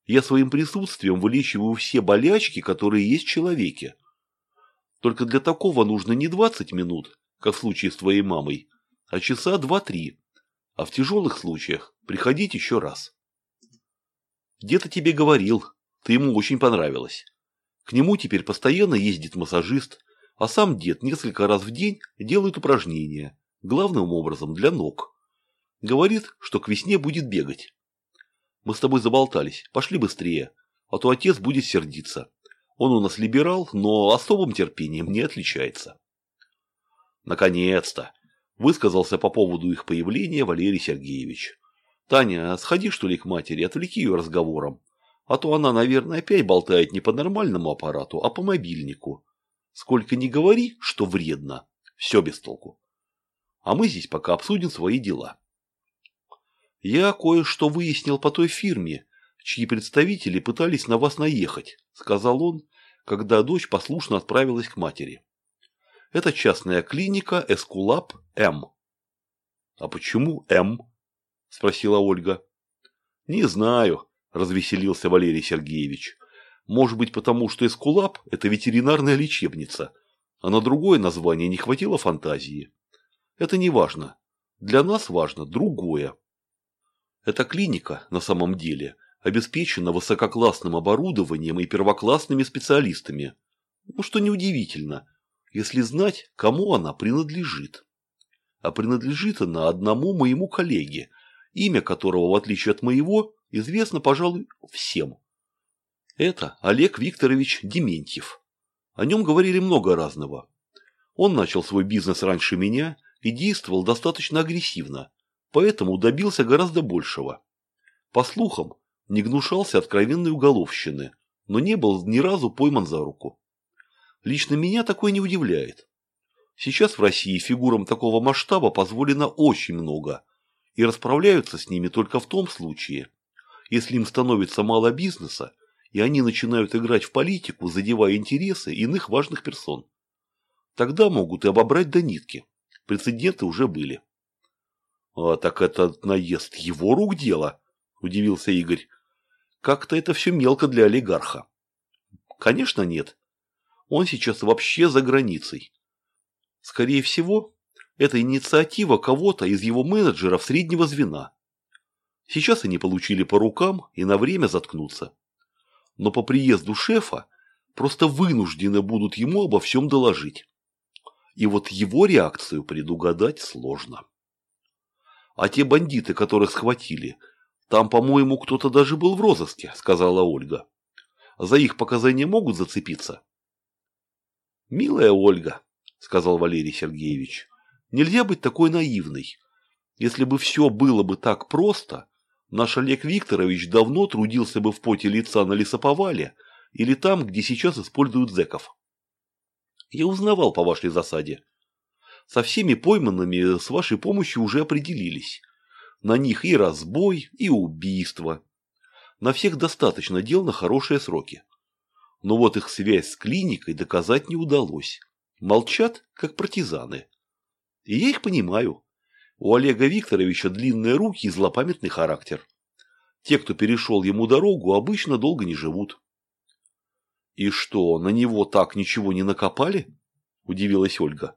Я своим присутствием вылечиваю все болячки, которые есть в человеке. Только для такого нужно не 20 минут, как в случае с твоей мамой, а часа два-три. А в тяжелых случаях приходить еще раз. Где-то тебе говорил, ты ему очень понравилась. К нему теперь постоянно ездит массажист, а сам дед несколько раз в день делает упражнения, главным образом для ног. Говорит, что к весне будет бегать. Мы с тобой заболтались, пошли быстрее, а то отец будет сердиться. Он у нас либерал, но особым терпением не отличается. Наконец-то! Высказался по поводу их появления Валерий Сергеевич. Таня, сходи что ли к матери, отвлеки ее разговором. А то она, наверное, опять болтает не по нормальному аппарату, а по мобильнику. Сколько ни говори, что вредно, все без толку. А мы здесь пока обсудим свои дела. Я кое-что выяснил по той фирме, чьи представители пытались на вас наехать, сказал он, когда дочь послушно отправилась к матери. Это частная клиника Эскулап М. А почему М? спросила Ольга. Не знаю, развеселился Валерий Сергеевич. Может быть, потому что Эскулап – это ветеринарная лечебница, а на другое название не хватило фантазии. Это не важно. Для нас важно другое. Эта клиника, на самом деле, обеспечена высококлассным оборудованием и первоклассными специалистами. Ну, что неудивительно, если знать, кому она принадлежит. А принадлежит она одному моему коллеге, имя которого, в отличие от моего, известно, пожалуй, всем. Это Олег Викторович Дементьев. О нем говорили много разного. Он начал свой бизнес раньше меня и действовал достаточно агрессивно, поэтому добился гораздо большего. По слухам, не гнушался откровенной уголовщины, но не был ни разу пойман за руку. Лично меня такое не удивляет. Сейчас в России фигурам такого масштаба позволено очень много, и расправляются с ними только в том случае, если им становится мало бизнеса, и они начинают играть в политику, задевая интересы иных важных персон. Тогда могут и обобрать до нитки. Прецеденты уже были. «А так это наезд его рук дело?» – удивился Игорь. «Как-то это все мелко для олигарха». «Конечно нет. Он сейчас вообще за границей. Скорее всего, это инициатива кого-то из его менеджеров среднего звена. Сейчас они получили по рукам и на время заткнутся. Но по приезду шефа просто вынуждены будут ему обо всем доложить. И вот его реакцию предугадать сложно. А те бандиты, которых схватили, там, по-моему, кто-то даже был в розыске, сказала Ольга. За их показания могут зацепиться? Милая Ольга, сказал Валерий Сергеевич, нельзя быть такой наивной. Если бы все было бы так просто, Наш Олег Викторович давно трудился бы в поте лица на лесоповале или там, где сейчас используют зэков. Я узнавал по вашей засаде. Со всеми пойманными с вашей помощью уже определились. На них и разбой, и убийство. На всех достаточно дел на хорошие сроки. Но вот их связь с клиникой доказать не удалось. Молчат, как партизаны. И я их понимаю. У Олега Викторовича длинные руки и злопамятный характер. Те, кто перешел ему дорогу, обычно долго не живут. «И что, на него так ничего не накопали?» – удивилась Ольга.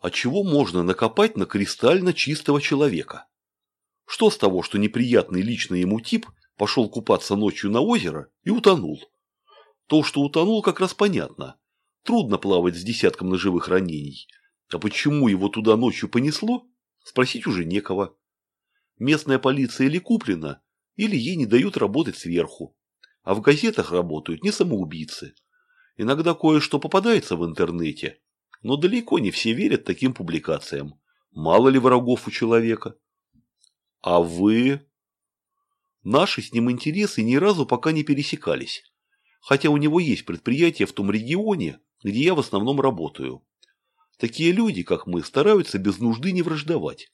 «А чего можно накопать на кристально чистого человека? Что с того, что неприятный лично ему тип пошел купаться ночью на озеро и утонул? То, что утонул, как раз понятно. Трудно плавать с десятком ножевых ранений. А почему его туда ночью понесло, спросить уже некого. Местная полиция или куплена, или ей не дают работать сверху. А в газетах работают не самоубийцы. Иногда кое-что попадается в интернете, но далеко не все верят таким публикациям. Мало ли врагов у человека. А вы... Наши с ним интересы ни разу пока не пересекались. Хотя у него есть предприятие в том регионе, где я в основном работаю. Такие люди, как мы, стараются без нужды не враждовать.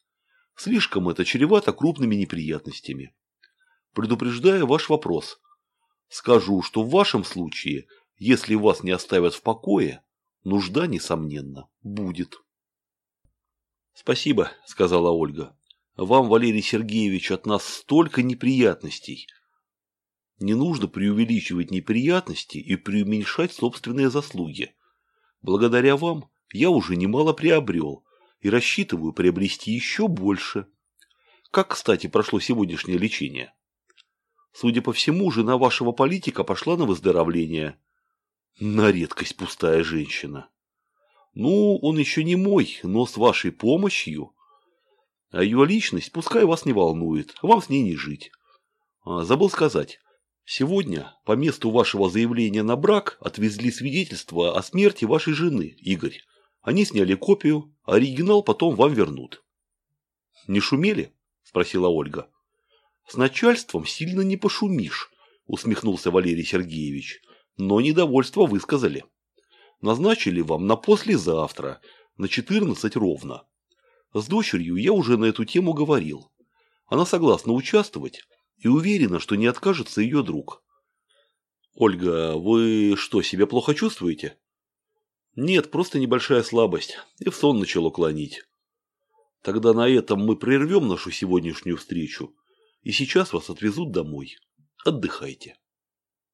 Слишком это чревато крупными неприятностями. Предупреждая ваш вопрос, скажу, что в вашем случае, если вас не оставят в покое, нужда, несомненно, будет. Спасибо, сказала Ольга. Вам, Валерий Сергеевич, от нас столько неприятностей. Не нужно преувеличивать неприятности и преуменьшать собственные заслуги. Благодаря вам я уже немало приобрел и рассчитываю приобрести еще больше. Как, кстати, прошло сегодняшнее лечение? Судя по всему, жена вашего политика пошла на выздоровление. На редкость пустая женщина. Ну, он еще не мой, но с вашей помощью. А ее личность пускай вас не волнует, вам с ней не жить. А, забыл сказать, сегодня по месту вашего заявления на брак отвезли свидетельство о смерти вашей жены, Игорь. Они сняли копию, оригинал потом вам вернут. Не шумели? Спросила Ольга. С начальством сильно не пошумишь, усмехнулся Валерий Сергеевич. Но недовольство высказали. Назначили вам на послезавтра, на 14 ровно. С дочерью я уже на эту тему говорил. Она согласна участвовать и уверена, что не откажется ее друг. Ольга, вы что, себя плохо чувствуете? Нет, просто небольшая слабость, и в сон начало клонить. Тогда на этом мы прервем нашу сегодняшнюю встречу, и сейчас вас отвезут домой. Отдыхайте.